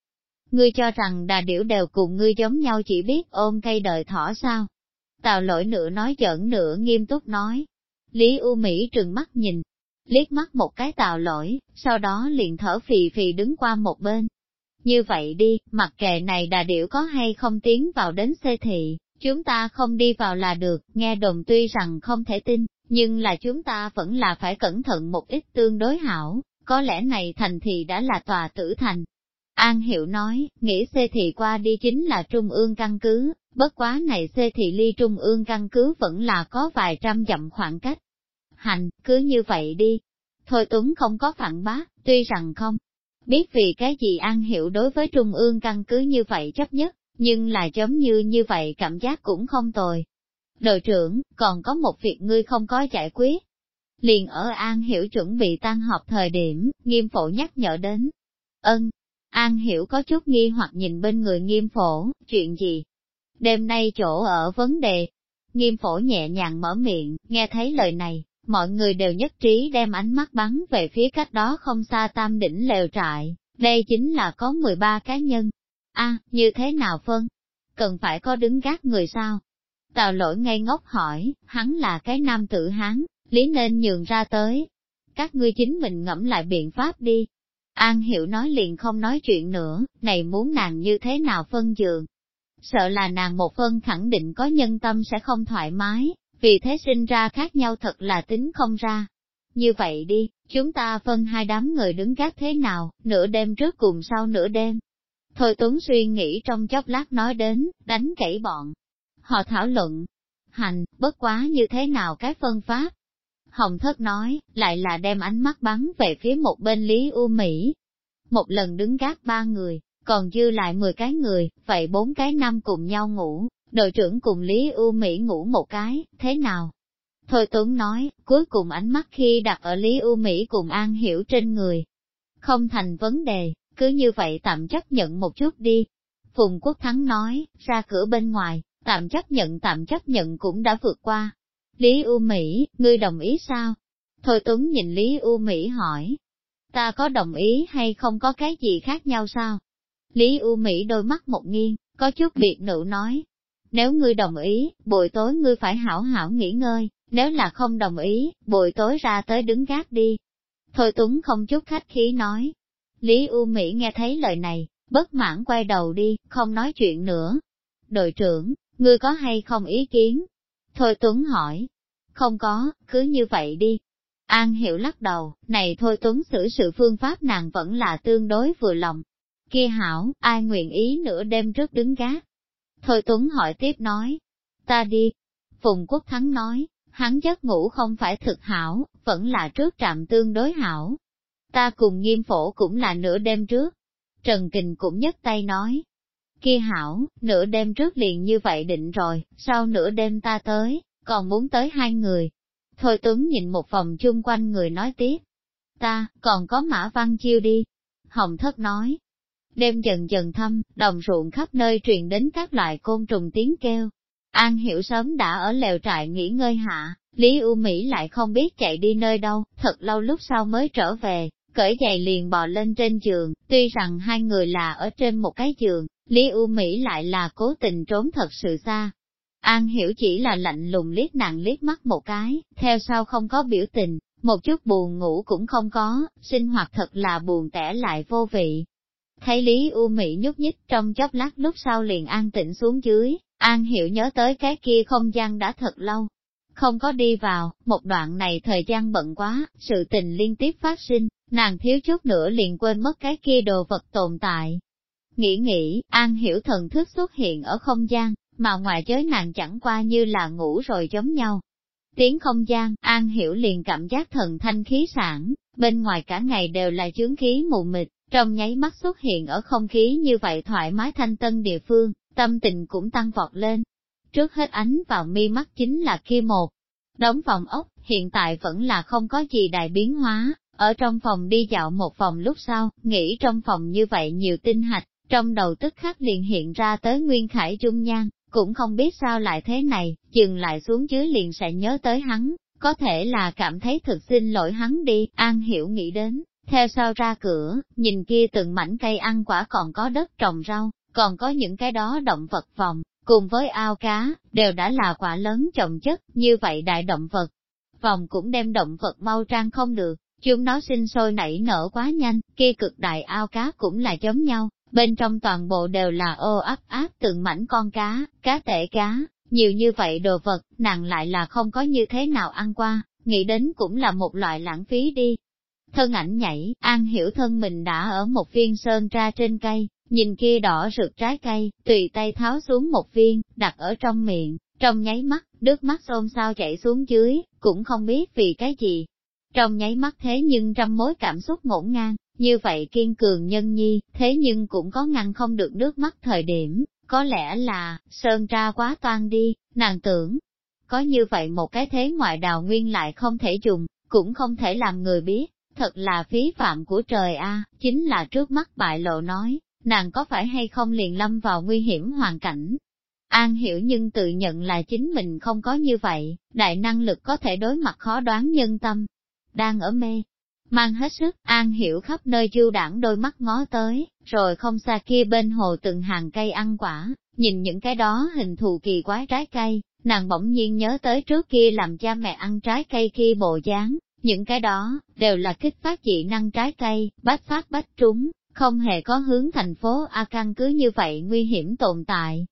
Ngươi cho rằng đà điểu đều cùng ngươi giống nhau chỉ biết ôm cây đợi thỏ sao? Tào lỗi nửa nói giỡn nửa nghiêm túc nói. Lý U Mỹ trừng mắt nhìn, liếc mắt một cái tào lỗi, sau đó liền thở phì phì đứng qua một bên. Như vậy đi, mặc kệ này đà điểu có hay không tiến vào đến xê thị, chúng ta không đi vào là được, nghe đồng tuy rằng không thể tin, nhưng là chúng ta vẫn là phải cẩn thận một ít tương đối hảo, có lẽ này thành thị đã là tòa tử thành. An Hiệu nói, nghĩ xê thị qua đi chính là trung ương căn cứ, bất quá này xê thị ly trung ương căn cứ vẫn là có vài trăm dặm khoảng cách, hành, cứ như vậy đi. Thôi Tuấn không có phản bác, tuy rằng không biết vì cái gì An Hiểu đối với Trung ương căn cứ như vậy chấp nhất, nhưng là giống như như vậy cảm giác cũng không tồi. Đội trưởng, còn có một việc ngươi không có giải quyết. Liền ở An Hiểu chuẩn bị tan họp thời điểm, nghiêm phổ nhắc nhở đến. Ân, An Hiểu có chút nghi hoặc nhìn bên người nghiêm phổ, chuyện gì? Đêm nay chỗ ở vấn đề. Nghiêm phổ nhẹ nhàng mở miệng, nghe thấy lời này, mọi người đều nhất trí đem ánh mắt bắn về phía cách đó không xa tam đỉnh lều trại, đây chính là có 13 cá nhân. a như thế nào phân? Cần phải có đứng gác người sao? Tào lỗi ngây ngốc hỏi, hắn là cái nam tử hán, lý nên nhường ra tới. Các ngươi chính mình ngẫm lại biện pháp đi. An hiểu nói liền không nói chuyện nữa, này muốn nàng như thế nào phân giường. Sợ là nàng một phân khẳng định có nhân tâm sẽ không thoải mái, vì thế sinh ra khác nhau thật là tính không ra. Như vậy đi, chúng ta phân hai đám người đứng gác thế nào, nửa đêm trước cùng sau nửa đêm. Thôi Tuấn suy nghĩ trong chốc lát nói đến, đánh cậy bọn. Họ thảo luận, hành, bất quá như thế nào cái phân pháp. Hồng Thất nói, lại là đem ánh mắt bắn về phía một bên Lý U Mỹ. Một lần đứng gác ba người, còn dư lại 10 cái người, vậy bốn cái năm cùng nhau ngủ, đội trưởng cùng Lý U Mỹ ngủ một cái, thế nào? Thôi Tuấn nói, cuối cùng ánh mắt khi đặt ở Lý U Mỹ cùng An Hiểu trên người. Không thành vấn đề, cứ như vậy tạm chấp nhận một chút đi. Phùng Quốc Thắng nói, ra cửa bên ngoài, tạm chấp nhận tạm chấp nhận cũng đã vượt qua. Lý U Mỹ, ngươi đồng ý sao? Thôi Tuấn nhìn Lý U Mỹ hỏi, ta có đồng ý hay không có cái gì khác nhau sao? Lý U Mỹ đôi mắt một nghiêng, có chút biệt nữ nói, nếu ngươi đồng ý, buổi tối ngươi phải hảo hảo nghỉ ngơi, nếu là không đồng ý, buổi tối ra tới đứng gác đi. Thôi Tuấn không chút khách khí nói. Lý U Mỹ nghe thấy lời này, bất mãn quay đầu đi, không nói chuyện nữa. Đội trưởng, ngươi có hay không ý kiến? Thôi Tuấn hỏi. Không có, cứ như vậy đi. An Hiểu lắc đầu, này thôi Tuấn xử sự phương pháp nàng vẫn là tương đối vừa lòng. Kia hảo, ai nguyện ý nửa đêm trước đứng gác, Thôi Tuấn hỏi tiếp nói, ta đi. Phùng Quốc Thắng nói, hắn giấc ngủ không phải thực hảo, vẫn là trước trạm tương đối hảo. Ta cùng nghiêm phổ cũng là nửa đêm trước. Trần Kình cũng nhấc tay nói, kia hảo, nửa đêm trước liền như vậy định rồi, sau nửa đêm ta tới, còn muốn tới hai người. Thôi Tuấn nhìn một vòng chung quanh người nói tiếp. Ta, còn có Mã Văn Chiêu đi. Hồng Thất nói, Đêm dần dần thâm, đồng ruộng khắp nơi truyền đến các loại côn trùng tiếng kêu. An hiểu sớm đã ở lều trại nghỉ ngơi hạ, Lý U Mỹ lại không biết chạy đi nơi đâu, thật lâu lúc sau mới trở về, cởi giày liền bò lên trên giường, tuy rằng hai người là ở trên một cái giường, Lý U Mỹ lại là cố tình trốn thật sự xa. An hiểu chỉ là lạnh lùng liếc nàng liếc mắt một cái, theo sau không có biểu tình, một chút buồn ngủ cũng không có, sinh hoạt thật là buồn tẻ lại vô vị. Thấy Lý U Mỹ nhúc nhích trong chốc lát lúc sau liền an tĩnh xuống dưới, An Hiểu nhớ tới cái kia không gian đã thật lâu. Không có đi vào, một đoạn này thời gian bận quá, sự tình liên tiếp phát sinh, nàng thiếu chút nữa liền quên mất cái kia đồ vật tồn tại. Nghĩ nghĩ, An Hiểu thần thức xuất hiện ở không gian, mà ngoài giới nàng chẳng qua như là ngủ rồi giống nhau. Tiếng không gian, An Hiểu liền cảm giác thần thanh khí sản, bên ngoài cả ngày đều là chướng khí mù mịt, trong nháy mắt xuất hiện ở không khí như vậy thoải mái thanh tân địa phương, tâm tình cũng tăng vọt lên. Trước hết ánh vào mi mắt chính là kia một đóng phòng ốc, hiện tại vẫn là không có gì đại biến hóa, ở trong phòng đi dạo một phòng lúc sau, nghĩ trong phòng như vậy nhiều tinh hạch, trong đầu tức khắc liền hiện ra tới Nguyên Khải Trung Nhan, cũng không biết sao lại thế này, dừng lại xuống dưới liền sẽ nhớ tới hắn, có thể là cảm thấy thực xin lỗi hắn đi, An Hiểu nghĩ đến, theo sau ra cửa, nhìn kia từng mảnh cây ăn quả còn có đất trồng rau, còn có những cái đó động vật vòng, cùng với ao cá, đều đã là quả lớn trồng chất, như vậy đại động vật. Vòng cũng đem động vật mau trang không được, chúng nó sinh sôi nảy nở quá nhanh, kia cực đại ao cá cũng là giống nhau, bên trong toàn bộ đều là ô áp áp từng mảnh con cá, cá tể cá, nhiều như vậy đồ vật, nàng lại là không có như thế nào ăn qua, nghĩ đến cũng là một loại lãng phí đi. Thân ảnh nhảy, An hiểu thân mình đã ở một viên sơn ra trên cây, nhìn kia đỏ rực trái cây, tùy tay tháo xuống một viên, đặt ở trong miệng, trong nháy mắt, nước mắt xôn xao chảy xuống dưới, cũng không biết vì cái gì. Trong nháy mắt thế nhưng trăm mối cảm xúc ngổn ngang, như vậy kiên cường nhân nhi, thế nhưng cũng có ngăn không được nước mắt thời điểm, có lẽ là, sơn tra quá toan đi, nàng tưởng. Có như vậy một cái thế ngoại đào nguyên lại không thể dùng, cũng không thể làm người biết, thật là phí phạm của trời a chính là trước mắt bại lộ nói, nàng có phải hay không liền lâm vào nguy hiểm hoàn cảnh. An hiểu nhưng tự nhận là chính mình không có như vậy, đại năng lực có thể đối mặt khó đoán nhân tâm. Đang ở mê, mang hết sức, An hiểu khắp nơi chiêu đảng đôi mắt ngó tới, rồi không xa kia bên hồ từng hàng cây ăn quả, nhìn những cái đó hình thù kỳ quái trái cây, nàng bỗng nhiên nhớ tới trước kia làm cha mẹ ăn trái cây kia bộ dáng, những cái đó, đều là kích phát dị năng trái cây, bách phát bách trúng, không hề có hướng thành phố A căn cứ như vậy nguy hiểm tồn tại.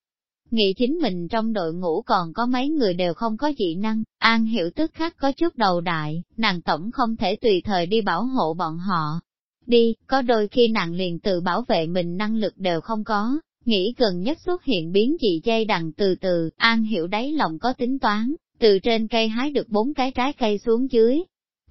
Nghĩ chính mình trong đội ngũ còn có mấy người đều không có dị năng, An hiểu tức khắc có chút đầu đại, nàng tổng không thể tùy thời đi bảo hộ bọn họ. Đi, có đôi khi nàng liền tự bảo vệ mình năng lực đều không có, nghĩ gần nhất xuất hiện biến dị dây đằng từ từ, An hiểu đáy lòng có tính toán, từ trên cây hái được bốn cái trái cây xuống dưới.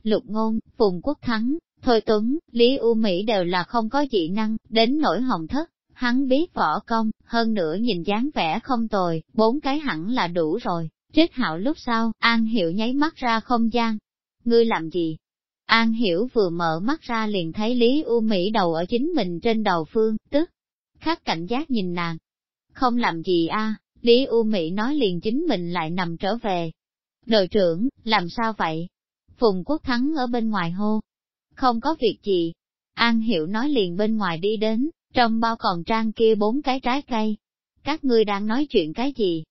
Lục ngôn, Phùng Quốc Thắng, Thôi Tuấn, Lý U Mỹ đều là không có dị năng, đến nỗi hồng thất, hắn biết võ công, hơn nữa nhìn dáng vẻ không tồi, bốn cái hẳn là đủ rồi. Trích hạo lúc sau, An Hiểu nháy mắt ra không gian. Ngươi làm gì? An Hiểu vừa mở mắt ra liền thấy Lý U Mỹ đầu ở chính mình trên đầu phương, tức, khắc cảnh giác nhìn nàng. Không làm gì a Lý U Mỹ nói liền chính mình lại nằm trở về. Đội trưởng, làm sao vậy? Phùng Quốc Thắng ở bên ngoài hô, không có việc gì. An Hiểu nói liền bên ngoài đi đến, trong bao còn trang kia bốn cái trái cây. Các ngươi đang nói chuyện cái gì?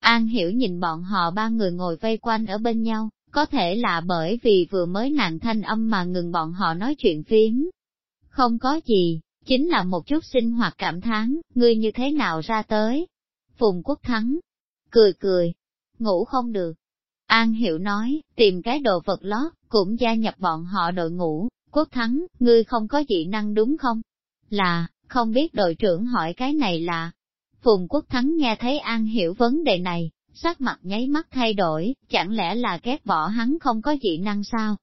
An Hiểu nhìn bọn họ ba người ngồi vây quanh ở bên nhau, có thể là bởi vì vừa mới nàng thanh âm mà ngừng bọn họ nói chuyện phím. Không có gì, chính là một chút sinh hoạt cảm thán, ngươi như thế nào ra tới? Phùng Quốc Thắng, cười cười, ngủ không được. An Hiểu nói, tìm cái đồ vật lót, cũng gia nhập bọn họ đội ngũ, Quốc Thắng, ngươi không có dị năng đúng không? Là, không biết đội trưởng hỏi cái này là. Phùng Quốc Thắng nghe thấy An hiểu vấn đề này, sắc mặt nháy mắt thay đổi, chẳng lẽ là ghét bỏ hắn không có dị năng sao?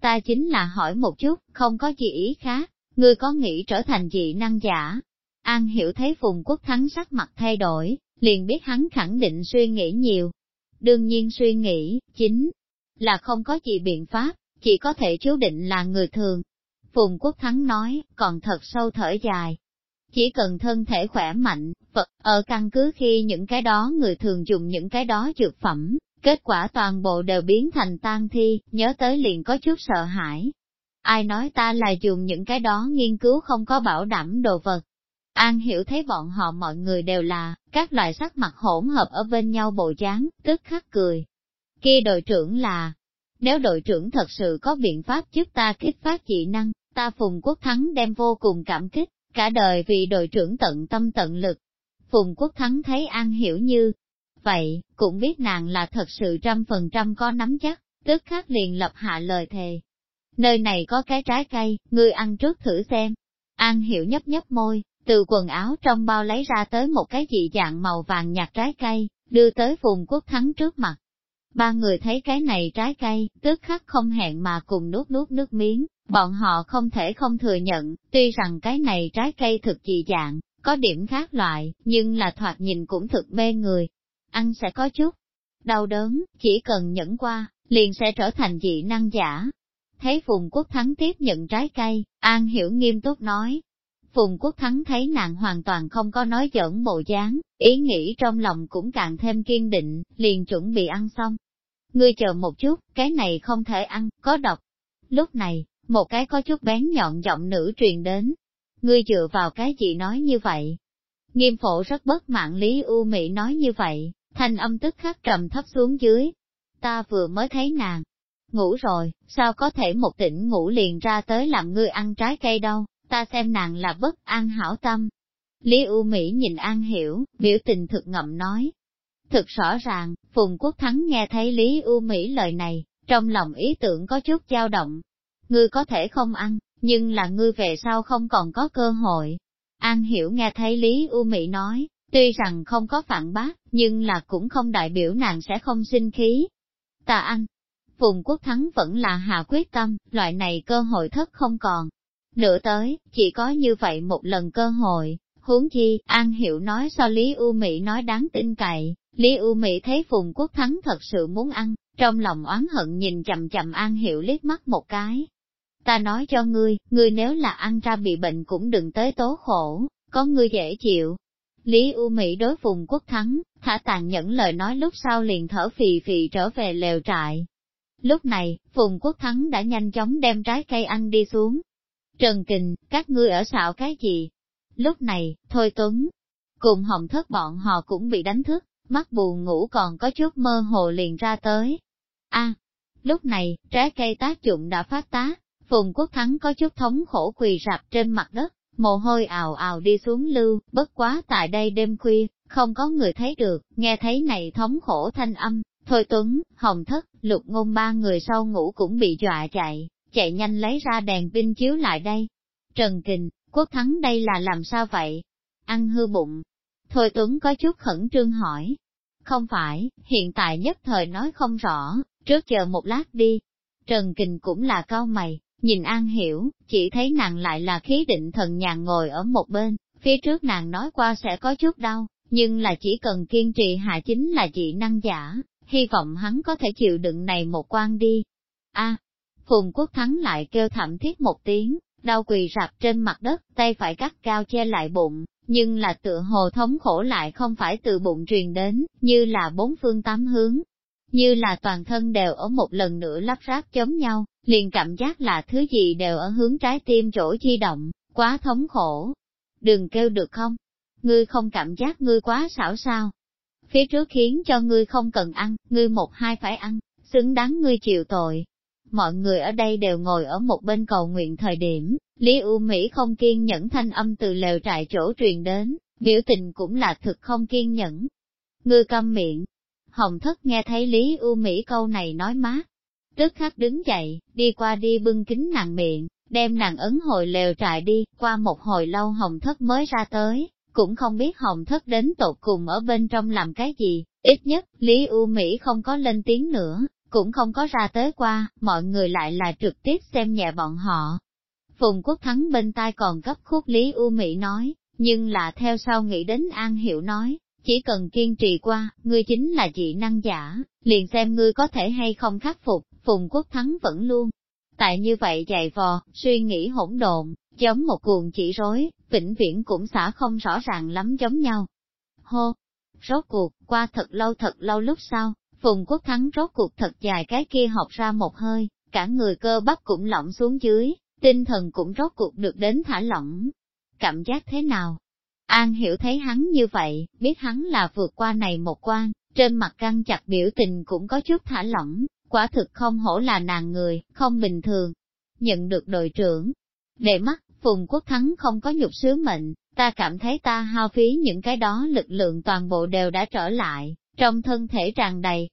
Ta chính là hỏi một chút, không có gì ý khác, ngươi có nghĩ trở thành dị năng giả? An hiểu thấy Phùng Quốc Thắng sắc mặt thay đổi, liền biết hắn khẳng định suy nghĩ nhiều. Đương nhiên suy nghĩ, chính là không có gì biện pháp, chỉ có thể chú định là người thường. Phùng Quốc Thắng nói, còn thật sâu thở dài. Chỉ cần thân thể khỏe mạnh, Phật, ở căn cứ khi những cái đó người thường dùng những cái đó dược phẩm, kết quả toàn bộ đều biến thành tan thi, nhớ tới liền có chút sợ hãi. Ai nói ta là dùng những cái đó nghiên cứu không có bảo đảm đồ vật. An hiểu thấy bọn họ mọi người đều là, các loại sắc mặt hỗn hợp ở bên nhau bộ dáng, tức khắc cười. Kia đội trưởng là, nếu đội trưởng thật sự có biện pháp giúp ta kích phát dị năng, ta Phùng Quốc Thắng đem vô cùng cảm kích, cả đời vì đội trưởng tận tâm tận lực. Phùng Quốc Thắng thấy An Hiểu Như, vậy, cũng biết nàng là thật sự trăm phần trăm có nắm chắc, tức khắc liền lập hạ lời thề. Nơi này có cái trái cây, ngươi ăn trước thử xem. An Hiểu nhấp nhấp môi, từ quần áo trong bao lấy ra tới một cái dị dạng màu vàng nhạt trái cây, đưa tới vùng Quốc Thắng trước mặt. Ba người thấy cái này trái cây, tức khắc không hẹn mà cùng nuốt nuốt nước miếng, bọn họ không thể không thừa nhận, tuy rằng cái này trái cây thực dị dạng, có điểm khác loại, nhưng là thoạt nhìn cũng thực mê người. Ăn sẽ có chút đau đớn, chỉ cần nhẫn qua, liền sẽ trở thành dị năng giả. Thấy Phùng Quốc Thắng tiếp nhận trái cây, An Hiểu nghiêm túc nói. Phùng Quốc Thắng thấy nàng hoàn toàn không có nói giỡn bộ dáng, ý nghĩ trong lòng cũng càng thêm kiên định, liền chuẩn bị ăn xong. Ngươi chờ một chút, cái này không thể ăn, có độc. Lúc này, một cái có chút bén nhọn giọng nữ truyền đến. Ngươi dựa vào cái gì nói như vậy? Nghiêm phổ rất bất mãn Lý U Mỹ nói như vậy, thanh âm tức khắc trầm thấp xuống dưới. Ta vừa mới thấy nàng, ngủ rồi, sao có thể một tỉnh ngủ liền ra tới làm ngươi ăn trái cây đâu, ta xem nàng là bất an hảo tâm. Lý U Mỹ nhìn An Hiểu, biểu tình thực ngậm nói. Thực rõ ràng, Phùng Quốc Thắng nghe thấy Lý U Mỹ lời này, trong lòng ý tưởng có chút dao động. Ngươi có thể không ăn, nhưng là ngươi về sau không còn có cơ hội. An Hiểu nghe thấy Lý U Mỹ nói, tuy rằng không có phản bác, nhưng là cũng không đại biểu nàng sẽ không sinh khí. Ta ăn, Phùng Quốc Thắng vẫn là hạ quyết tâm, loại này cơ hội thất không còn. Nửa tới, chỉ có như vậy một lần cơ hội, huống chi, An Hiểu nói so Lý U Mỹ nói đáng tin cậy, Lý U Mỹ thấy Phùng Quốc Thắng thật sự muốn ăn, trong lòng oán hận nhìn chậm chậm An Hiểu liếc mắt một cái. Ta nói cho ngươi, ngươi nếu là ăn ra bị bệnh cũng đừng tới tố khổ, có ngươi dễ chịu. Lý U Mỹ đối Phùng Quốc Thắng, thả tàn nhẫn lời nói lúc sau liền thở phì phì trở về lều trại, Lúc này, Phùng Quốc Thắng đã nhanh chóng đem trái cây ăn đi xuống. Trần Kình, các ngươi ở xạo cái gì? Lúc này, Thôi Tuấn, cùng hồng thất bọn họ cũng bị đánh thức, mắt buồn ngủ còn có chút mơ hồ liền ra tới. a lúc này, trái cây tác dụng đã phát tá, Phùng Quốc Thắng có chút thống khổ quỳ rạp trên mặt đất, mồ hôi ào ào đi xuống lưu, bất quá tại đây đêm khuya, không có người thấy được, nghe thấy này thống khổ thanh âm, Thôi Tuấn, Hồng Thất, Lục Ngôn ba người sau ngủ cũng bị dọa chạy, chạy nhanh lấy ra đèn pin chiếu lại đây. Trần Kình, Quốc Thắng đây là làm sao vậy? Ăn hư bụng. Thôi Tuấn có chút khẩn trương hỏi. Không phải, hiện tại nhất thời nói không rõ, trước chờ một lát đi. Trần Kình cũng là cao mày, nhìn An Hiểu, chỉ thấy nàng lại là khí định thần nhàn ngồi ở một bên, phía trước nàng nói qua sẽ có chút đau, nhưng là chỉ cần kiên trì hạ chính là dị năng giả, hy vọng hắn có thể chịu đựng này một quan đi. A, Phùng Quốc Thắng lại kêu thảm thiết một tiếng, đau quỳ rạp trên mặt đất, tay phải cắt cao che lại bụng, nhưng là tựa hồ thống khổ lại không phải từ bụng truyền đến, như là bốn phương tám hướng, như là toàn thân đều ở một lần nữa lắp ráp chống nhau, liền cảm giác là thứ gì đều ở hướng trái tim chỗ di động, quá thống khổ. Đừng kêu được không? Ngươi không cảm giác ngươi quá xảo sao? phía trước khiến cho ngươi không cần ăn, ngươi một hai phải ăn, xứng đáng ngươi chịu tội. Mọi người ở đây đều ngồi ở một bên cầu nguyện thời điểm, Lý U Mỹ không kiên nhẫn thanh âm từ lều trại chỗ truyền đến, biểu tình cũng là thực không kiên nhẫn. Ngươi câm miệng. Hồng thất nghe thấy Lý U Mỹ câu này nói mát, tức khắc đứng dậy, đi qua đi bưng kính nàng miệng, đem nàng ấn hồi lều trại đi, qua một hồi lâu hồng thất mới ra tới, cũng không biết hồng thất đến tột cùng ở bên trong làm cái gì, ít nhất, Lý U Mỹ không có lên tiếng nữa, cũng không có ra tới qua, mọi người lại là trực tiếp xem nhẹ bọn họ. Phùng Quốc Thắng bên tai còn gấp khúc Lý U Mỹ nói, nhưng là theo sau nghĩ đến An Hiểu nói, chỉ cần kiên trì qua, ngươi chính là dị năng giả, liền xem ngươi có thể hay không khắc phục, Phùng Quốc Thắng vẫn luôn. Tại như vậy dày vò, suy nghĩ hỗn độn, giống một cuồng chỉ rối, vĩnh viễn cũng xả không rõ ràng lắm giống nhau. Hô! Rốt cuộc, qua thật lâu thật lâu lúc sau, Phùng Quốc Thắng rốt cuộc thật dài cái kia học ra một hơi, cả người cơ bắp cũng lỏng xuống dưới, tinh thần cũng rốt cuộc được đến thả lỏng. Cảm giác thế nào? An hiểu thấy hắn như vậy, biết hắn là vượt qua này một quan, trên mặt căng chặt biểu tình cũng có chút thả lỏng, quả thực không hổ là nàng người, không bình thường. Nhận được đội trưởng, Để mắt, Phùng Quốc Thắng không có nhục sứ mệnh, ta cảm thấy ta hao phí những cái đó lực lượng toàn bộ đều đã trở lại, trong thân thể tràn đầy.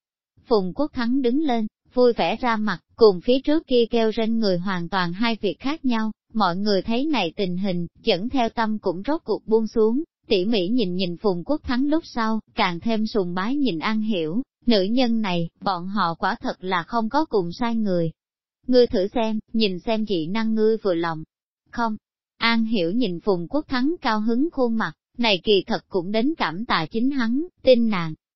Phùng Quốc Thắng đứng lên, vui vẻ ra mặt, cùng phía trước kia kêu rên người hoàn toàn hai việc khác nhau, mọi người thấy này tình hình, dẫn theo tâm cũng rốt cuộc buông xuống, tỉ mỉ nhìn nhìn Phùng Quốc Thắng lúc sau, càng thêm sùng bái nhìn An Hiểu, Nữ nhân này, bọn họ quả thật là không có cùng sai người. Ngươi thử xem, nhìn xem dị năng ngươi vừa lòng. Không. An hiểu nhìn Phùng Quốc Thắng cao hứng khuôn mặt, này kỳ thật cũng đến cảm tạ chính hắn, tin nàng.